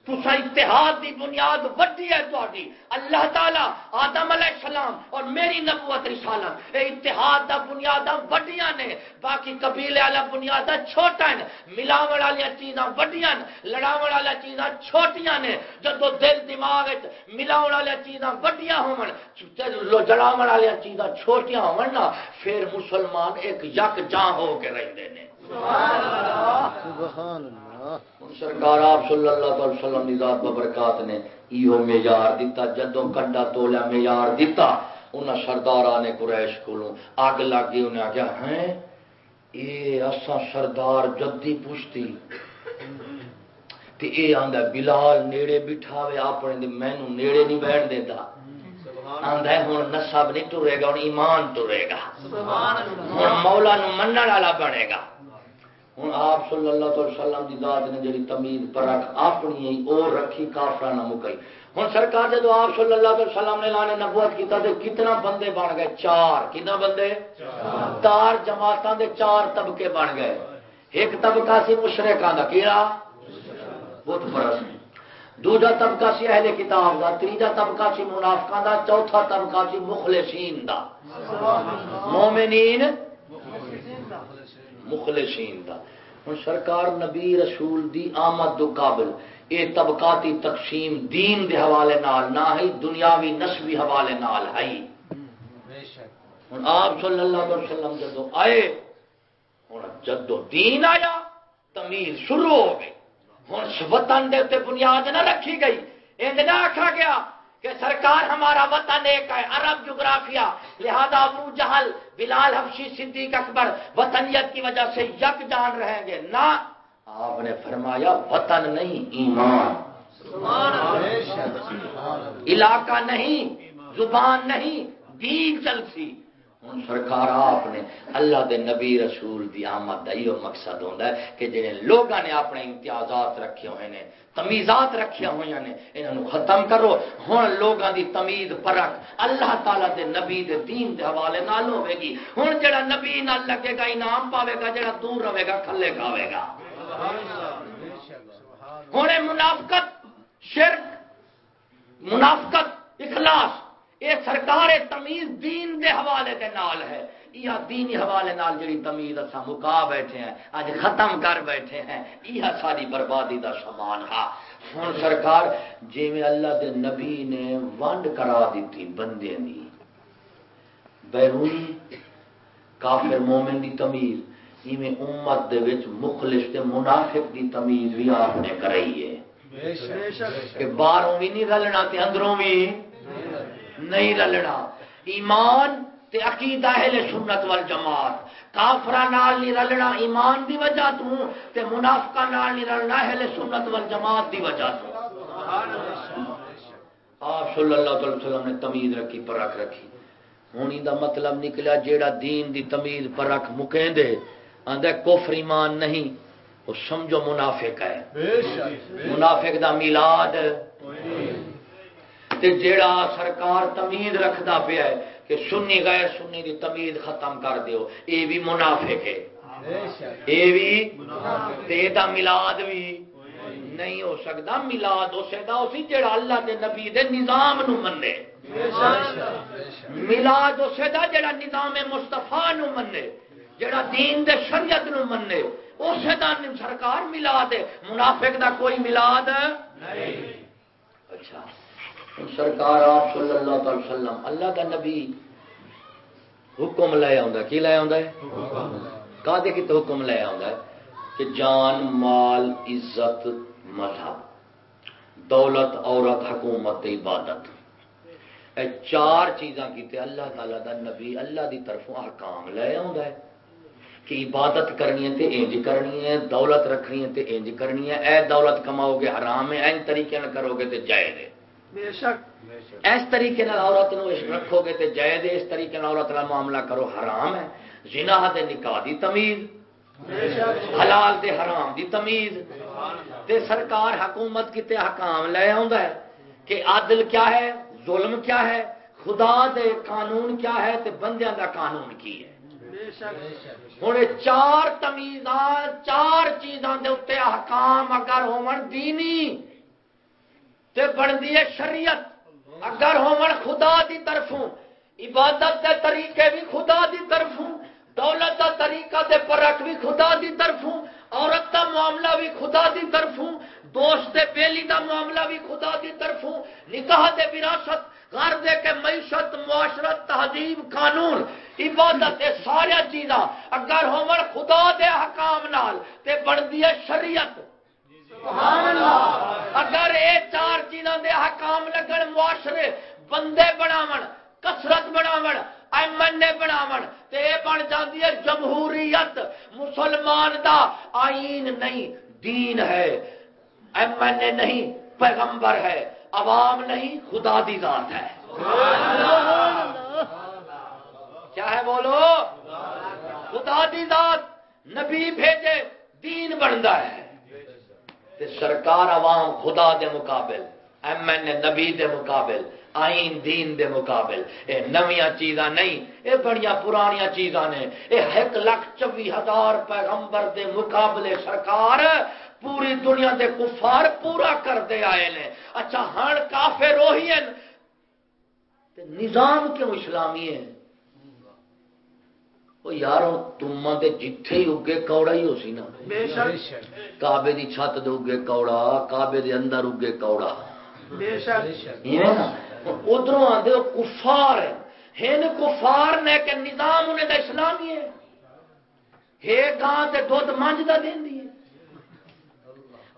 A: تسا اتحاد دی بنیاد وڈی ہے تاری اللہ تعالی آدم علیہ السلام اور میری نبوت رسالت اے اتحاد دا بنیاد وڈیاں نے باقی قبیلے والا بنیاد چھوٹا ہے ملاون والی چیزاں وڈیاں لڑاون والی چیزاں چھوٹیاں نے جدو دل دماغ ملاون والی چیزاں وڈیاں ہون جڑاون والی چیزاں چھوٹیاں ہون نا پھر مسلمان ایک یک جاں ہو کے رہندے نے۔ سبحان اللہ۔ سرکار آپ صلی اللہ علیہ وسلم دی ذات ببرکات نے ایو معیار دیتا جدوں کنڈا تولیا معیار دیتا انہاں سرداراں نے قریش کولوں اگ لگ گئی انہاں کہا ہیں اے اساں سردار جدی پوچھتی۔ تے اے آندا بلال نیڑے بٹھاوے اپنے دے مینوں نیڑے نہیں بیٹھ دیندا۔ آندا ہے ہن نسب نہیں ٹرے گا ہن ایمان ٹرے گا۔ سبحان اللہ۔ ہن مولا نو منن والا بنے گا۔ ہوں آپ صلی اللہ علیہ وسلم کی ذات نے جی تمیز پرکھ اپنی اور رکھی کافر نہ مکئی۔ ہوں سرکار جب آپ صلی اللہ علیہ وسلم نے لانے نبوت کیتا تو کتنا بندے بن گئے؟ چار۔ کتنا بندے؟ چار جماعتوں دے چار طبقے بن گئے۔ ایک طبقہ سی مشرقہ کا کہڑا بت پرست۔ دوجا طبقہ سی اہل کتاب کا تیجا طبقہ سی منافقہ کا چوتھا طبقہ سی مخلصین دا۔ مومنین مخلصین دا۔ ہوں سرکار نبی رسول دی آمد دو قابل۔ اے طبقاتی تقسیم دین دے حوالے نال نہ ہی دنیاوی نسبی حوالے نال ہے۔ ہوں آپ صلی اللہ علیہ وسلم جدو آئے ہوں جدو دین آیا تمیز شروع ہو گئی۔ ہوں وطن دے بنیاد نہ رکھی گئی۔ یہ نہ آخا گیا کہ سرکار ہمارا وطن ایک ہے عرب جغرافیہ۔ لہذا ابو جہل بلال حفشی صدیق اکبر وطنیت کی وجہ سے یک جان رہیں گے۔ نہ آپ نے فرمایا وطن نہیں ایمان۔ علاقہ نہیں زبان نہیں دین چلسی ہوں سرکار آپ نے اللہ دے نبی رسول دی آمد کا یہ مقصد ہوتا ہے کہ جنہیں لوگوں نے اپنے امتیازات رکھے ہوئے ہیں تمیزات رکھے ہوئی نے انہوں ختم کرو۔ ہوں لوگوں دی تمیز پرکھ اللہ تعالیٰ دے نبی دے دین دے حوالے نال ہوے گی۔ ہوں جڑا نبی نال لگے گا، انعام پاوے گا، جڑا دور رہے گا، کھلے کھاوے گا۔ ہوں منافقت، شرک، منافقت، اخلاص یہ سرکار تمیز دین دے حوالے دے نال ہے۔ یہ دینی حوالے نال جڑی تمیز اسا مکا بیٹھے ہیں اج ختم کر بیٹھے ہیں یہ ساری بربادی دا سامان ہا۔ ہن سرکار جویں اللہ دے نبی نے ونڈ کرا دیتی بندے دی بیرونی کافر مومن دی تمیز ایویں امت دے وچ مخلص تے منافق دی تمیز بھی آپ نے کرائی ہے۔ کہ باہروں بھی نہیں رلنا تے اندروں بھی نہیں رلنا۔ ایمان تے عقیدہ اہل سنت والجماعت کافرا نال نہیں رلنا ایمان دی وجہ تو، تے منافقہ نال نہیں رلنا اہل سنت والجماعت دی وجہ تو۔ آپ صلی اللہ علیہ وسلم نے تمیز رکھی پر رکھی۔ ہونی دا مطلب نکلا جیڑا دین دی تمیز پر رکھ مکیں دے۔ آندے کفر ایمان نہیں، وہ سمجھو منافق ہے۔ منافق دا میلاد۔ تے جیڑا سرکار تمیز رکھدا پیا ہے کہ سنی گئے سنی دی تمیز ختم کر دیو۔ اے بھی منافق ہے۔ اے بھی تے دا ملاد بھی نہیں ہو سکتا۔ ملاد ہو سکتا اسی جڑا اللہ دے نبی دے نظام نو منے۔ ملاد ہو سکتا جڑا نظام مستفا نو منے جڑا دین دے شریعت نو منے۔ اسے دا سرکار ملاد ہے منافق دا کوئی ملاد نہیں۔ اچھا۔ سرکار آپ صلی اللہ تعالی وسلم، اللہ کا نبی حکم لے آ کی لے آ کا کتنے حکم لے آ کہ جان، مال، عزت، مذہب، دولت، عورت، حکومت، عبادت۔ اے چار چیزاں کی اللہ تعالیٰ دا نبی اللہ دی طرف احکام لے آ کہ عبادت کرنی ہے تے انج کرنی ہے، دولت رکھنی ہے تے انج کرنی ہے۔ اے دولت کماؤ گے حرام ہے، این طریقے نہ کرو گے تے جائز ہے بے شک۔ اس طریقے نال عورت نو رکھو گے تے جائز اس طریقے نال عورت نال معاملہ کرو حرام ہے۔ زنا دے نکاح دی تمیز حلال دے حرام دی تمیز۔ تے سرکار حکومت کتے حکام لے آندا ہے کہ عادل کیا ہے ظلم کیا ہے خدا دے قانون کیا ہے تے بندیاں دا قانون کی ہے۔ ہوں چار تمیزاں چار چیزاں دے اتنے احکام اگر ہون دینی تے بنتی ہے شریعت۔ اگر ہون خدا دی طرفوں، عبادت دے طریقے بھی خدا دی طرفوں، دولت دا طریقہ دے پرک بھی خدا دی طرفوں، عورت دا معاملہ بھی خدا دی طرفوں، دوست دے بیلی دا معاملہ بھی خدا دی طرفوں، نکاح دے وراثت، گھر دے کے معیشت، معاشرت، تہذیب، قانون، عبادت سارا چیزاں اگر ہومن خدا دے حکام نال تے بنتی ہے شریعت۔ اگر اے چار چیزاں دے حکام لگن، معاشرے بندے بناون کسرت بناون، ایمن نے بناون، تے بن جاندی ہے جمہوریت، مسلمان دا آئین نہیں، دین ہے، ایمن نہیں، پیغمبر ہے، عوام نہیں، خدا دی ذات ہے۔ کیا ہے بولو، خدا دی ذات، نبی بھیجے، دین بنتا ہے۔ سرکار عوام خدا دے مقابل، ایم این نبی دے مقابل، آئین دین دے مقابل۔ اے نویاں چیزاں نہیں، اے بڑیاں پرانیاں چیزاں نے۔ اے ایک لاکھ چوی ہزار پیغمبر دے مقابلے سرکار پوری دنیا دے کفار پورا کر دے آئے نے۔ اچھا ہن کافر روہی ہیں۔ نظام کیوں اسلامی ہے؟ یار تما تے جتھے ہی اگے کوڑا ہی ہو سی نا کعبے دی چھت دے اگے کوڑا کعبے دے اندر اگے کوڑا ادھر آدھے کفار ہیں کفار نے کہ نظام انہیں دا اسلامی ہے ہے گاں تے دودھ منج دا دین دی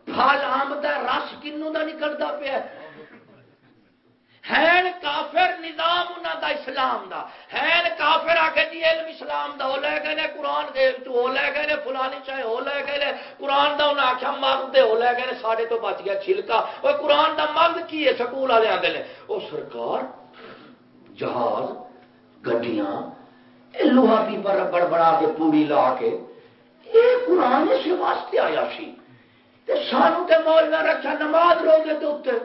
A: پھل آمد رس کنو دا نکلتا پیا ہے کافر نظام انہوں دا اسلام دا ہے کافر آ کے جی علم اسلام دا وہ لے گئے نے قرآن دے وہ لے گئے نے فلانی چاہے وہ لے گئے نے قرآن دا انہیں آخیا مغد دے وہ لے گئے نے ساڈے تو بچ گیا چھلکا۔ وہ قرآن دا مغد کی ہے؟ سکول والے آتے ہیں وہ سرکار، جہاز، گڈیاں لوہا پیپر بڑ بڑا کے پوری لا کے یہ قرآن اس واسطے آیا سی۔ سانو تے مولوی رکھا نماز روزے کے اتنے۔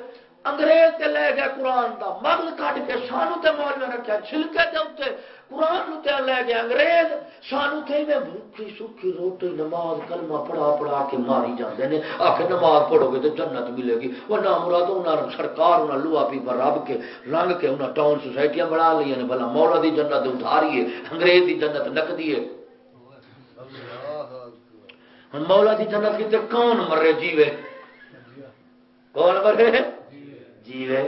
A: انگریز تے لے گیا قرآن دا مغل کٹ کے سانو تے مولوی رکھا چھلکے دے اتنے قرآن تے لے گیا انگریز۔ سانو تے میں بھوکی سکھی روٹی، نماز، کلمہ پڑھا پڑھا کے ماری جاندے نے۔ آخ نماز پڑھو گے تو جنت ملے گی۔ وہ نہ مراد انہاں سرکار، انہاں لوا پی پر رب کے رنگ کے انہاں ٹاؤن سوسائٹیاں بنا لی نے۔ بھلا مولا دی جنت اتاری ہے انگریز دی جنت نقدی ہے۔ مولا دی جنت کی کون مرے جیوے؟ کون مرے؟ جیوے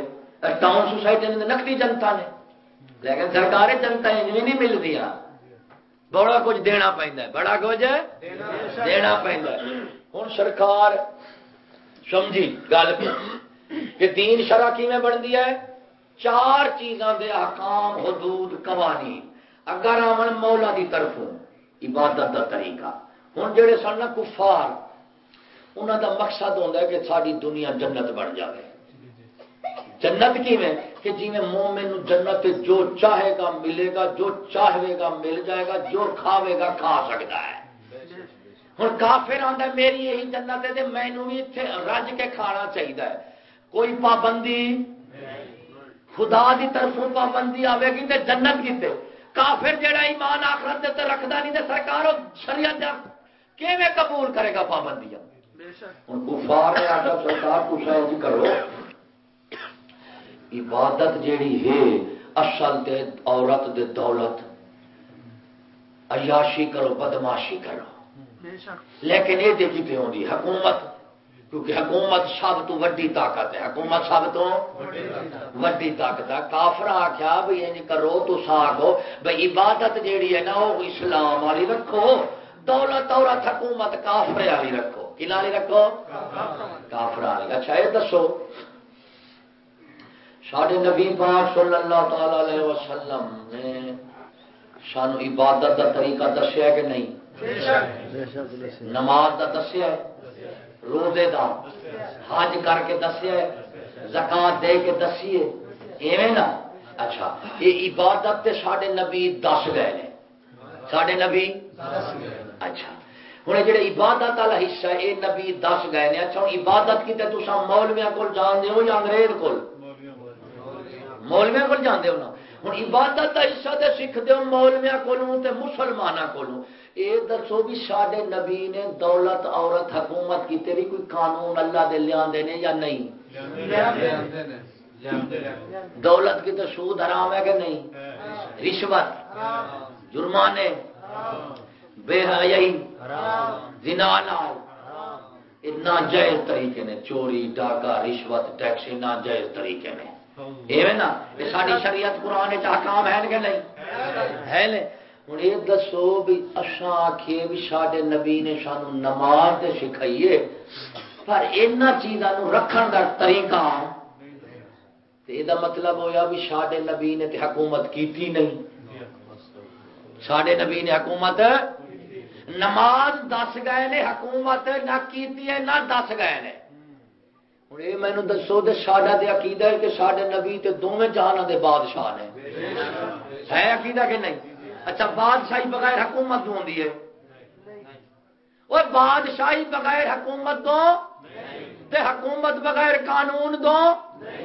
A: ٹاؤن سوسائٹی نے نقدی جنتا نے۔ لیکن سرکار جنتا نہیں مل بڑا کچھ دینا پہنتا ہے۔ بڑا کچھ دینا پہنتا ہے۔ ہوں سرکار، سمجھی گل کہ تین شرح کی میں بن دیا ہے؟ چار چیزاں دے احکام حدود قوانین۔ اگر آمن مولا دی طرفوں، عبادت دا طریقہ۔ ہوں جڑے سن کفار انہوں دا مقصد ہوتا ہے کہ ساری دنیا جنت بن جائے جنت کی میں کہ جی میں مومن جنت جو چاہے گا ملے گا جو چاہے گا مل جائے گا جو کھاوے گا کھا سکتا ہے۔ ہوں کافر آتا میری یہی جنت ہے مینو بھی اتنے رج کے کھانا چاہیے کوئی پابندی؟ خدا دی طرفوں پابندی آئے گی جنت کیتے کافر جڑا ایمان آخرت تے رکھدا نہیں تے سرکار شریعت کیویں قبول کرے گا پابندیاں؟ ہوں کفار نے آخر سرکار کچھ ایج کرو۔ عبادت جیڑی ہے اصل دے عورت دے دولت۔ عیاشی کرو بدماشی کرو۔ لیکن یہ دیکھی پہ ہوندی حکومت۔ کیونکہ حکومت سب تو وڈی طاقت ہے۔ حکومت سب تو وڈی طاقت۔ ہے۔ کافر آخیا بھائی یہ کرو تو ساگو بھائی عبادت جیڑی ہے نا وہ اسلام والی رکھو۔ دولت اور حکومت کافر والی رکھو۔ کی والی رکھو؟ کافر والی۔ اچھا یہ دسو۔ ساڈے نبی پاک صلی اللہ تعالی علیہ وسلم نے سانو عبادت کا طریقہ دسیا کہ نہیں؟ نماز کا دسیا روزے دا، حج کر کے دسیا زکات دے کے دسیے ایویں نا؟ اچھا یہ عبادت تے ساڈے نبی دس گئے نے۔ ساڈے نبی اچھا ہوں جڑے عبادت والا حصہ ہے، یہ نبی دس گئے نے۔ اچھا عبادت کی تو مولویا کو جانتے ہو یا انگریز کو مولویا کو جانتے ہو نا ہوں عبادت کا حصہ تو سیکھتے ہو مولویا کو مسلمانوں کو یہ دسو بھی سڈے نبی نے دولت عورت حکومت کی تیری کوئی قانون اللہ دے لیا یا نہیں؟ دولت کی تو سود حرام ہے کہ نہیں؟ رشوت۔ جرمانے۔ بے حیائی۔ زنا ناجائز طریقے نے چوری ڈاکہ رشوت ٹیکس ناجائز طریقے نے۔ نا یہ ساری شریعت قرآن حکام ہے کہ نہیں؟ ہے ہوں یہ دسو بھی اصا آخیے بھی سڈے نبی نے سانو نماز سکھائیے، پر ان چیزوں رکھن کا طریقہ یہ مطلب ہویا بھی سڈے نبی نے تے حکومت کیتی نہیں۔ سڈے نبی نے حکومت نماز دس گئے نے، حکومت نہ کیتی ہے، نہ دس گئے نے۔ ہوں یہ مینو دسو تو ساڈا تو عقیدہ ہے کہ سڈے نبی تے دونوں جہانوں دے بادشاہ نے ہے عقیدہ کہ نہیں اچھا بادشاہی بغیر حکومت دو ہوتی ہے وہ بادشاہی بغیر حکومت دو تے حکومت بغیر قانون دو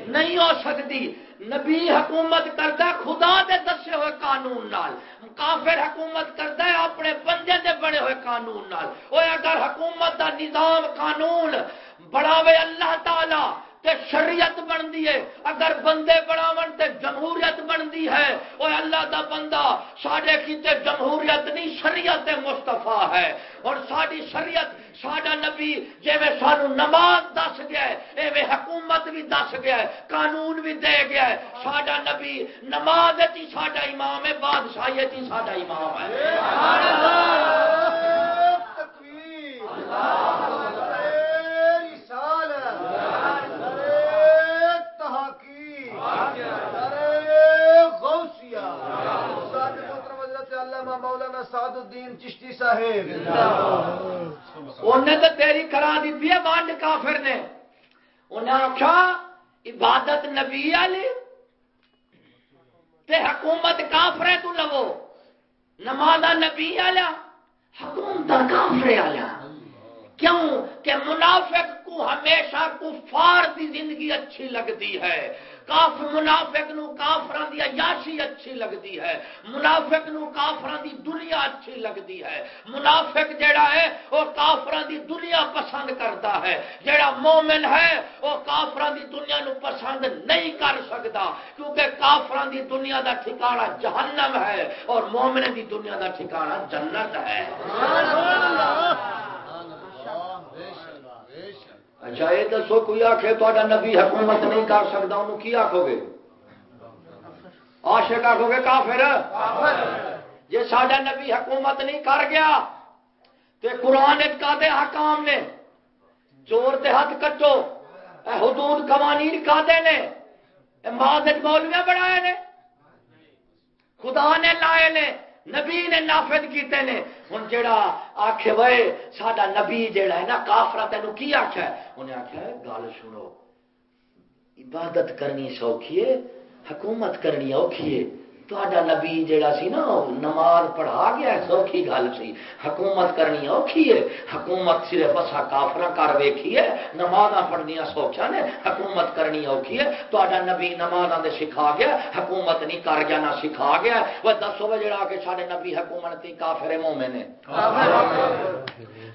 A: نہیں ہو سکتی نبی حکومت کرتا ہے خدا دے دسے ہوئے قانون نال کافر حکومت کرتا ہے اپنے بندے دے بڑے ہوئے قانون نال وہ اگر حکومت دا نظام قانون بڑھاوے اللہ تعالی تے شریعت بنتی ہے۔ اگر بندے بناو تے جمہوریت بنتی ہے وہ اللہ دا بندہ سڈے کی جمہوریت نہیں شریعت مستفا ہے۔ اور ساری شریعت سڈا نبی جی سانو نماز دس گیا ہے ایویں حکومت بھی دس گیا ہے قانون بھی دے گیا ہے۔ سڈا نبی نماز ہی سڈا امام ہے بادشاہی ہی سڈا امام ہے۔
C: مولانا سعد الدین چشتی صاحب۔
A: انہیں تو تیری کرا دیتی ہے بانڈ کافر نے۔ انہیں آخیا عبادت نبی والی تے حکومت کافر ہے تو لو۔ نماز نبی والا حکومت کافر والا کیوں؟ کہ منافق کو ہمیشہ کفار کی زندگی اچھی لگتی ہے۔ کاف منافق نو کافران دی عیاشی اچھی لگتی ہے۔ منافق نو کافران دی دنیا اچھی لگتی ہے۔ منافق جیڑا ہے وہ کافران دی دنیا پسند کرتا ہے۔ جیڑا مومن ہے وہ کافران دی دنیا نو پسند نہیں کر سکتا کیونکہ کافران دی دنیا دا ٹھکانہ جہنم ہے اور مومن دی دنیا دا ٹھکانہ جنت ہے۔ اللہ۔ اچھا یہ دسو، کوئی آخ تا نبی حکومت نہیں کر سکتا انہوں کی آخو گے آشک آخو گے کافر؟ جی سڈا نبی حکومت نہیں کر گیا تو قرآن کا دے حکام نے، چور دے ہاتھ کٹو اے حدود قوانین کا دے نے ماد مولویا بنائے نے، خدا نے لائے نے نبی نے نافذ کیتے نے۔ ہوں جا آخ وے، ساڈا نبی جڑا ہے نا کافرا تین کی آخیا انہیں آخیا گل سنو۔ عبادت کرنی سوکھی ہے حکومت کرنی اوکھی ہے تا نبی جیڑا سی نا نماز پڑھا گیا سوکھی گل سی۔ حکومت کرنی اوکھی ہے۔ حکومت صرف اصا کافر کر ویکھی ہے۔ نماز پڑھنی سوکھا نے۔ حکومت کرنی اوکھی ہے۔ تا نبی نماز دے سکھا گیا حکومت نہیں کر گیا نہ سکھا گیا وہ دسو بجے آ کے سارے نبی حکومت تھی کافر مومے نے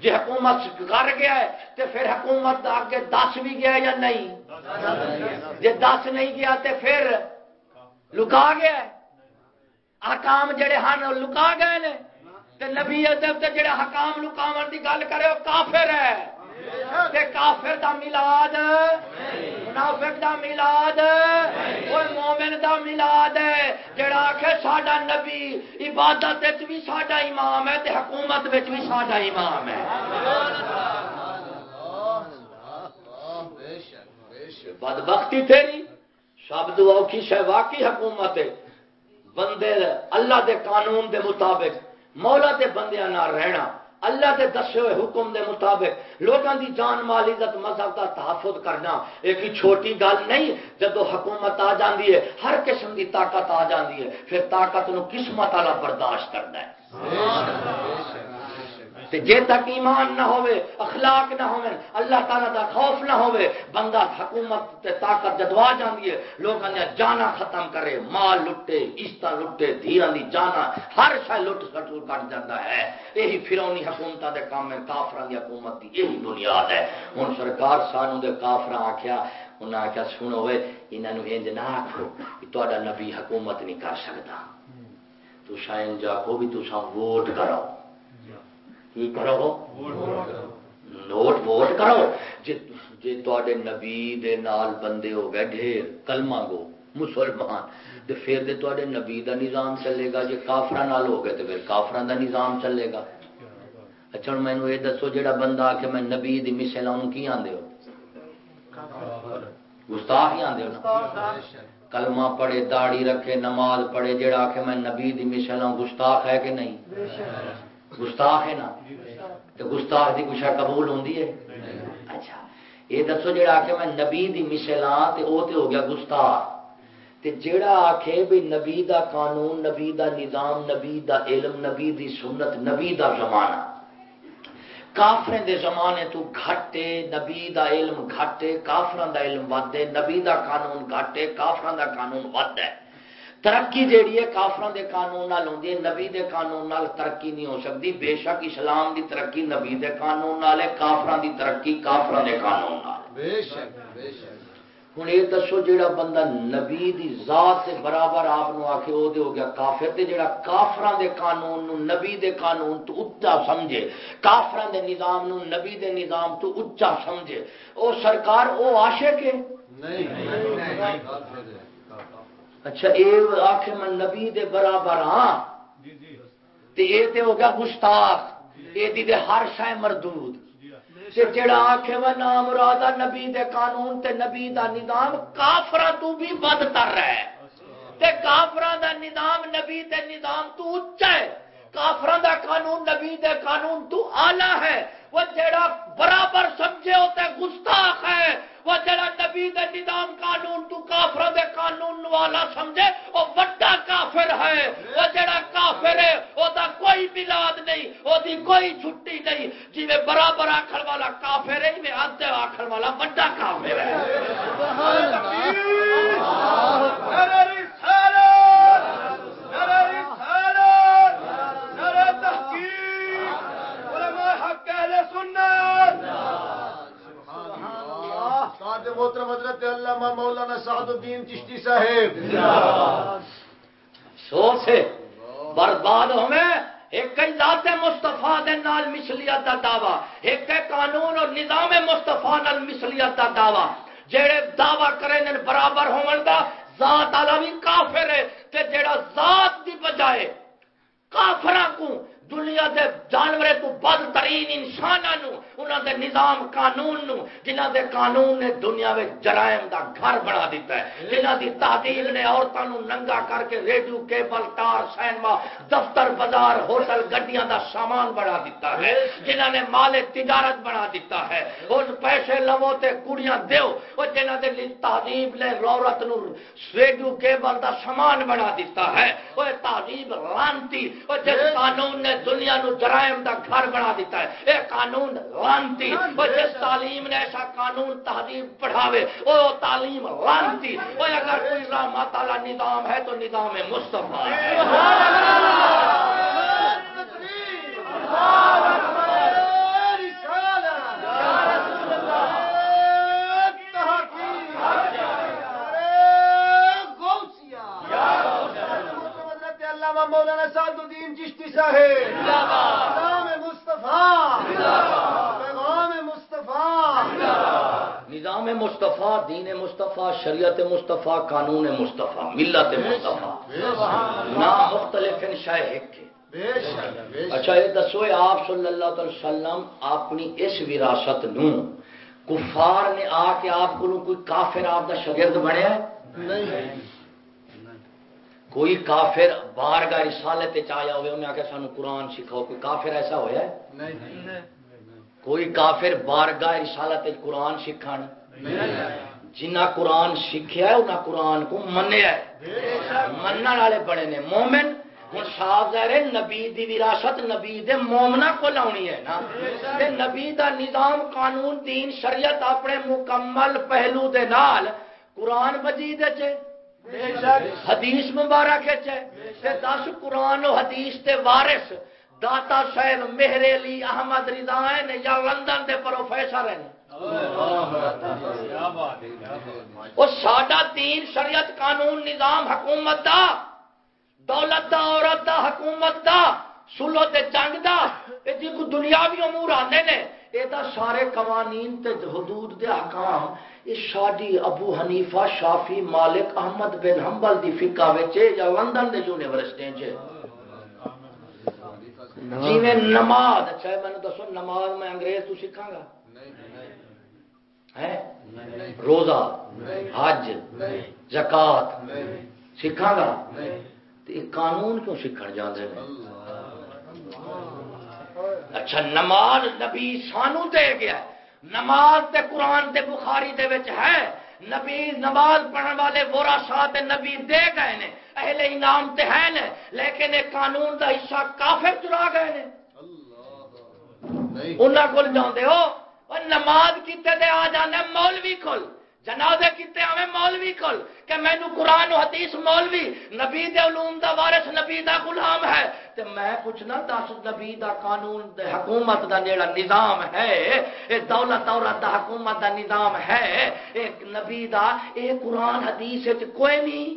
A: جی حکومت کر گیا ہے تو پھر حکومت آگے دس بھی گیا یا نہیں؟ جی دس نہیں گیا تو پھر لکا گیا ہے۔ حکام جڑے ہن لکا گئے نے۔ تے نبی ادب تے جڑے حکام لکاون دی گل کرے او کافر ہے۔ تے کافر دا میلاد۔ منافق دا میلاد۔ او مومن دا میلاد ہے۔ جڑا کہ ساڈا نبی عبادت وچ بھی ساڈا امام ہے تے حکومت وچ بھی ساڈا امام ہے۔ بدبختی تیری سب دعاؤں کی شہ واقعی حکومت ہے۔ بندے اللہ دے قانون دے مطابق، مولا دے بندے نہ رہنا، اللہ دے دسے ہوئے حکم دے مطابق لوگوں دی جان مال، عزت مذہب کا تحفظ کرنا ایک چھوٹی گل نہیں جب حکومت آ جاندی ہے، ہر قسم دی طاقت آ جاندی ہے، پھر طاقت نو قسمت والا برداشت کرنا ہے۔ تے جے تک ایمان نہ ہوئے اخلاق نہ ہوئے اللہ تعالیٰ دا خوف نہ ہوئے بندہ حکومت تے طاقت جدوا جاندی ہے لوگوں نے جانا ختم کرے مال لٹے عشتہ لٹے دھیران دی جانا ہر شاہ لٹ سٹل کٹ جاتا ہے۔ یہی فرونی حکومت دے کام میں کافران دی حکومت دی یہی بنیاد ہے۔ ہن سرکار سانو دے کافراں آکھیا انہاں آکھیا سنو ہوئے انہاں نو انج نہ آکھو کہ تہاڈا نبی حکومت نہیں کر سکدا۔ تو شاید جا کو بھی تساں ووٹ کرو کی کرو نوٹ ووٹ کرو جی تے نبی دے نال بندے ہو گئے ڈھیر کلمہ گو مسلمان تے پھر دے تے نبی دا نظام چلے گا جی کافر نال ہو گئے تو پھر کافران دا نظام چلے گا اچھا مینو یہ دسو جہاں بندہ آ کے میں نبی دی مثل کی آدھے ہو گستاخ ہی آدھے ہو کلمہ پڑھے داڑی رکھے نماز پڑھے جہاں آ کے میں نبی دی مثل ہوں گستاخ ہے کہ نہیں گستاخ ہے نا؟ تو گستاخ کی کچھ قبول ہوں اچھا۔ یہ دسو جا آ میں نبی دی مثل ہاں تو وہ ہو گیا گستاخ۔ تے جیڑا آکھے بھی نبی دا قانون نبی دا نظام نبی دا علم نبی دی سنت نبی دا زمانہ۔ کافریں دے زمانے تو گھٹے نبی دا علم گھٹے کافران دا علم ودے نبی دا قانون گھٹے کافران دا قانون ود ہے ترقی جیڑی ہے کافران دے قانون نال ہوندی ہے نبی دے قانون نال ترقی نہیں ہو سکتی۔ بے شک اسلام دی ترقی نبی دے قانون نال ہے کافران دی ترقی کافران دے قانون نال بے شک بے شک۔ ہن یہ دسو جیڑا بندہ نبی دی ذات سے برابر آپ نو آکھے او دے ہو گیا کافر تے جیڑا کافران دے قانون نو نبی دے قانون تو اچا سمجھے۔ کافران دے نظام نو نبی دے نظام تو اچا سمجھے۔ او سرکار او عاشق ہے؟ نہیں نہیں اچھا یہ آخ میں نبی دے برابر ہاں۔ جی، جی۔ تے یہ تے ہو گیا گستاخ۔ یہ دی دے ہر شے مردود۔ تے جڑا آکھے میں نام مراد نبی دے قانون تے نبی دا نظام کافرا تو بھی بدتر ہے۔ تے کافرا دا نظام نبی دے نظام تو اچا ہے۔ کافران دا قانون نبی دے قانون تو آلہ ہے۔ وہ جڑا برابر سمجھے ہوتے گستاخ ہے۔ وہ جڑا نبی دے نظام قانون تو کافر دے قانون والا سمجھے وہ وڈا کافر ہے۔ وہ جڑا کافر ہے وہ دا کوئی ملاد نہیں وہ دی کوئی چھٹی نہیں۔ جی میں برابر آخر والا کافر ہے میں آدھے آخر والا وڈا کافر ہے۔
C: محترم حضرت علامہ مولانا سعد الدین چشتی صاحب۔
A: افسوس ہے برباد ہوئے ایک ذات مستفا نال مسلیت کا دعوی، ایک قانون اور نظام مستفا نال مسلیت کا دعوی۔ جہے دعوی کرے برابر ہون دا ذات والا بھی کافر ہے۔ تے جڑا ذات دی بجائے کافراں کو دنیا دے جانورے تو بدترین انسانوں انہوں دے نظام قانون نو جنہ دے قانون نے دنیا میں جرائم دا گھر بنا دیتا ہے۔ جنہ دی تعدیل نے عورتوں ننگا کر کے ریڈیو کیبل تار سینما دفتر بازار ہوٹل گڈیاں دا سامان بنا دیتا ہے۔ جنہ نے مال تجارت بنا دیتا ہے۔ اس پیسے لو تے کڑیاں دیو۔ وہ جنہ دے تہذیب نے عورت نو ریڈیو کیبل دا سامان بنا دیتا ہے۔ وہ تہذیب رانتی وہ جس قانون نے دنیا نو جرائم دا گھر بنا دیتا ہے۔ اے قانون لانتی وہ جس تعلیم نے ایسا قانون تہذیب پڑھاوے وہ تعلیم لانتی۔ وہ اگر کوئی رحمت والا نظام ہے تو نظام مصطفیٰ ہے
C: مولانا سعد الدین چشتی صاحب۔ نظام مصطفیٰ۔ پیغام مصطفیٰ۔
A: نظام مصطفیٰ دین مصطفیٰ شریعت مصطفیٰ قانون مصطفیٰ ملت مصطفیٰ۔ نام مختلف کے۔ اچھا یہ دسو آپ صلی اللہ علیہ وسلم اپنی اس وراثت نو کفار نے آ کے آپ کو کوئی کافر آپ کا شگرد بنیا نہیں۔ کوئی کافر بار گاہ رسالت چایا ہوئے انہیں آخیا سانو قرآن سکھاؤ کوئی کافر ایسا ہوا ہے؟ کوئی کافر بار گاہ رسالت قرآن سکھان جنہ قرآن سیکھا ہے انہیں قرآن کو منیا من والے بڑے نے مومن ہوں صاف ظاہر ہے نبی دی وراثت نبی دے مومنا کو لاؤنی ہے نا۔ تے نبی دا نظام قانون دین شریعت اپنے مکمل پہلو دے نال قرآن مجید چ حدیث مبارک ہے دس قرآن و حدیث تے وارث۔ داتا صاحب مہر علی احمد رضا نے یا لندن دے پروفیسر ہیں۔ وہ ساڈا دین، شریعت قانون، نظام، حکومت دا، دولت دا، عورت دا، حکومت دا، سلو تے جنگ دا۔ جی کو دنیاوی امور آنے نے یہ سارے قوانین تے حدود دے حکام۔ یہ شادی ابو حنیفہ شافی مالک، احمد بن حنبل دی فقہ وچے یا لندن دے یونیورسٹی چ جی میں نماز اچھا میں نے دسو، نماز میں انگریز تو سکھاں گا؟ روزہ، حج، زکات سکھاں گا؟ قانون کیوں سیکھنے جانے اچھا نماز نبی سانو دے گیا۔ نماز تے قرآن تے بخاری دے وچ ہے۔ نبی نماز پڑھنے والے بورا ساتھ نبی دے گئے نے اہل انعام تے ہے نے لیکن ایک قانون دا حصہ کافر چرا گئے نے۔ انہاں کول جاندے ہو نماز کیتے دے آ جانے مولوی کول۔ جنازے کیتے ہمیں مولوی کل کہ مینو قرآن و حدیث مولوی، نبی دے علوم دا وارث، نبی دا غلام ہے۔ تے میں پوچھنا دس، نبی دا قانون دے حکومت دا جیڑا نظام ہے؟ اے دولت عورت دا حکومت دا نظام ہے؟ اے نبی دا، اے قرآن، حدیث وچ کوئی نہیں؟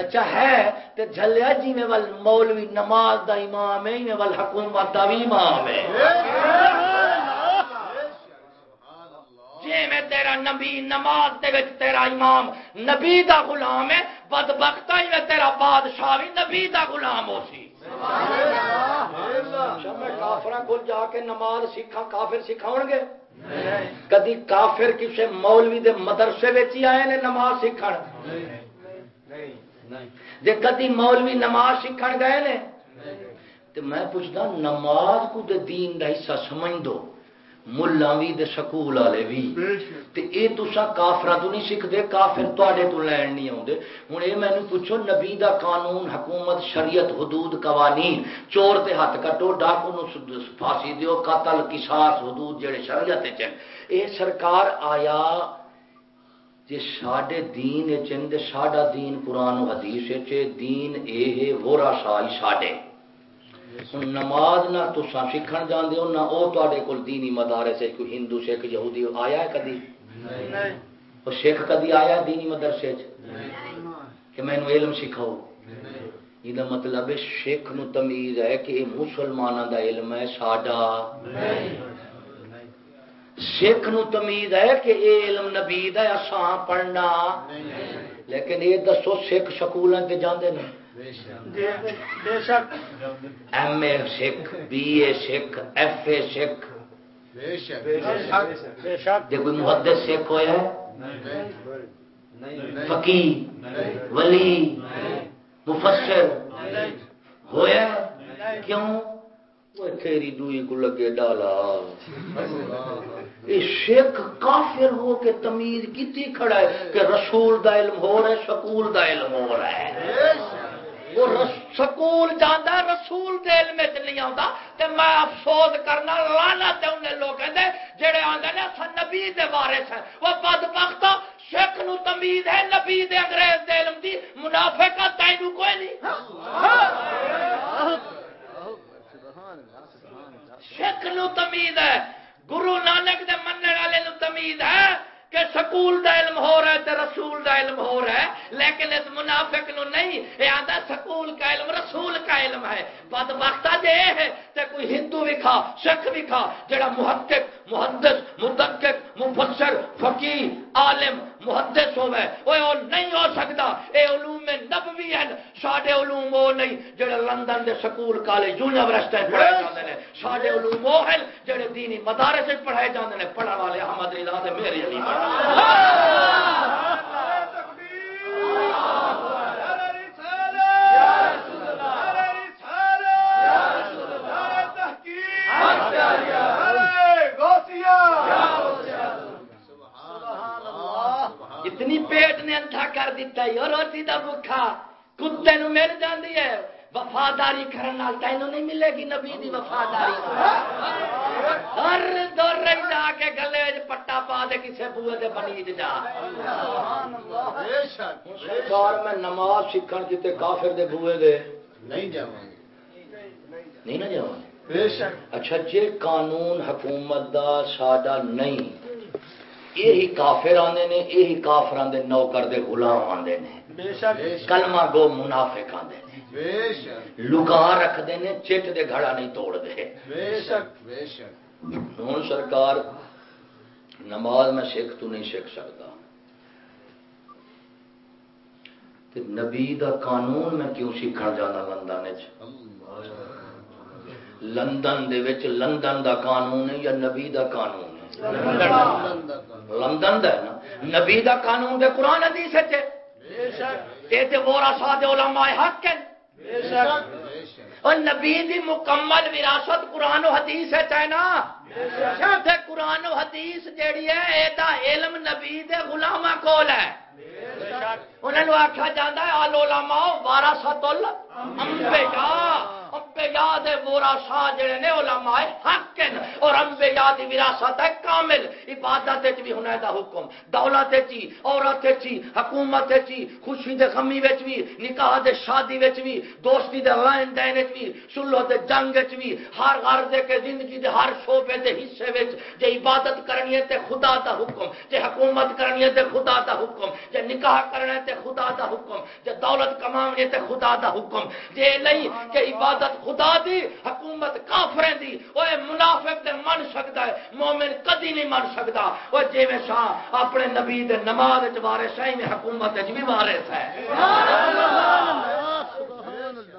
A: اچھا ہے۔ تے جھلیا جی میں ول مولوی، نماز دا امام ہے میں ول حکومت دا امام ہے۔ جی میں تیرا نبی نماز دے وچ تیرا امام نبی دا غلام ہے بدبختہ ہی میں تیرا بادشاہ بھی نبی دا غلام ہو سی۔ میں کافر کو جا کے نماز سیکھا کافر سکھاؤ گے؟ کدی کافر کسی مولوی دے مدرسے ہی آئے نے نماز سیکھ جی کدی مولوی نماز سیکھ گئے نے؟ تو میں پوچھتا نماز کو دے دین کا حصہ سمجھ دو؟ ملا بھی سکول والے بھی تے اے تسا کافرا تو نہیں سیکھتے کافر تے تو لین نہیں آتے ہوں یہ مینو پوچھو نبی دا قانون حکومت شریعت حدود قوانین چور تے ہاتھ کٹو ڈاکو پھانسی دیو قتل کساس حدود جڑے شریعت چن اے سرکار آیا جی سڈے دین چن ساڈا دین قرآن حدیث دین اے وہ راشائی ساڈے۔ نماز نہ تو سیکھن جانے ہو نہ وہ تے کول دینی مدارے سے کوئی ہندو سکھ یہودی آیا ہے کدی؟ وہ سکھ کدی آیا دینی مدرسے کہ میں علم سکھاؤ۔ یہ مطلب سکھ نو تمیز ہے کہ مسلمانوں دا علم ہے ساڈا۔ سکھ نو تمیز ہے کہ یہ علم نبی ہے اساں پڑھنا۔ لیکن یہ دسو سکھ سکولوں سے جانے
B: بے شک
A: ایم اے سکھ بی اے سکھ ایف اے سکھ
C: بے شک
A: جی کوئی محدث سکھ ہویا ہے فقی ولی مفسر ہویا کیوں وہ تیری دوئی کو لگے ڈالا یہ شیخ کافر ہو کے تمیز کیتی کھڑا ہے کہ رسول دا علم ہو رہا ہے شکول دا علم ہو رہا ہے وہ سکول جانا رسول دے علم وچ نہیں آتا تے میں افسوس کرنا لانا تے انہیں لوگ کہندے جڑے آندے نے اساں نبی دے وارث ہیں۔ وہ بدبخت شیخ نو تمیز ہے، نبی دے انگریز دے علم دی منافق تینو کوئی نہیں۔ شیخ نو تمیز ہے، گرو نانک دے منن والے نو تمیز ہے۔ کہ سکول دا علم ہو رہا ہے تے رسول دا علم ہو رہا ہے، لیکن اس منافق نو نہیں۔ یہ آتا سکول کا علم رسول کا علم ہے۔ بد وقتا جے یہ ہے، تے کوئی ہندو بھی کھا، سکھ بھی کھا، جڑا محقق، محدث، مدقق، مفسر فقیر عالم محدث ہوئے اوے او نہیں ہو سکتا اے علوم نبوی ہیں ساڈے علوم وہ نہیں۔ جڑے لندن دے سکول کالج یونیورسٹی پڑھائے جاندے نے ساڈے علوم وہ ہیں جڑے دینی مدارس پڑھائے جاندے نے پڑھن والے احمد رضا تے میرے علی اتنی انٹھا کر دیتا ہے اور روٹی دا بکھا کتے نو مل جاندی ہے۔ وفاداری کرن نال تینوں نہیں ملے گی نبی دی وفاداری۔ ہر دور جا کے گلے وچ پٹا پا دے کسے بوئے دے بنی جا۔
C: بے شک
A: سرکار میں نماز سیکھن کتے کافر دے بوئے دے۔
C: نہیں جاؤں گے
A: نہیں نہ جاواں
C: بے شک۔
A: اچھا جے قانون حکومت دا ساڈا نہیں یہی کافر آندے نے یہی کافراں دے نوکر دے غلام آندے نے۔ کلمہ گو منافق آندے نے۔
C: بے شک۔
A: لکا رکھتے نے چٹ دے گھڑا نہیں توڑ دے۔ ہوں سرکار نماز میں سکھ تو نہیں سیکھ سکتا۔ تے نبی دا قانون میں کیوں سیکھن جانا لندن لندن دے وچ لندن دا قانون ہے یا نبی دا قانون؟ لندن دا نا؟ نبی دا قانون دے قرآن حدیث ہے
B: بے
A: تے تے وورا ساد علماء حق ہیں اور نبی دی مکمل وراثت قرآن و حدیث ہے نا۔ تے قرآن و حدیث جیڑی ہے، اے دا علم نبی دے غلاماں کول ہے۔ انہوں نے آخیا جاتا ہے، آل علماء وارثت الانبیاء۔ انبیاء دے ورثا جڑے نے علماء حق ہیں اور انبیاء دی وراثت ہے کامل۔ عبادت وچ بھی ہونا دا حکم، دولت وچ بھی عورت وچ بھی حکومت وچ بھی خوشی دے غمی وچ بھی نکاح دے شادی وچ بھی دوستی دے لین دین وچ بھی سلو دے جنگ وچ بھی ہر ہر دے کے زندگی دے ہر شعبے دے حصے وچ، جے عبادت کرنی ہے تے خدا دا حکم، جے حکومت کرنی ہے تے خدا دا حکم، جے نکاح کرنا ہے تے خدا دا حکم، جے دولت کمانی ہے تے خدا دا حکم۔ جے نہیں کہ عبادت خدا دی حکومت کافریں دی۔ اوے منافق تے من سکدا ہے مومن کدی نہیں من سکدا۔ او جویں شاہ اپنے نبی دے نماز وچ وارث ہے میں حکومت وچ بھی وارث ہے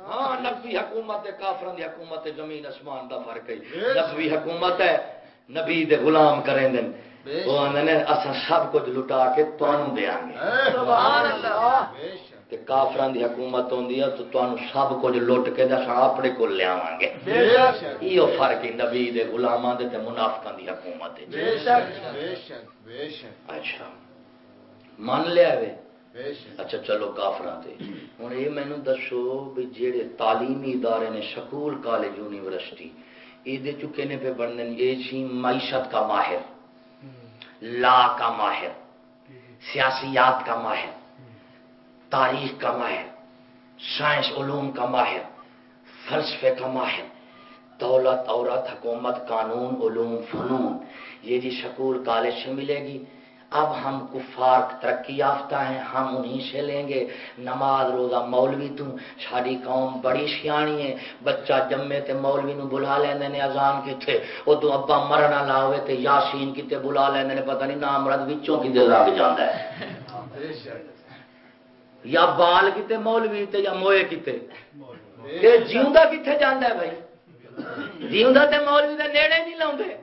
A: ہاں نبی حکومت کافران دی حکومت زمین اسمان دا فرق ہے۔ نبی حکومت ہے نبی دے غلام کریں دن وہ آندے نے اسا سب کچھ لٹا کے تانوں دیاں گے
C: سبحان اللہ۔
A: تے کافران دی حکومت ہوندی ہے تو تانوں سب کچھ لٹ کے دسا اپنے کول لیاواں گے
C: بے شک۔
A: ایو فرق ہے نبی دے غلاماں دے تے منافقاں دی حکومت ہے
C: بے شک بے شک بے شک۔
A: اچھا۔ من لیا وے؟ اچھا چلو کافراں تے۔ ہن یہ مینوں دسو بھی جڑے تعلیمی ادارے نے سکول کالج یونیورسٹی یہ چکے نے پہ بننے یہ سی معیشت کا ماہر۔ لا کا ماہر۔ سیاسیات کا ماہر۔ تاریخ کا ماہر، سائنس علوم کا ماہر، فلسفے کا ماہر، دولت، عورت، حکومت، قانون، علوم، فنون، یہ جی سکول کالج سے ملے گی۔ اب ہم کفار ترقی یافتہ ہیں، ہم انہی سے لیں گے۔ نماز روزہ مولوی تو ساری قوم بڑی سیانی ہے۔ بچہ جمے تے مولوی نو بلا لیندے نے، اذان کیتے او تو ابا مرنا لا ہوئے تے یاسین کیتے بلا لیندے نے، پتہ نہیں نام رد وچوں کیندے لگ جاندا ہے۔
C: ہاں، بے شک۔
A: یا بال کتے، مولوی تے یا موئے کتے۔ یہ جیوندا کتنے جانا ہے بھائی؟ جیوندا تے مولوی دے نیڑے نہیں لاؤندے۔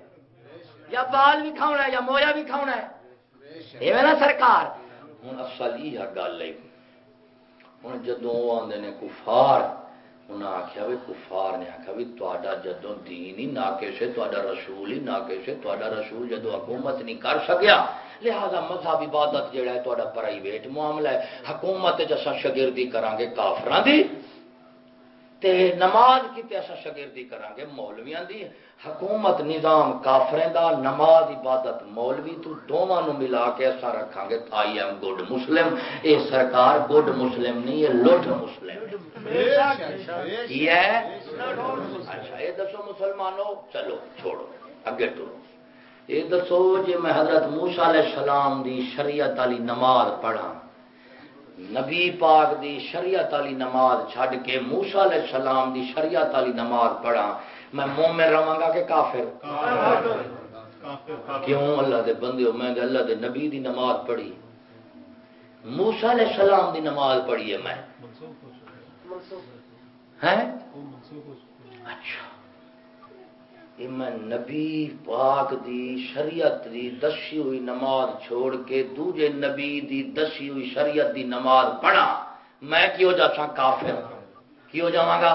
A: یا بال بھی کھاؤنا ہے یا مویا بھی کھاؤنا ہے۔ یہ نا سرکار۔ ہوں اصل یہ گل ہے۔ ہوں جدو آدھے نے کفار انہیں آخیا بھی کفار نے آخیا بھی تا جدو دین ہی ناکے سے تا رسول ہی ناکے سے تا رسول جدو حکومت نہیں کر سکیا۔ لہذا مذہب عبادت جہا ہے تا پرائیویٹ معاملہ ہے۔ حکومت جسا شگردی کران گے کافران دی تے نماز کی اصا شگردی کران گے مولویاں دی۔ حکومت نظام کافریں دا، نماز عبادت مولوی تو دونوں نو ملا کے اصا رکھاں گے آئی ایم گڈ مسلم اے سرکار گڈ مسلم نہیں یہ لوٹ مسلم کی ہے؟ اچھا یہ دسو مسلمانوں چلو چھوڑو اگے ٹرو۔ یہ دسو جی میں حضرت موسا علیہ السلام دی شریعت والی نماز پڑھا نبی پاک دی شریعت والی نماز چھڈ کے موسا علیہ السلام دی شریعت والی نماز پڑھا میں مومن رہا گا کہ کافر؟ کیوں؟ اللہ دے بندے ہو میں اللہ دے نبی دی نماز پڑھی۔ موسا علیہ السلام دی نماز پڑھی ہے میں۔ اچھا۔ میں نبی پاک دی شریعت دی دسی ہوئی نماز چھوڑ کے دوجے نبی دی دسی ہوئی شریعت دی نماز پڑھا میں کیوں جا سا کافر؟ کیوں جاواں گا؟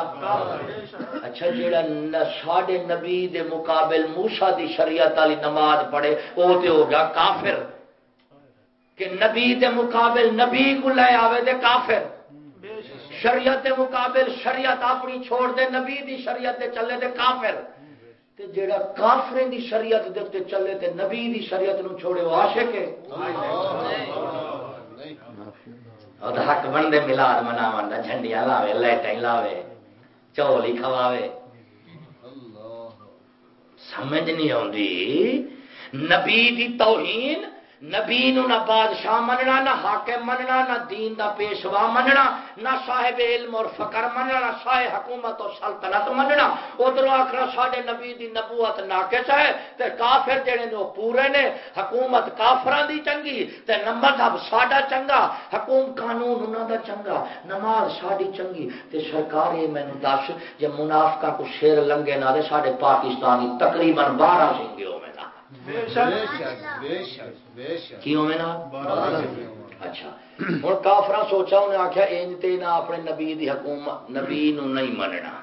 A: اچھا جیڑا ساڈے نبی دے مقابل موسا دی شریعت والی نماز پڑھے وہ تے ہو گیا کافر۔ کہ نبی دے مقابل نبی کو لے آوے دے کافر۔ شریعت دے مقابل شریعت اپنی چھوڑ دے، نبی دی شریعت دے چلے دے کافر۔ تے جیڑا کافریں دی شریعت دے تے چلے تے نبی دی شریعت نو چھوڑے، وہ عاشق ہے۔ اور حق بندے ملاد مناون دا، جھنڈیاں لاوے لائٹیں لاوے، چول ہی کھواوے۔ سمجھ نہیں آندی نبی دی توہین نبی نو نہ بادشاہ مننا، نہ حاکم مننا، نہ دین دا پیشوا مننا، نہ صاحب علم اور فقر مننا، نہ صاحب حکومت اور سلطنت مننا۔ ادھر آخر سارے نبی دی نبوت ناقص ہے تے کافر جڑے نے پورے نے، حکومت کافران دی چنگی تے مذہب ساڈا چنگا حکومت قانون انہاں دا چنگا، نماز ساڈی چنگی۔ تے سرکار یہ مینوں دس، جے منافقاں کو شیر لنگے نہ دے ساڈے پاکستانی تقریباً 12 اچھا۔ ہوں کافر سوچا انہیں آخیا انج نہ اپنے نبی دی حکومت نبی نو نہیں مننا۔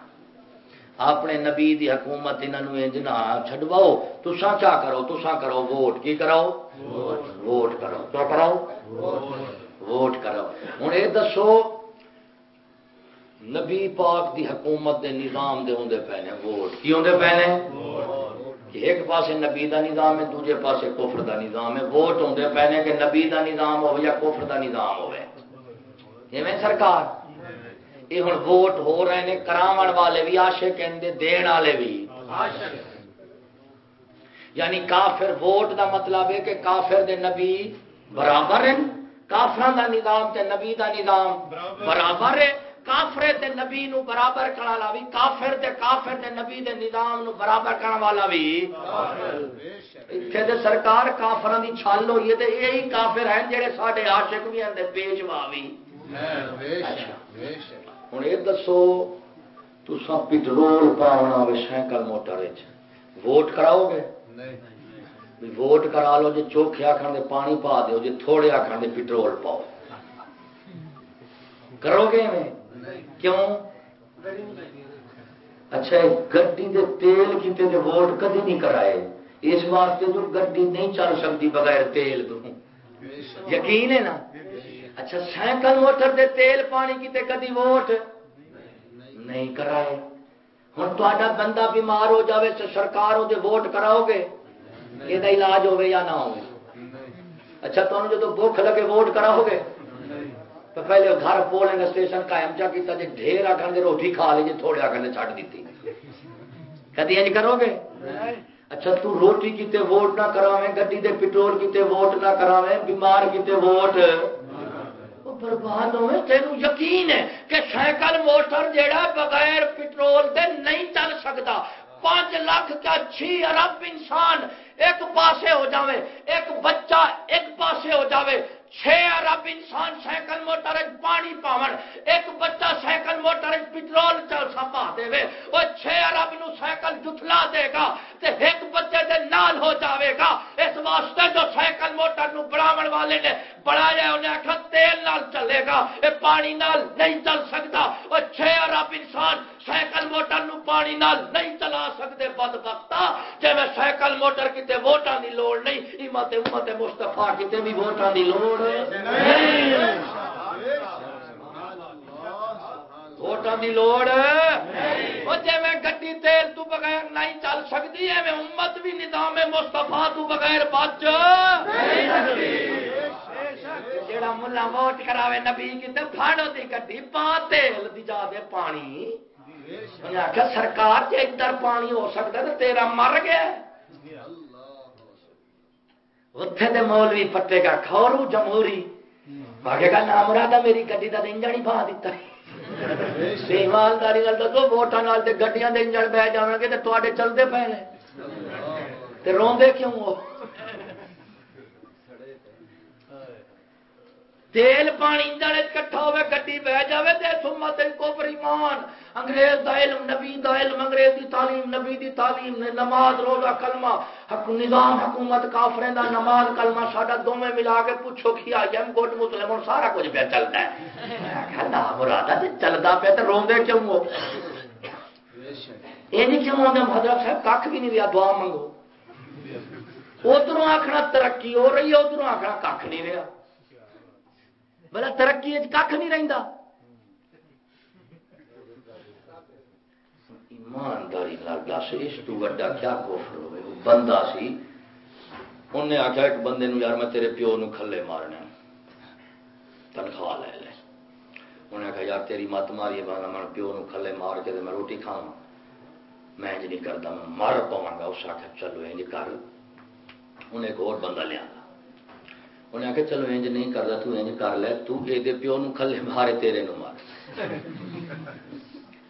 A: اپنے نبی دی حکومت انہوں انج نہ چڈواؤ تسا کیا کرو؟ تسا کرو ووٹ۔ کی کراؤ؟ ووٹ کرو۔ کراؤ؟ ووٹ کرو۔ ہوں یہ دسو نبی پاک دی حکومت دے نظام دے ہوں پے ووٹ۔ کی ہوں پے کہ ایک پاسے نبی دا نظام ہے، دوجے پاسے کفر دا نظام ہے۔ ووٹ ہوں پہنے کہ نبی دا نظام ہو یا کفر دا نظام ہوئے میں سرکار۔ یہ ہوں ووٹ ہو رہے ہیں کراون والے بھی آشے کہندے دین والے بھی یعنی کافر ووٹ دا مطلب ہے کہ کافر دے نبی برابر ہیں کافران دا نظام تے نبی دا نظام برابر ہے کافرے تے نبی نو برابر کرنے والا بھی کافر تے کافر تے نبی دے نظام نو برابر کرنے والا بھی ایتھے تے سرکار کافراں دی چھال ہوئی تے یہی کافر ہیں جڑے ساڈے عاشق بھی ہیں تے پیشوا بھی ہن اے دسو، تساں پٹرول پاونا وے سائیکل موٹر وچ۔ ووٹ کراؤ گے؟ نہیں ووٹ کرا لو جی چوکھے آخر دے پانی پا دیو جی تھوڑے آخر دے پٹرول پاؤ۔ کرو گے میں کیوں؟ اچھا گڈی دے تیل کیتے دے ووٹ کدی نہیں کرائے؟ اس واسطے جو گڈی نہیں چل سکتی بغیر تیل تو۔ یقین ہے نا؟ اچھا سائیکل موٹر دے تیل پانی کیتے کدی ووٹ نہیں کرائے؟ ہوں تا بندہ بیمار ہو جاوے تو سرکار وہ ووٹ کراؤ گے؟ یہ علاج ہوے یا نہ ہو اچھا تمہیں جب بھوک لگے ووٹ کراؤ گے؟ تو پہلے گھر پولنگ اسٹیشن قائم چا کیتا جی ڈھیر آخر دے روٹی کھا لی جی تھوڑے آخر نے چھٹ دیتی۔ کدی انج کرو گے؟ اچھا تو روٹی کیتے ووٹ نہ کراویں گڈی دے پٹرول کیتے ووٹ نہ کراویں بیمار کیتے ووٹ۔ برباد ہوئے تینوں یقین ہے کہ سائیکل موٹر جیڑا بغیر پٹرول دے نہیں چل سکتا۔ پانچ لاکھ کا چھ جی ارب انسان ایک پاسے ہو جاوے، ایک بچہ ایک پاسے ہو جاوے۔ چھ ارب انسان سائیکل موٹر پانی پاون، ایک بچہ سائیکل موٹر پٹرول چل پا دے وہ چھ ارب نو سائیکل جتلا دے گا تے ایک بچے دے نال ہو جاوے گا۔ اس واسطے جو سائیکل موٹر نو بڑھاون والے نے بڑھایا انہیں آخر تیل نال چلے گا۔ اے پانی نال نہیں چل سکتا۔ وہ چھ ارب انسان سائیکل موٹر نو پانی نال نہیں چلا سکتے۔ بد بختا جی میں سائیکل موٹر کتے ووٹاں دی لوڑ نہیں امت امت مستفا کتے بھی ووٹاں دی لوڑ ووٹاں دی لوڑ وہ جی میں گڈی تیل تو بغیر نہیں چل سکتی ہے میں امت بھی نظام مستفا تو بغیر بچ۔ نہیں جڑا ملا ووٹ کراوے نبی کتے پھاڑو دی گڈی پا تیل دی جا دے پانی انہیں آخیا سرکار جی ادھر پانی ہو سکتا تو تیرا مر گیا اتنے دے مولوی پٹے گا کھورو جمہوری آگے گا نام مرادہ میری گڈی کا انجن ہی پا دیتا ایمانداری دسو ووٹان گڈیاں دے انجن بہ جان گے تو چلتے پے نے روندے کیوں وہ تیل پانی انجن کٹھا ہوئے گڈی بہ جائے تو سمت کوفر ایمان انگریز دا علم نبی دا علم انگریز دی تعلیم نبی دی تعلیم نے نماز روزہ کلمہ حق نظام حکومت کافریں دا نماز کلمہ ساڈا دوویں ملا کے پوچھو کی آئی ایم گڈ مسلم اور سارا کچھ پہ چلتا ہے کہنا مرادا تے چلدا پہ تے روندے کیوں ہو یہ نہیں کیوں ہوندے حضرت صاحب کھ بھی نہیں رہا دعا منگو ادھر آخنا ترقی ہو رہی ہے ادھر آخنا کھ نہیں رہا بلا ترقی کھ نہیں رہتا ایمانداری دس، اس تو وڈا کیا کوفر ہوئے؟ بندہ سی انہیں آخیا ایک بندے نو یار میں تیرے پیو نو کھلے مارنے تنخواہ لے لے۔ انہیں آخیا یار تیری مت ماری بنا میں پیو نو کھلے مار کے میں روٹی کھاوا میں انج نہیں کرتا میں مر پوا گا۔ اس آخیا چلو انج کر۔ انہیں ایک اور بندہ لیا۔ انہیں آخیا چلو انج نہیں کرتا تو انج کر لے تو یہ پیو نو کھلے مارے تیرے نو مار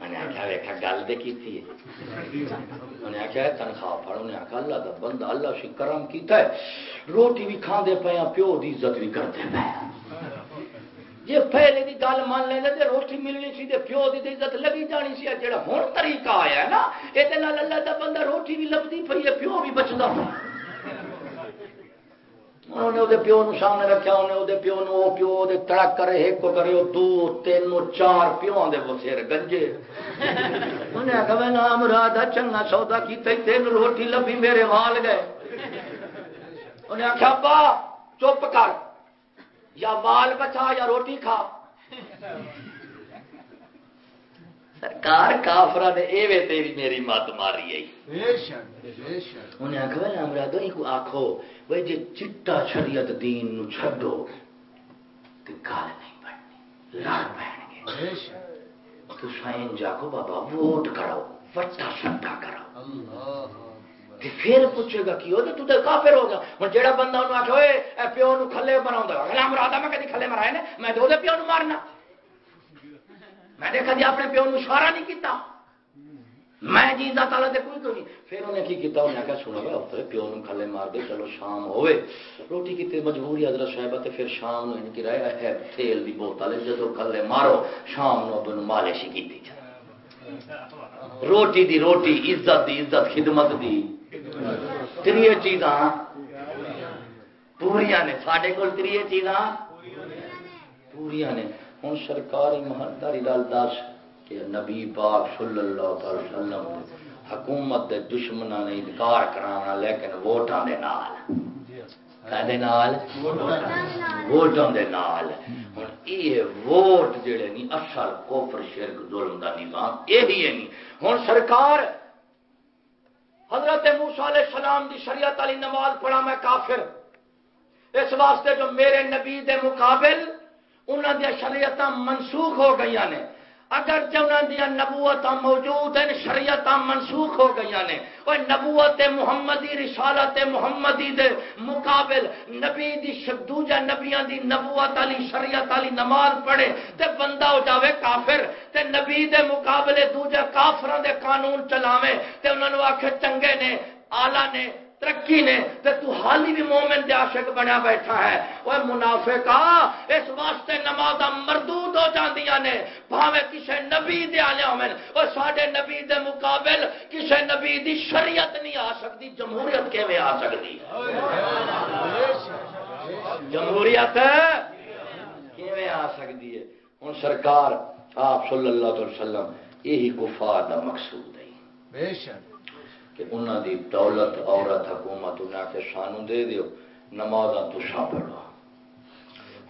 A: انہیں آخیا ویکا گل تو کی انہیں آخیا تنخواہ پڑ انہیں آخیا اللہ کا بندہ اللہ سی کرم کیتا ہے روٹی بھی کھانے پے پیو کی عزت بھی کرتے پے جی پہلے کی گل مان لیں تو روٹی ملنی سی پیو کی عزت لگی جانی سی جا ہوں طریقہ آیا نا یہ اللہ کا بندہ روٹی بھی لبھی پی ہے پیو بھی بچتا پا انہوں نے وہ پیو نو سامنے رکھا انہیں وہ پیو نو پیو دے تڑک کرے ایک کرے دو تین چار پیو دے وہ گنجے انہیں آخا میں نام رادا چنگا سودا کی تین روٹی لبھی میرے وال گئے انہیں آخیا با چپ کر یا وال بچا یا روٹی کھا سرکار کافرا نے تیری میری مت ماری آئی۔ انہیں آخو امرادو کو آخو بھائی جی چٹا شریعت دین نو چھڈو تو گل نہیں بننی لڑ پہن گے۔ تو سائن جاکو بابا ووٹ کرو وٹا سٹا کرو پھر پوچھے گا کی تو تو کافر ہو گیا۔ ہوں جہاں بندہ انہوں آخو پیو نو کھلے بنا میں کدی کھلے مرائے نے میں تو پیو نو مارنا۔ میں نے کدی جی، اپنے پیو اشارہ نہیں کیتا۔ میں جی دا تعالیٰ دے کوئی تو نہیں۔ پھر انہیں کی کیتا؟ انہیں کہا سنا گیا اتنے پیو نو کھلے مار دے، چلو شام ہوئے روٹی کی مجبوری حضرت صاحب تے پھر شام نو ان کی رہا ہے، تیل دی بوتل جدو کھلے مارو، شام نو ابن مالشی کی روٹی دی روٹی، عزت دی عزت، خدمت دی۔ تری چیزاں پوریا نے سارے کول تری چیزاں پوریا نے۔ ہوں سرکار ایمانداری لال دس کہ نبی پاک صلی اللہ تعالی وسلم حکومت دے دشمنوں نے انکار کرانا لیکن ووٹاں دے نال۔ ووٹوں دے نال؟ ہوں یہ ووٹ جڑے نہیں اصل کوفر شرک ظلم دا نظام یہی ہے نہیں ہوں سرکار حضرت موسا علیہ السلام دی شریعت علی نماز پڑھا میں کافر۔ اس واسطے جو میرے نبی دے مقابل انہوں دیا شریعت منسوخ ہو گئی نے۔ اگر انہوں دیا نبوت موجود ہیں شریعت منسوخ ہو گئی نے۔ اور نبوت محمدی، رسالت محمدی دے مقابل نبی دی دوجا نبیاں دی نبوت علی، شریعت علی نماز پڑھے تے بندہ ہو جاوے کافر۔ تے نبی دے مقابلے دوجا کافران دے قانون چلاوے تے انہوں نے آخر چنگے نے آلہ نے ترقی نے تے تو حالی بھی مومن دے عاشق بنیا بیٹھا ہے۔ وہ منافقا اس واسطے نماز مردود ہو جاندیاں نے۔ بھاوے کسے نبی دے آلے ہومن او ساڈے نبی دے مقابل کسے نبی دی شریعت نہیں آ سکتی۔ جمہوریت کیویں آ سکتی؟ جمہوریت کیویں آ سکتی ہے؟ ہن سرکار آپ صلی اللہ علیہ وسلم، یہی کفار دا مقصود ہے۔
C: بے شک۔
A: کہ انہوں دی دولت عورت حکومت انہیں کے سانو دے دیو نماز تسا پڑھو۔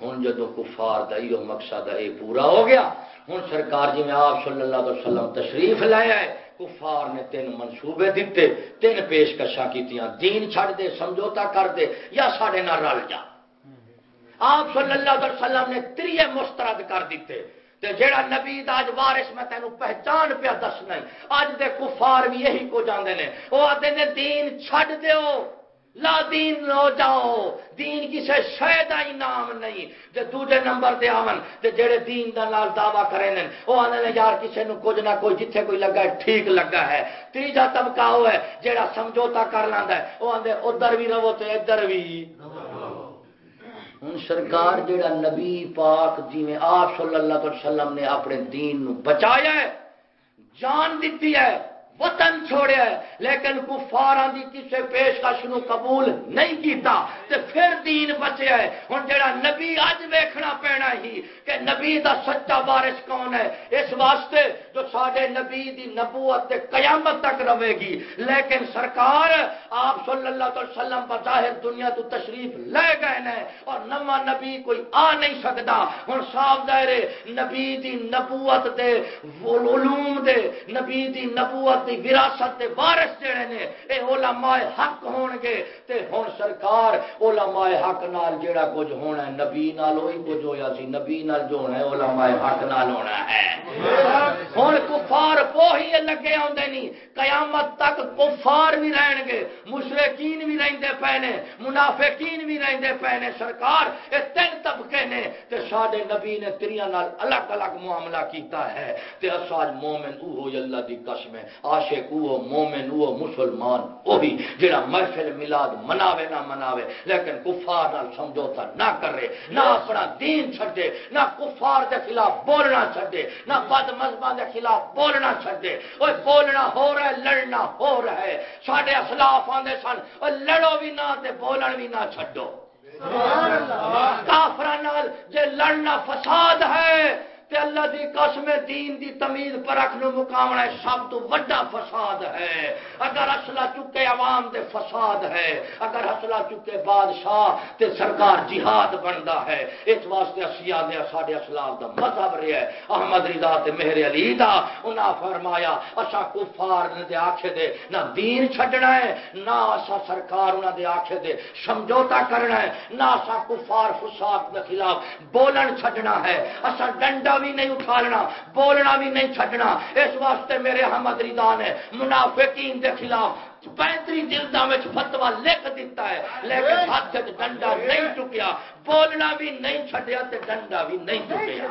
A: ہوں جدو کفار دا یہ مقصد ہے یہ پورا ہو گیا ہوں سرکار جی میں آپ صلی اللہ علیہ وسلم تشریف لایا ہے کفار نے تین منصوبے دیتے تین پیشکشاں کیتیاں۔ دین چھڑ دے، سمجھوتا کر دے، یا ساڑے نہ رل جا۔ آپ صلی اللہ علیہ وسلم نے تریے مسترد کر دیتے تے جیڑا نبی دا اج وارث میں تینوں پہچان پیا دسنا اج دے کفار بھی یہی کو جاندے نے۔ او آتے نے دین چھڈ دیو، لا دین لو جاؤ، دین کسے شے دا انعام نہیں۔ تے دوجے نمبر تے آون تے جڑے دین دا نال دعویٰ کرے نے، او آندے نے یار کسے نو کچھ نہ کوئی جتھے کوئی لگا ہے، ٹھیک لگا ہے۔ تیجا طبقہ ہو ہے، جیڑا سمجھوتا کر لاندا ہے، او آندے ادھر بھی رہو تے ادھر بھی۔ رہو ہوں سرکار جیڑا نبی پاک جی میں آپ صلی اللہ علیہ وسلم نے اپنے دین نو بچایا ہے، جان دیتی ہے، وطن چھوڑیا ہے، لیکن کفاراں دی کسے پیشکش نو قبول نہیں کیتا، تے پھر دین بچیا ہے۔ ہن جڑا نبی اج ویکھنا پینا ہی کہ نبی دا سچا وارث کون ہے، اس واسطے جو ساڈے نبی دی نبوت قیامت تک رہے گی۔ لیکن سرکار آپ صلی اللہ علیہ وسلم بظاہر دنیا تو تشریف لے گئے نے اور نواں نبی کوئی آ نہیں سکدا ہن صاف ظاہر ہے نبی دی نبوت دے علوم دے نبی دی نبوت دی وراثت دے وارث جڑے نے اے علماء حق ہون گے۔ تے ہن سرکار علماء حق نال جیڑا کچھ ہونا ہے نبی نال وہی کچھ ہویا سی نبی نال جو ہونا ہے علماء حق نال ہونا ہے۔ ہن کفار پوہی لگے ہوندے نہیں قیامت تک کفار بھی رہن گے، مشرکین بھی رہندے پے نے، منافقین بھی رہندے پے نے۔ سرکار اے تین طبقے نے تے ساڈے نبی نے تریاں نال الگ الگ معاملہ کیتا ہے۔ تے اساج مومن او اللہ دی قسم ہے۔ عاشق او مومن او مسلمان وہی جڑا محفل میلاد مناوے نہ مناوے۔ لیکن کفار نال سمجھوتا نہ کرے، نہ اپنا دین چھڈے، نہ کفار دے خلاف بولنا چھڈے، نہ بد مذہباں دے خلاف بولنا چھڈے۔ اوے بولنا ہو رہا ہے لڑنا ہو رہا ہے۔ ساڈے اسلاف آندے سن او لڑو بھی نہ تے بولن بھی نہ چھڈو۔ کافران نال جے لڑنا فساد ہے تے اللہ دی قسم دین دی تمیز پرکھ نو مقامنا سب تو وڈا فساد ہے۔ اگر اصلہ چکے عوام دے فساد ہے، اگر اصلہ چکے بادشاہ تے سرکار جہاد بندا ہے، اس واسطے اسیا دے ساڈے اسلام دا مذہب رہیا ہے۔ احمد رضا تے مہر علی دا، انہاں فرمایا اسا کفار دے آکھے دے، نہ دین چھڈنا ہے، نہ اسا سرکار انہاں دے آکھے دے سمجھوتا کرنا ہے، نہ اسا کفار فساد دے خلاف بولن چھڈنا ہے۔ اسا ڈنڈا بھی نہیں اٹھالنا بولنا بھی نہیں چھڈنا۔ اس واسطے میرے احمد رضا نے منافقین دے خلاف پینتری جلدا فتوا لکھ دیتا ہے۔ لیکن ہاتھ ڈنڈا نہیں چکیا بولنا بھی نہیں چھڈیا تے ڈنڈا بھی نہیں چکیا۔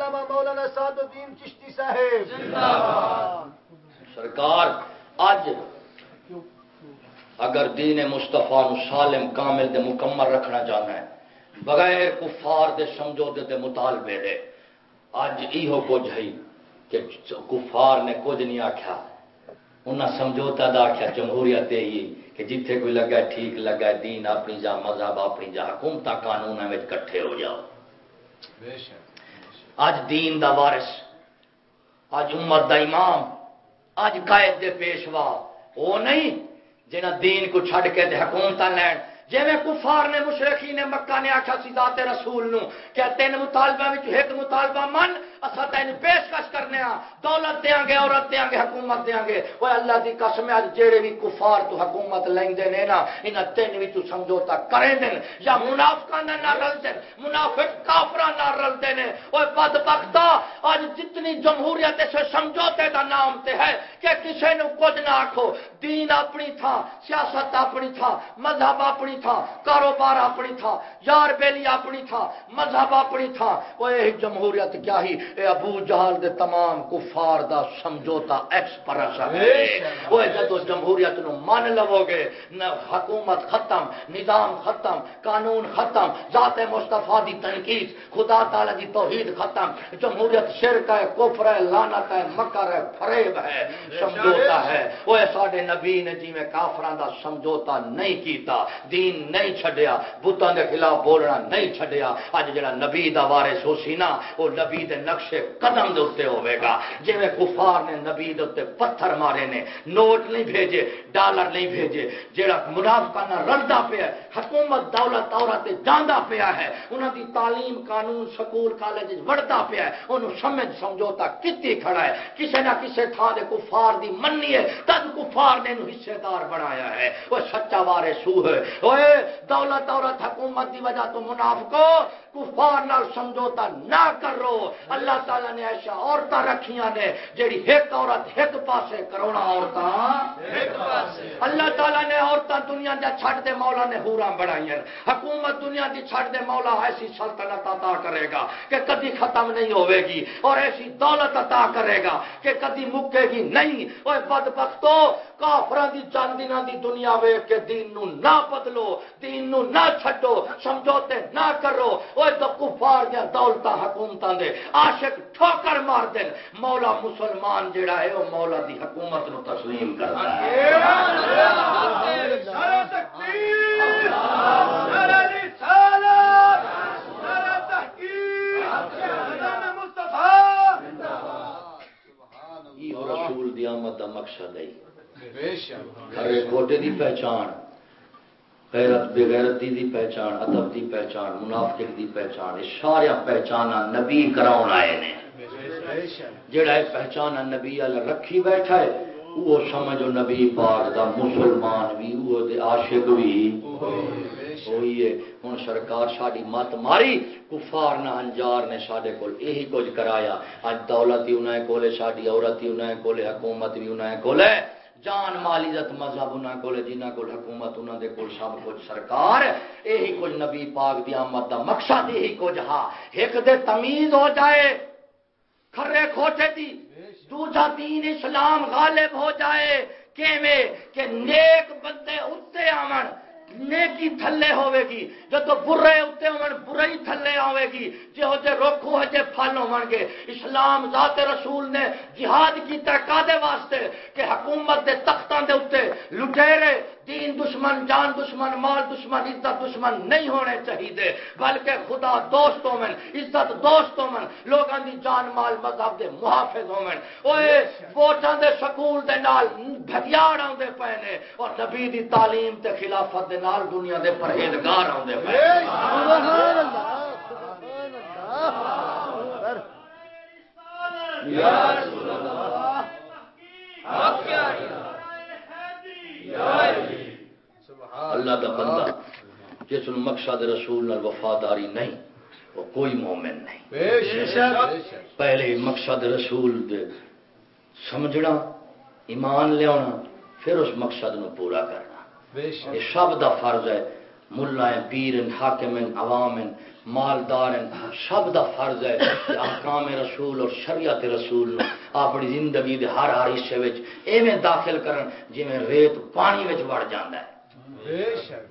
C: مولانا سعد الدین چشتی صاحب۔
A: سرکار اج اگر دین مصطفیٰ نو سالم کامل دے مکمل رکھنا چاہنا ہے بغیر کفار دے سمجھوتے دے مطالبے دے اج ایہو کچھ ہے کہ کفار نے کچھ نہیں آکھیا۔ انہاں سمجھوتا دا آکھیا جمہوریت ہی کہ جتھے کوئی لگا ہے ٹھیک لگا ہے دین اپنی جا مذہب اپنی جا حکومت قانون میں کٹھے ہو جاؤ۔ اج دین دا وارث اج امت دا امام اج قائد دے پیشوا۔ وہ نہیں جنہ دین کو چھڑ کے دے حکومت لین۔ جی میں کفار نے مشرقی نے، مکہ نے آخیا سی ذات رسول نو کہ تین مطالبہ ایک مطالبہ من اصا تین پیشکش کرنے ہاں۔ دولت دیا گے عورت دیا گے حکومت دیا گے وہ اللہ کی قسم اج جہے بھی کفار تو حکومت لیندے نے نا، انہاں تین بھی تو سمجھوتا کریں دین یا منافقاں نہ رل دین منافق کافراں نہ رل دین اوے بدبختا اج جتنی جمہوریت اس سمجھوتے دا نام تے ہے کہ کسے نو کچھ نہ آکھو۔ دین اپنی تھا سیاست اپنی تھا مذہب اپنی تھا کاروبار اپنی تھا یار بیلی اپنی تھا مذہب اپنی تھا وہ جمہوریت کیا ہی؟ اے ابو جہل دے تمام کفار دا سمجھوتا ایکسپریس ہے۔ وہ جدو جمہوریت نو مان لو گے نہ حکومت ختم نظام ختم قانون ختم ذات مصطفیٰ دی تنقید خدا تعالی دی توحید ختم جمہوریت شرک ہے کفر ہے لعنت ہے مکر ہے فریب ہے سمجھوتا ہے۔ وہ ساڈے نبی نے جی میں کافراں دا سمجھوتا نہیں کیتا دین نہیں چھڈیا بتاں دے خلاف بولنا نہیں چھڈیا اج جڑا نبی دا وارث ہو سی نا وہ نبی دے نقشے قدم دے اوتے گا۔ جویں کفار نے نبی دے پتھر مارے نے، نوٹ نہیں بھیجے، ڈالر نہیں بھیجے۔ جڑا منافقانہ رلدا پیا ہے، حکومت دولت عورت جاندا پیا ہے، انہاں دی تعلیم قانون سکول کالج وڑدا پیا ہے، اونوں سمجھ سمجھوتا کتی کھڑا ہے۔ کسے نہ کسے تھا دے کفار دی مننی ہے تد کفار نے انہوں حصے دار بنایا ہے۔ وہ سچا وارے سو ہے۔ اوے دولت عورت حکومت دی وجہ تو منافقو کفار نال سمجھوتا نہ کرو۔ اللہ تعالی نے ایسا عورتاں رکھیاں نے جیڑی ایک عورت ایک پاسے کرونا عورتاں۔ اللہ تعالی نے عورتاں دنیا دے چھڈ دے مولا نے ہوراں بڑھائیاں حکومت دنیا دی چھڈ دے مولا ایسی سلطنت عطا کرے گا کہ کدی ختم نہیں ہوے گی اور ایسی دولت عطا کرے گا کہ کدی مکے گی نہیں۔ اوے بدبختو کافراں دی چند دناں دی دنیا ویکھ کے دین نو نہ بدلو دین نو نہ چھڈو سمجھوتے نہ کرو۔ اوے تو کفار دے دولتاں حکومتاں دے عاشق ٹھوکر مار دین۔ مولا مسلمان جڑا ہے او مولا دی حکومت نو تسلیم کردا ہے۔ رسول دی آمد دا مقصد ہے۔ کھرے کھوٹے دی پہچان غیرت بغیرتی دی پہچان ادب دی پہچان منافق دی پہچان یہ سارے پہچانا نبی کراؤن آئے نے۔ جڑا ہے پہچانا نبی اللہ رکھی بیٹھا ہے وہ سمجھو نبی پاک دا مسلمان بھی وہ دے عاشق بھی۔ وہی ہے ہوں سرکار ساری مت ماری کفار نہ انجار نے سارے کول یہی کچھ کرایا۔ اج دولت ہی انہیں کولے ساری عورت ہی انہیں کولے حکومت بھی انہیں کولے جان مال عزت مذہب انہاں کو جنہاں کول حکومت، انہاں دے کول سب کچھ سرکار یہی کچھ نبی پاک دی آمد دا مقصد یہی کچھ ہا۔ ایک دے تمیز ہو جائے، کھرے کھوٹے دی۔ دوجا دین اسلام غالب ہو جائے۔ کیویں؟ کہ نیک بندے اتے آمن۔ نیکی تھلے ہوے گی۔ جب برے اتنے ہون، برائی تھلے آئے گی۔ جی ہو جے روکو ہو جے پھل ہون گے۔ اسلام ذات رسول نے جہاد کیتا کادے واسطے کہ حکومت دے تختاں دے اتنے لٹیرے دین دشمن جان دشمن مال دشمن عزت دشمن نہیں ہونے چاہیے۔ بلکہ خدا دوست ہومن عزت دوست ہومن لوگاں دی جان مال مذہب دے محافظ ہومن اوئے ووٹاں دے سکول دے نال بھگیاڑ آندے پے نے اور نبی دی تعلیم تے خلافت دے نال دنیا دے پرہیزگار آندے پے
C: سبحان اللہ سبحان اللہ۔
A: یا رسول اللہ اللہ دا بندہ جس مقصد رسول نال وفاداری نہیں وہ کوئی مومن نہیں۔ پہلے مقصد رسول دے سمجھنا ایمان لیا پھر اس مقصد نو پورا کرنا۔ یہ سب دا فرض ہے ملا پیر حاکم عوام مالدار سب دا فرض ہے کہ احکام رسول اور شریعت رسول اپنی زندگی دے ہر ہر حصے وچ ایویں داخل کرن جویں ریت پانی وچ وڑ جاندا ہے۔
C: بے شک۔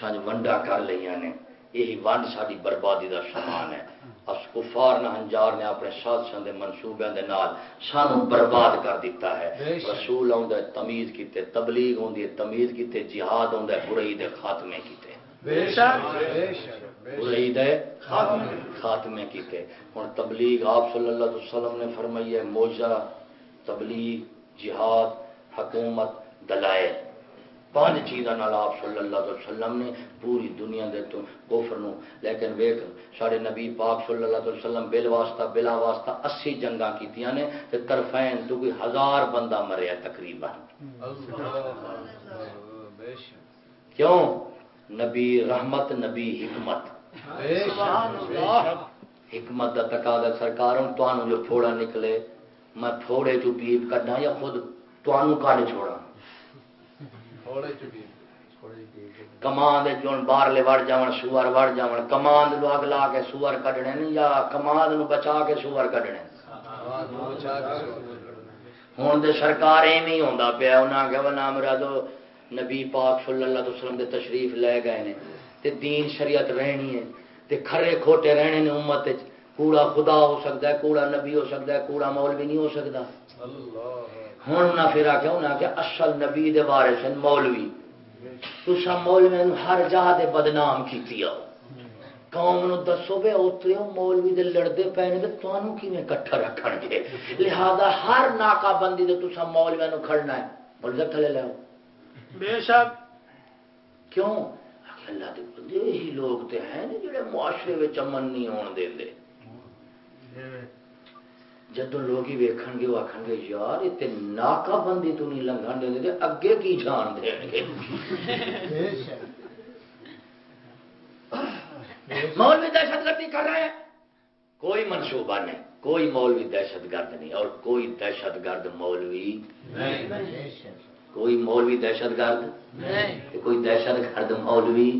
A: سانج ونڈا کر لیا نے۔ یہی ونڈ ساری بربادی دا سامان ہے۔ اس کفار نہ ہنجار نے اپنے سازشاں دے منصوبے دے نال سانو برباد کر دیتا ہے۔ رسول آوندا ہے تمیز کیتے تبلیغ ہوندی ہے تمیز کیتے جہاد ہوندا ہے برائی دے خاتمے کیتے۔
C: بے شک۔ بے شک۔
A: خاتمے کیتے ہن تبلیغ آپ صلی اللہ علیہ وسلم نے فرمائی ہے موجہ تبلیغ جہاد حکومت دلائل۔ پانچ چیزاں نال آپ صلی اللہ علیہ وسلم نے پوری دنیا دے تو کفر نو۔ لیکن ویک سارے نبی پاک صلی اللہ علیہ وسلم بل واسطہ بلا واسطہ اسی جنگاں کیتیاں نے تے طرفین تو کوئی ہزار بندہ مریا تقریباً۔ کیوں؟ نبی رحمت نبی حکمت۔ حکمت کا تقاضا سرکار جو تھوڑا نکلے میں تھوڑے چ پیپ کڈا یا خود تانوں کڈ چھوڑا کمان باہرلے وڑ جاون سور وڑ جاون۔ کمان اگ لا کے سور کڈنے نے یا کمان نو بچا کے سور کڈنے ہوں دے سرکار ایویں ہی ہوندا پیا انہاں کہ وا مرادو نبی پاک صلی اللہ علیہ وسلم دے تشریف لے گئے نے، تے دین شریعت رہنی ہے۔ تے کھرے کھوٹے رہنے نے امت وچ۔ کوڑا خدا ہو سکتا ہے، کوڑا نبی ہو سکتا ہے، کوڑا مولوی نہیں ہو سکتا۔ ہوں نہ پھر آخیا انہیں آخیا اصل نبی دے بارے سن مولوی۔ تسا مولوی ہر جہاں دے بدنام کیتی آؤ۔ قوم نو دسو بے اترے مولوی دے لڑدے پے نے، تے تانوں کیویں کٹھا رکھن گے؟ لہذا ہر ناکا بندی تے تسا مولوی نو کھڑنا ہے۔ مولوی تھلے لے آؤ۔
B: بے شک۔
A: کیوں؟ اللہ دے بندے یہی لوگ تے ہیں نا جڑے معاشرے وچ امن نہیں ہون دے دے جدو لوگ ہی ویکھن گے وہ آخن گے یار یہ ناکا بندی تو نہیں لنگن دے دے اگے کی جان دے گے؟ مولوی دہشت گردی کر رہے ہیں۔ کوئی منصوبہ نہیں کوئی مولوی دہشت گرد نہیں اور کوئی دہشت گرد مولوی کوئی مولوی دہشت گرد؟ کوئی دہشت گرد مولوی؟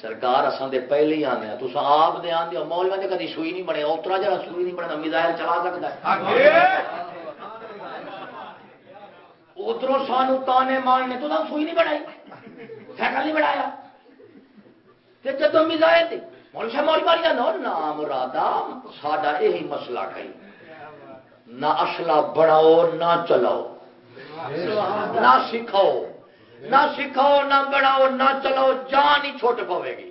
A: سرکار اساں دے پہلے ہی آنے تو آپ دے آن دے مولوی دے کدی سوئی نہیں بنے اوترا جا سوئی نہیں بنے میزائل چلا سکتا ہے۔ ادھر سانو تانے مارنے تو سوئی نہیں بنائی سائیکل نہیں بنایا۔ جدو میزائل تھی مول سے مول ماری جانا نام رادا ساڈا یہی مسئلہ کئی نہ اصلا بناؤ نہ چلاؤ۔ نہ سکھاؤ نہ سکھاؤ، نہ بڑھاؤ، نہ چلاؤ، جان ہی چھوٹ پوے گی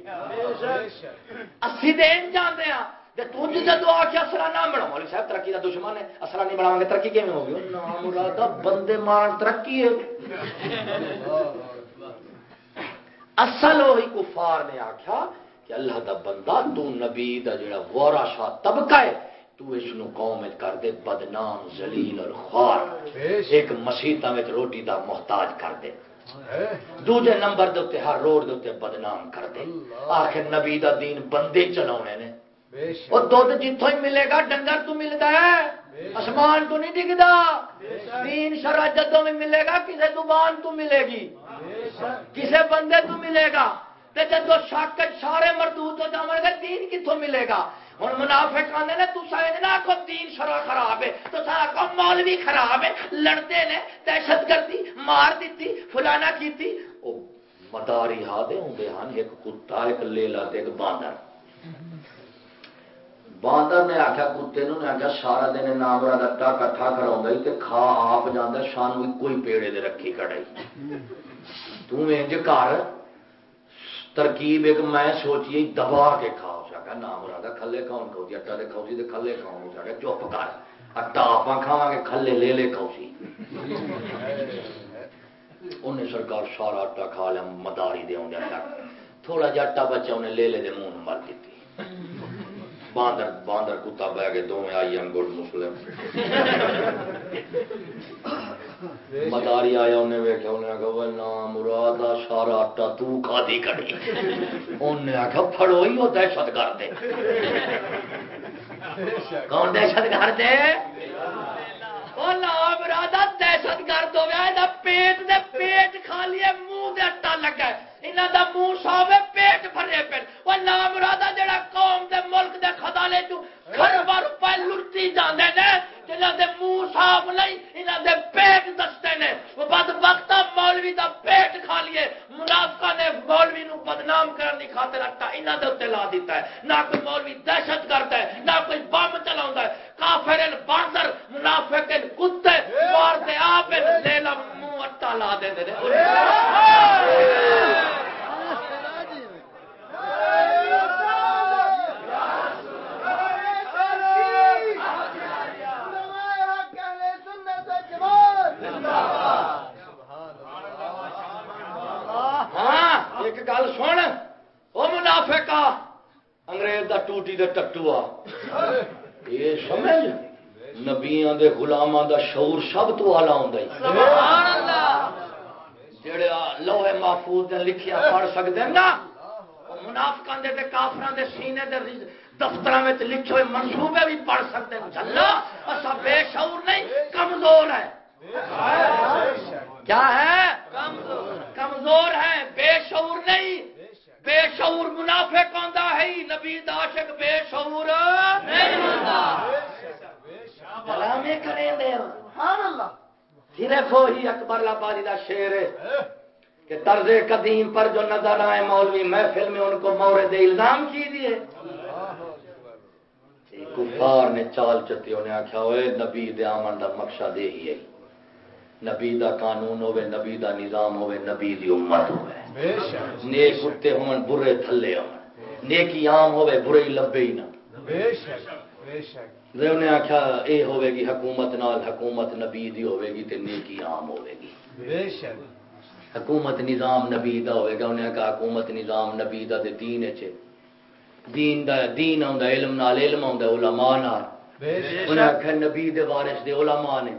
A: اسی دین جانتے ہیں تج جدو آ کے اصلا نہ بناؤ مولوی صاحب، ترقی کا دشمن ہے۔ اصلا نہیں بناؤ گے، ترقی کیون ہوگی؟ مراد بندے مارن ترقی ہے۔ اصل وہی کفار نے آخیا کہ اللہ دا بندہ، تو نبی دا جڑا وورا شاہ طبقہ ہے تو اس قوم کر دے بدنام ذلیل اور خوار۔ ایک مسیطا میں روٹی دا محتاج کر دے۔ دوجے نمبر دے ہر روڈ دے بدنام کر دے۔ آخر نبی دا دین بندے چلاونے نے۔ وہ دھد جتوں ہی ملے گا ڈنگر تو ملتا ہے۔ آسمان تو نہیں ڈگتا دین شرح جدوں میں ملے گا کسی زبان تو ملے گی۔ کسی بندے تو ملے گا۔ جدو شک سارے مردود ہو جاؤ گا دین کتوں ملے گا؟ ہوں منافق آنے نے تو سائن نہ آخو دین شرح خراب ہے تو آخو مولوی خراب ہے۔ لڑتے نے دہشت گردی مار دیتی فلانا کیتی۔ او مداری ہادے ہوں ہن ایک کتا ایک لیلا تے ایک باندر۔ باندر نے آخیا کتے نو نے آخیا سارا دن نام رٹا کٹھا کرا تے کھا آپ جانا سانو کوئی پیڑے دے رکھی کڑائی تج کر ترکیب ایک میں سوچیے دبا کے کھا سکا نام رہا کھلے کھاؤ کھو اٹا دے کھاؤ جی، سی کھلے کھاؤ ہو سکا چپ کر۔ اٹا آپ کھاوا گے، کھلے لے لے کھاؤ سی انہیں سرکار سارا آٹا کھا لیا، مداری دے تک۔ تھوڑا جا آٹا بچا انہیں لے لے دے، منہ مر دیتی باندر باندر کتا بہ گئے دونوں آئی ہم گڑ مسلم۔ مداری آیا، انہیں ویکیا انہیں آخیا وہ نام مراد سارا آٹا تو کھا دی کڑی انہیں آخیا پھڑو ہی وہ دہشت گرد کون دہشت گرد مراد دہشت گرد ہو گیا پیٹ دے پیٹ خالی لیے منہ دے آٹا لگا انہوں دا منہ صاف پیٹ بھرے پہ وہ نام مراد جڑا قوم دے ملک دے خزانے چ خربا روپے لٹی جاندے نے، جنہاں دے منہ صاف نہیں، انہاں دے پیٹ دستے نے۔ وہ بد مولوی دا پیٹ کھا لیے۔ منافقہ نے مولوی نو بدنام کرنے کی خاطر اٹا انہاں دے اوتے لا دیتا ہے۔ نہ کوئی مولوی دہشت کرتا ہے، نہ کوئی بم چلاوندا ہے۔ کافر باندر منافق کتے، مار دے آپ لیلا منہ اٹا لا دے دے گل سن۔ وہ منافقا انگریز دا ٹوٹی دے ٹٹو یہ سمجھ؟ نبیاں دے غلاماں دا شعور سب تو آلہ ہوندا
B: اللہ۔
A: جڑے لوہے محفوظ دے لکھیا پڑھ سکدے ہیں نا منافقاں دے تے کافراں دے سینے دے دفتراں وچ لکھے ہوئے منصوبے بھی پڑھ سکتے ہیں۔ اللہ اسا بے شعور نہیں کمزور ہے کیا ہے؟ کمزور ہے بے شعور نہیں۔ بے شعور منافق ہوندا ہے؟ نبی دا عاشق بے شعور نہیں ہوندا کریں دے۔ سبحان اللہ۔ صرف وہی اکبر آبادی کا شیر ہے کہ طرز قدیم پر جو نظر آئے مولوی محفل میں، ان کو مورد الزام کی دیے کفار نے چال چتی، انہیں آخیا ہوئے نبی دے آمن دا مقصد یہی ہے۔ نبی دا قانون ہوے نبی دا نظام ہوے نبی دی امت ہوے نیک کتے ہون برے تھلے ہون۔ نیکی عام ہوے برے لبے ہی نہ۔ دے انہیں آخیا اے ہوے گی حکومت نال حکومت نبی دی ہوے گی تے نیکی عام ہوے گی۔ حکومت نظام نبی دا ہوے گا انہیں کہا حکومت نظام نبی دا تے دین اچ دین دا دین آندا علم نال علم آندا علماء نال۔ انہیں آخیا نبی دے وارث دے علماء نے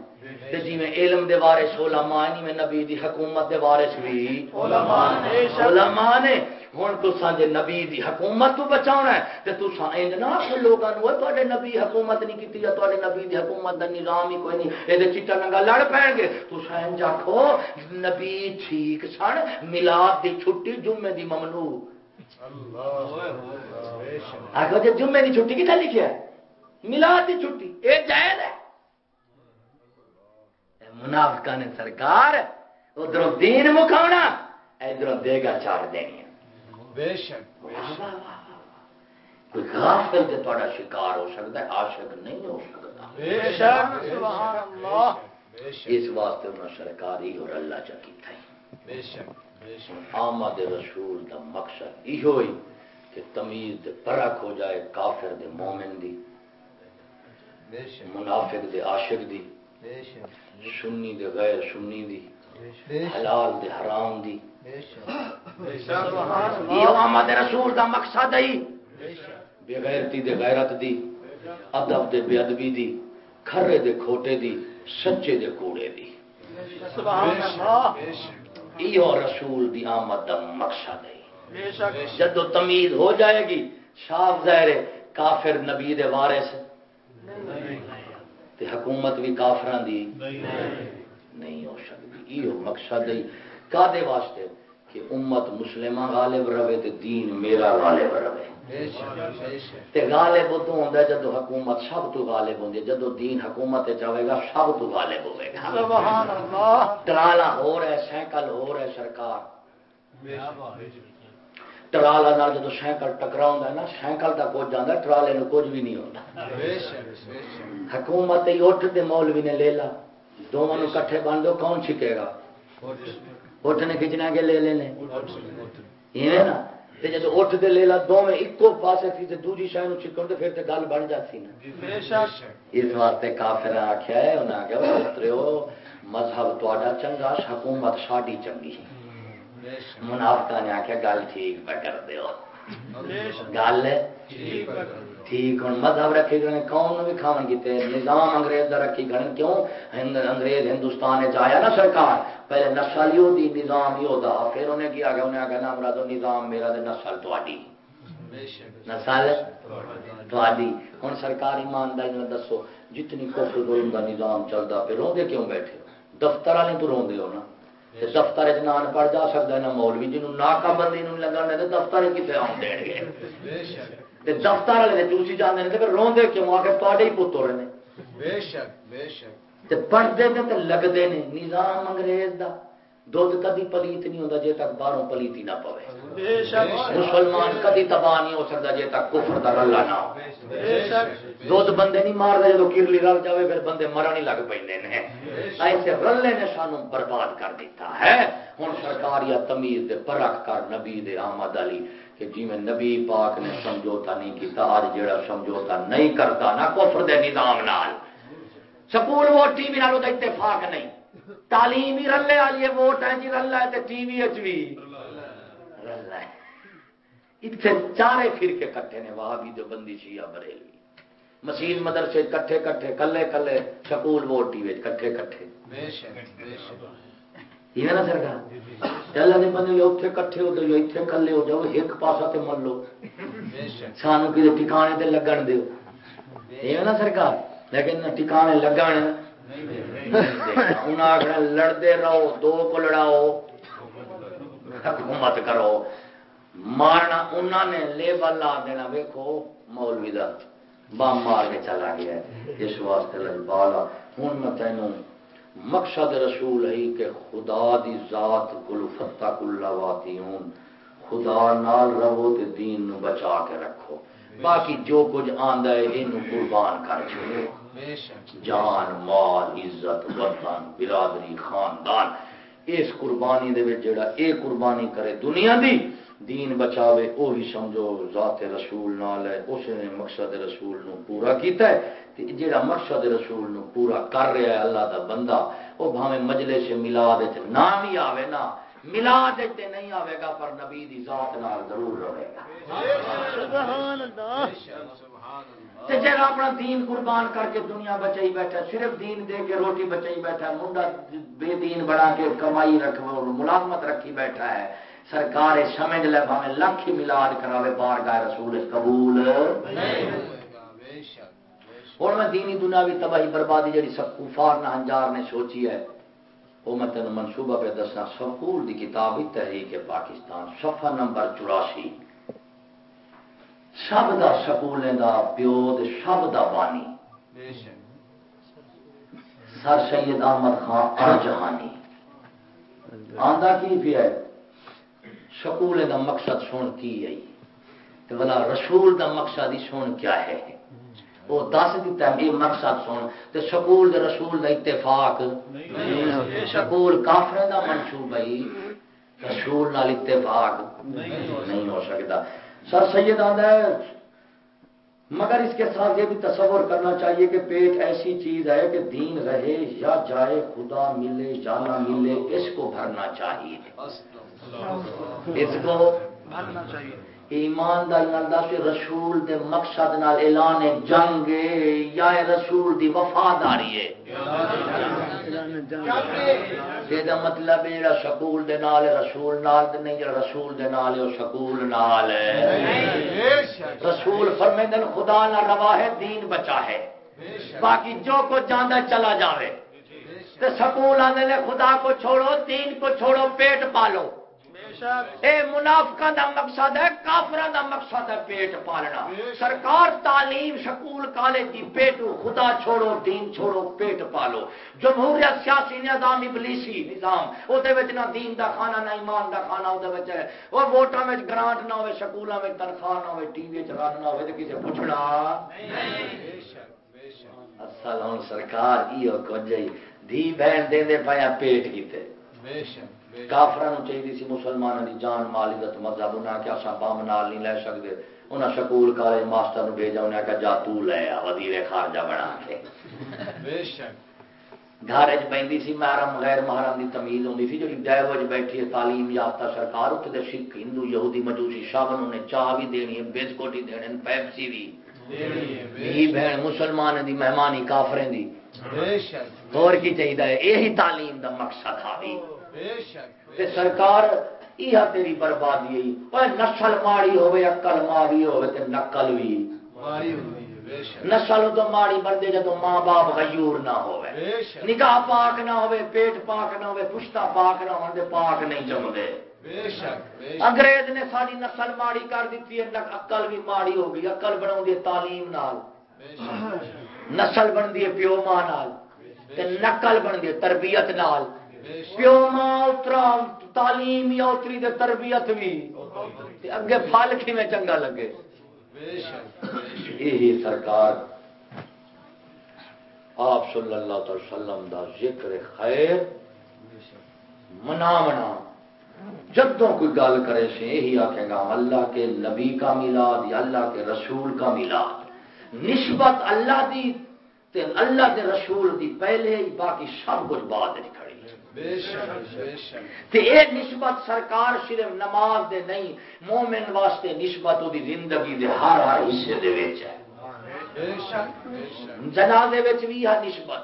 A: تے جی میں علم دے وارث علماء نہیں میں نبی دی حکومت دے وارث بھی علماء نے علماء نے ہن تساں جے نبی دی حکومت تو بچاونا ہے تے تساں انج نہ آکھو لوکاں نو تواڈے نبی حکومت نہیں کیتی یا تواڈے نبی دی حکومت دا نظام ہی کوئی نہیں اے دے چٹا ننگا لڑ پین گے تساں انج آکھو نبی ٹھیک سن میلاد دی چھٹی جمعے دی ممنوع آخو جی جمعے کی چھٹی کتنے لکھیا ہے ملاد کی چھٹی یہ جائز ہے۔ منافقہ نے سرکار ادھر دین مکھاونا ادھر دے گا چاڑ دینی
C: بے شک
A: کوئی غافل تے تھوڑا شکار ہو سکتا ہے عاشق نہیں ہو سکتا
C: بے
B: شک سبحان اللہ
C: بے شک۔
A: اس واسطے انہوں سرکاری اور اللہ چا کیتا ہے۔
C: بے شک بے شک۔
A: آمد رسول دا مقصد یہ ہوئی کہ تمیز دے پرک ہو جائے کافر دے مومن دی۔ منافق دے عاشق دی
C: بے شک.
A: سنی دے غیر سنی دی
C: بے شک.
A: حلال دے حرام دی۔
C: بے شک. بے
A: یہ رسول دا مقصد ہے۔
C: شک.
A: بے غیرتی دے غیرت دی۔ ادب دے بے ادبی دی۔ کھرے دے کھوٹے دی۔ سچے دے کوڑے دی۔
B: سبحان اللہ۔
C: بے شک.
A: یہ رسول دی آمد دا مقصد ہے۔
B: بے شک.
A: جدو تمیز ہو جائے گی صاف ظاہر ہے کافر نبی دے وارث۔ تے حکومت بھی کافران دی نہیں۔ ہو سکتی یہ مقصد ہے کادے واسطے کہ امت مسلمہ غالب رہے تے دین میرا غالب رہے۔
C: بے شک بے شک۔
A: تے غالب ادو ہوندا ہے جدو حکومت سب تو غالب ہوندی ہے جدو دین حکومت چاہے گا سب تو غالب ہوئے گا۔
B: سبحان اللہ۔
A: ٹرالا ہو رہا ہے سائیکل ہو رہا ہے سرکار۔
C: بے شک۔
A: ٹرالا نال جدو سائیکل ٹکراؤں ہے نا سائیکل کا کچھ جانا ٹرالے نو کچھ بھی نہیں ہوتا حکومت ہی اٹھ تے مولوی نے لے لا دونوں کٹھے بن دو کون چھکے گا اٹھ نے کھچنا کے لے لینے ایویں نا تے جدو اٹھ دے لے لا دونوں ایکو پاسے تھی تے دوجی نو چھکن تے پھر تے گل بن جاتی نا
B: بے شک
A: اس واسطے کافر آخیا ہے انہیں پترو مذہب تا چنگا حکومت ساڈی چنگی منافقہ نے آخیا گل ٹھیک پہ کر دیو گل
C: ٹھیک
A: ہوں مذہب رکھے گئے قوم بھی کھاون کیتے نظام انگریز دا رکھی گئے کیوں ہند انگریز ہندوستان آیا نا سرکار پہلے نسل یو دی نظام یو پھر انہیں کیا گیا انہیں آگیا نا مرادو نظام میرا نسل تواڈی
C: بے شک
A: نسل تواڈی ہن سرکار ایمانداری دسو جتنی کفر ظلم دا نظام چلدا پھر روندے کیوں بیٹھے دفتر والے تو روندے ہو نا دفتر وچ نان پڑ جا سکدا ہے نا مولوی جنوں ناکا بندی لگن دے دفتر وچ کتے آون دین گے؟ دفتر والے چوسی جاندے نے پھر روندے کیوں؟ آ کے تواڈے ہی پتر نے۔
C: بے شک بے شک۔
A: تے پڑھدے نے تے لگدے نے نظام انگریز دا۔ دودھ کدی پلیت نہیں ہوندا جے تک باہروں پلیتی نہ پوے۔ مسلمان کدی تباہ نہیں ہو سکتا جے تک کفر دا رلا نہ ہو۔
B: بے شک
A: دودھ بندے نہیں ماردا جدو کرلی رل جاوے، پھر بندے مرن ہی لگ پیندے ایسے رلے نے سانو برباد کر دیتا ہے۔ ہن سرکار یا تمیز دے پرکھ کر نبی دے آمد علی، کہ جی میں نبی پاک نے سمجھوتا نہیں کیتا اج جیڑا سمجھوتا نہیں کرتا، نہ کفر دے نظام نال۔ سکول ووٹ، ٹی وی نالوں دا اتفاق نہیں۔ تعلیم ہی رلے والی ووٹ ہے جی رلا ہے تے ٹی وی اچ بھی۔ اتنے چارے فرقے کٹھے نے وہابی جو بندی شیعہ بریلوی۔ مسیح مدرسے کٹھے کٹھے کلے کلے سکول ووٹی وچ کٹھے کٹھے۔ یہ نا سرکار اللہ بندے اتنے کٹھے ہو جاؤ اتنے کلے ہو جاؤ ایک پاسا تے من لو۔ سانو کسی ٹھکانے تے لگن دیو۔ یہ نا سرکار لیکن ٹھکانے لگن۔ آخر لڑتے رہو دو کو لڑاؤ حکومت کرو۔ مارنا انہوں نے لیبل لا دینا ویکو مولوی دا بم مار کے چلا گیا ہے۔ اس واسطے لجبالا ہوں میں تینوں مقصد رسول ہے کہ خدا دی ذات کل فتح کل واتیون خدا نال رہو تے دین نو بچا کے رکھو۔ باقی جو کچھ آندا ہے، اینو قربان کر چھوڑو۔ جان، مال، عزت، وطن، برادری، خاندان۔ اس قربانی دے وچ جڑا اے قربانی کرے دنیا دی دین بچاوے وہی سمجھو ذات رسول نال ہے اس نے مقصد رسول نو پورا کیتا ہے۔ تے مقصد رسول نو پورا کر رہا ہے اللہ دا بندہ او بھاویں مجلس میلاد وچ نام ہی آوے نا۔ وچ تے نہیں آوے گا پر نبی دی ذات نال ضرور رہے گا۔
B: سبحان اللہ۔
C: بے شک سبحان اللہ
A: تے جڑا اپنا دین قربان کر کے دنیا بچائی بیٹھا صرف دین دے کے روٹی بچائی بیٹھا منڈا بے دین بنا کے کمائی رکھ ملازمت رکھی بیٹھا ہے۔ سرکار سمجھ لے بھاویں لاکھ ہی ملاد کراوے بار گائے رسول قبول۔ ہوں میں دینی دنیاوی تباہی بربادی جڑی سب کفار نہ ہنجار نے سوچی ہے وہ میں تینوں منصوبہ پہ دسنا سکول دی کتاب ہی تحریک پاکستان، صفحہ نمبر چوراسی۔ سب دا سکولیں دا پیو دے سب دا بانی۔ سر سید احمد خان ارجہانی آندا کی پیا ہے؟ سکول دا مقصد سن کی ہے تے بلا رسول دا مقصد ہی سن کیا ہے؟ وہ دس دیتا ہے یہ مقصد سن۔ تے سکول دے رسول دا اتفاق۔ سکول کافر دا منصوبہ ہی رسول نال اتفاق نہیں ہو سکتا۔ سر سید آندا ہے مگر اس کے ساتھ یہ بھی تصور کرنا چاہیے کہ پیٹ ایسی چیز ہے کہ دین رہے یا جائے خدا ملے یا نہ ملے اس کو بھرنا چاہیے۔ اس کو نالدا سے رسول دے مقصد نال اعلان جنگ یا رسول دی وفاداری ہے۔ یہ مطلب ہے جڑا سکول دے نال رسول نال تے نہیں جڑا رسول دے نال ہے سکول نال ہے۔ رسول فرمیندن خدا نہ روا ہے دین بچا ہے۔ باقی جو کو جانا چلا جاوے۔ تے سکول آنے نے خدا کو چھوڑو دین کو چھوڑو پیٹ پالو۔ اے منافقہ دا مقصد ہے کافرہ دا مقصد ہے پیٹ پالنا۔ سرکار تعلیم سکول کالج دی پیٹو، خدا چھوڑو، دین چھوڑو، پیٹ پالو۔ جمہوریت، سیاسی نظام، ابلیسی نظام او دے وچ نہ دین دا کھانا نہ ایمان دا کھانا او دے وچ ہے۔ او ووٹاں وچ گرانٹ نہ ہوے سکولاں وچ تنخواہ نہ ہوے ٹی وی وچ رن نہ ہوے تے کسے پوچھنا۔
C: نہیں بے شک بے شک
A: اصل ہن سرکار ایو کجئی دھی بہن دے دے پایا پیٹ کیتے۔
C: بے شک۔
A: کافران چاہیے سی مسلمانوں کی جان مال عزت مذہب انہیں کہ اصا بم نال نہیں لے سکتے انہیں سکول کالج ماسٹر بھیجا انہیں کہ جا تو لے آ وزیر خارجہ بنا کے۔
C: بے شک۔
A: گھر بہتی سی محرم غیر محرم کی تمیز ہوتی سی جی ڈیو بیٹھی ہے تعلیم یافتہ سرکار اتنے سکھ ہندو یہودی مجوسی سب انہیں چاہ بھی دینی ہے بسکٹ ہی دینے پیپسی بھی۔ دھی بہن مسلمان دی مہمانی کافریں دی۔ اور کی چاہیے یہی تعلیم دا مقصد
C: شک
A: تے سرکار یہ تیری بربادی ہے اوے نسل ماڑی ہوے عقل ماڑی ہوے تے نقل بھی
C: ہوئی
A: نسل تو ماڑی بندے جدو ماں باپ غیور نہ
C: شک۔
A: نگاہ پاک نہ ہوے پیٹ پاک نہ ہوے پشتا پاک نہ ہون تے پاک نہیں جمدے
C: شک
A: انگریز نے ساری نسل ماڑی کر دیتی ہے عقل بھی ماڑی ہو گئی عقل بناؤندی ہے تعلیم نال۔ نسل بندی ہے پیو ماں نال نقل بندی ہے تربیت نال۔ پیو ماں اترا تعلیم یا اتری تے تربیت بھی۔ اگے پھل کھویں چنگا لگے؟ یہی سرکار آپ صلی اللہ علیہ وسلم دا ذکر خیر منا منامنا جدوں کوئی گل کرے سے یہی آکھے گا، اللہ کے نبی کا میلاد یا اللہ کے رسول کا میلاد۔ نسبت اللہ دی تے اللہ دے رسول دی پہلے، باقی سب کچھ بعد وچ۔ کھڑی ہے تے اے نسبت سرکار صرف نماز دے نہیں مومن واسطے نسبت دی زندگی دے ہر ہر حصے دے ہے۔ جنازے بھی ہے نسبت۔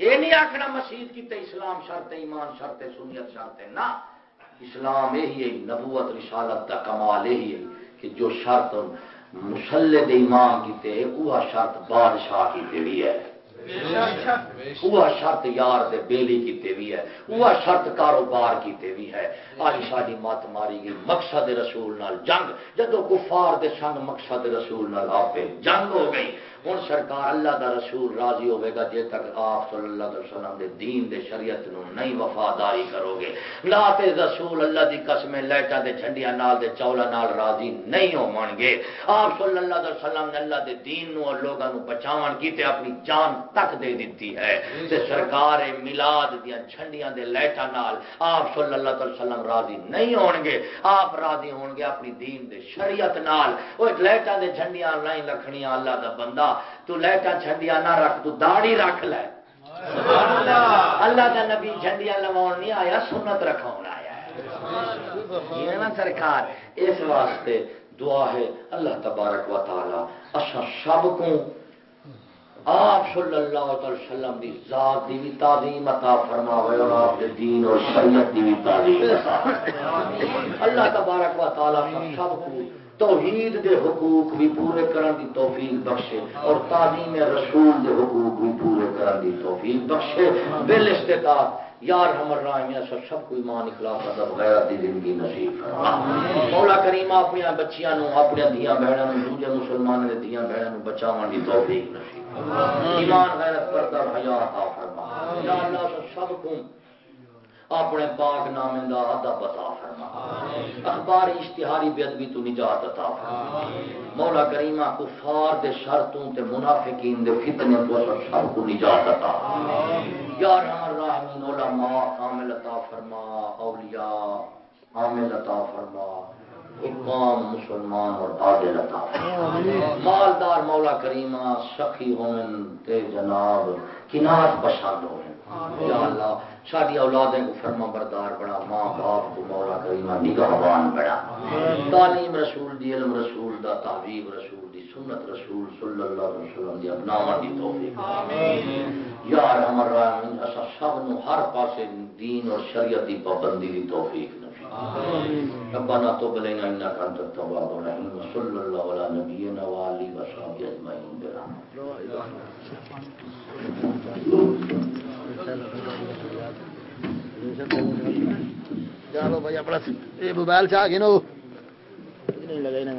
A: اے نہیں آکھنا مسجد کی تے اسلام شرط ایمان شرط سنیت شرط نہ۔ اسلام یہی ہے نبوت رسالت دا کمال یہی ہے کہ جو شرط مسلد ایمان کیتے وہ شرط بادشاہ کیتے بھی ہے۔ وہ شرط یار دے بیلی کیتے بھی ہے، وہ شرط کاروبار کیتے بھی ہے۔ آج ساری مت ماری گئی، مقصد رسول نال جنگ۔ جدو کفار دے سنگ مقصد رسول نال آپ جنگ ہو گئی ہوں سرکار اللہ دا رسول راضی ہوے گا جے تک آپ صلی اللہ علیہ وسلم دے دین دے شریعت نو نہیں وفاداری کرو گے۔ لا تے رسول اللہ دی قسم لائٹا دے جھنڈیاں نال دے چولا نال راضی نہیں ہو گے۔ آپ صلی اللہ علیہ وسلم نے اللہ دے دین نو اور لوگاں نو بچاون کیتے اپنی جان تک دے دیتی ہے۔ تے سرکار میلاد دیاں جھنڈیاں دے لائٹا نال آپ صلی اللہ علیہ وسلم راضی نہیں ہون گے۔ آپ راضی ہون گے اپنی دین دے شریعت نال۔ او لائٹا دے جھنڈیاں نہیں لکھنیاں اللہ دا بندہ تو لائٹا چھڈیا نہ رکھ تو داڑھی رکھ لے۔ اللہ۔ کا نبی جھنڈیاں لواؤ نہیں آیا سنت رکھا آیا۔ ہے نا سرکار اس واسطے دعا ہے اللہ تبارک و تعالی اچھا سب کو آپ صلی اللہ علیہ وسلم دی ذات دی بھی تعظیم عطا فرماوے اور آپ دے دین اور شریعت دی بھی تعظیم عطا اللہ تبارک و تعالی سب کو توحید دے حقوق بھی پورے کرن دی توفیق بخشے اور تعلیم رسول دے حقوق بھی پورے کرن دی توفیق بخشے۔ بل استطاعت یار ہمر راہمیاں سب سب کو ایمان، اخلاق، ادب، غیرت دی زندگی نصیب مولا کریم اپنی بچیاں نو اپنی دیاں بہناں نو دوجے مسلماناں دے دیاں بہناں نو بچاون دی توفیق نصیب ایمان، غیرت، پردہ، حیا عطا فرما۔ یا اللہ سب کو اپنے پاک نامے دا ادب عطا فرما۔ اخبار اشتہاری بے ادبی تو نجات عطا فرما۔ مولا کریمہ کفار دے شرطوں تے منافقین دے فتنے تو سب کو نجات عطا یا ارحم الراحمین علماء عامل عطا فرما اولیاء عامل عطا فرما حکام مسلمان اور عادل عطا فرما۔ مالدار مولا کریمہ سخی ہومن تے جناب کنات پسند ہومن یا اللہ ساری اولادیں کو فرما بردار بڑا ماں باپ کو مولا کریمہ نگہبان بڑا۔ تعلیم رسول دی علم رسول دا تعویب رسول دی سنت رسول صلی اللہ علیہ وسلم دی اپناوا دی توفیق۔ یا رحم الرحمین اسا سب نو ہر پاسے دین اور شریعت دی پابندی دی توفیق نصیب۔ ربنا توب علینا انک انت التواب الرحیم صلی اللہ علی نبینا و علی و صحبہ اجمعین
B: چلو بھائی اپنا یہ موبائل چاہ گیا نا وہ لگا ہی نہ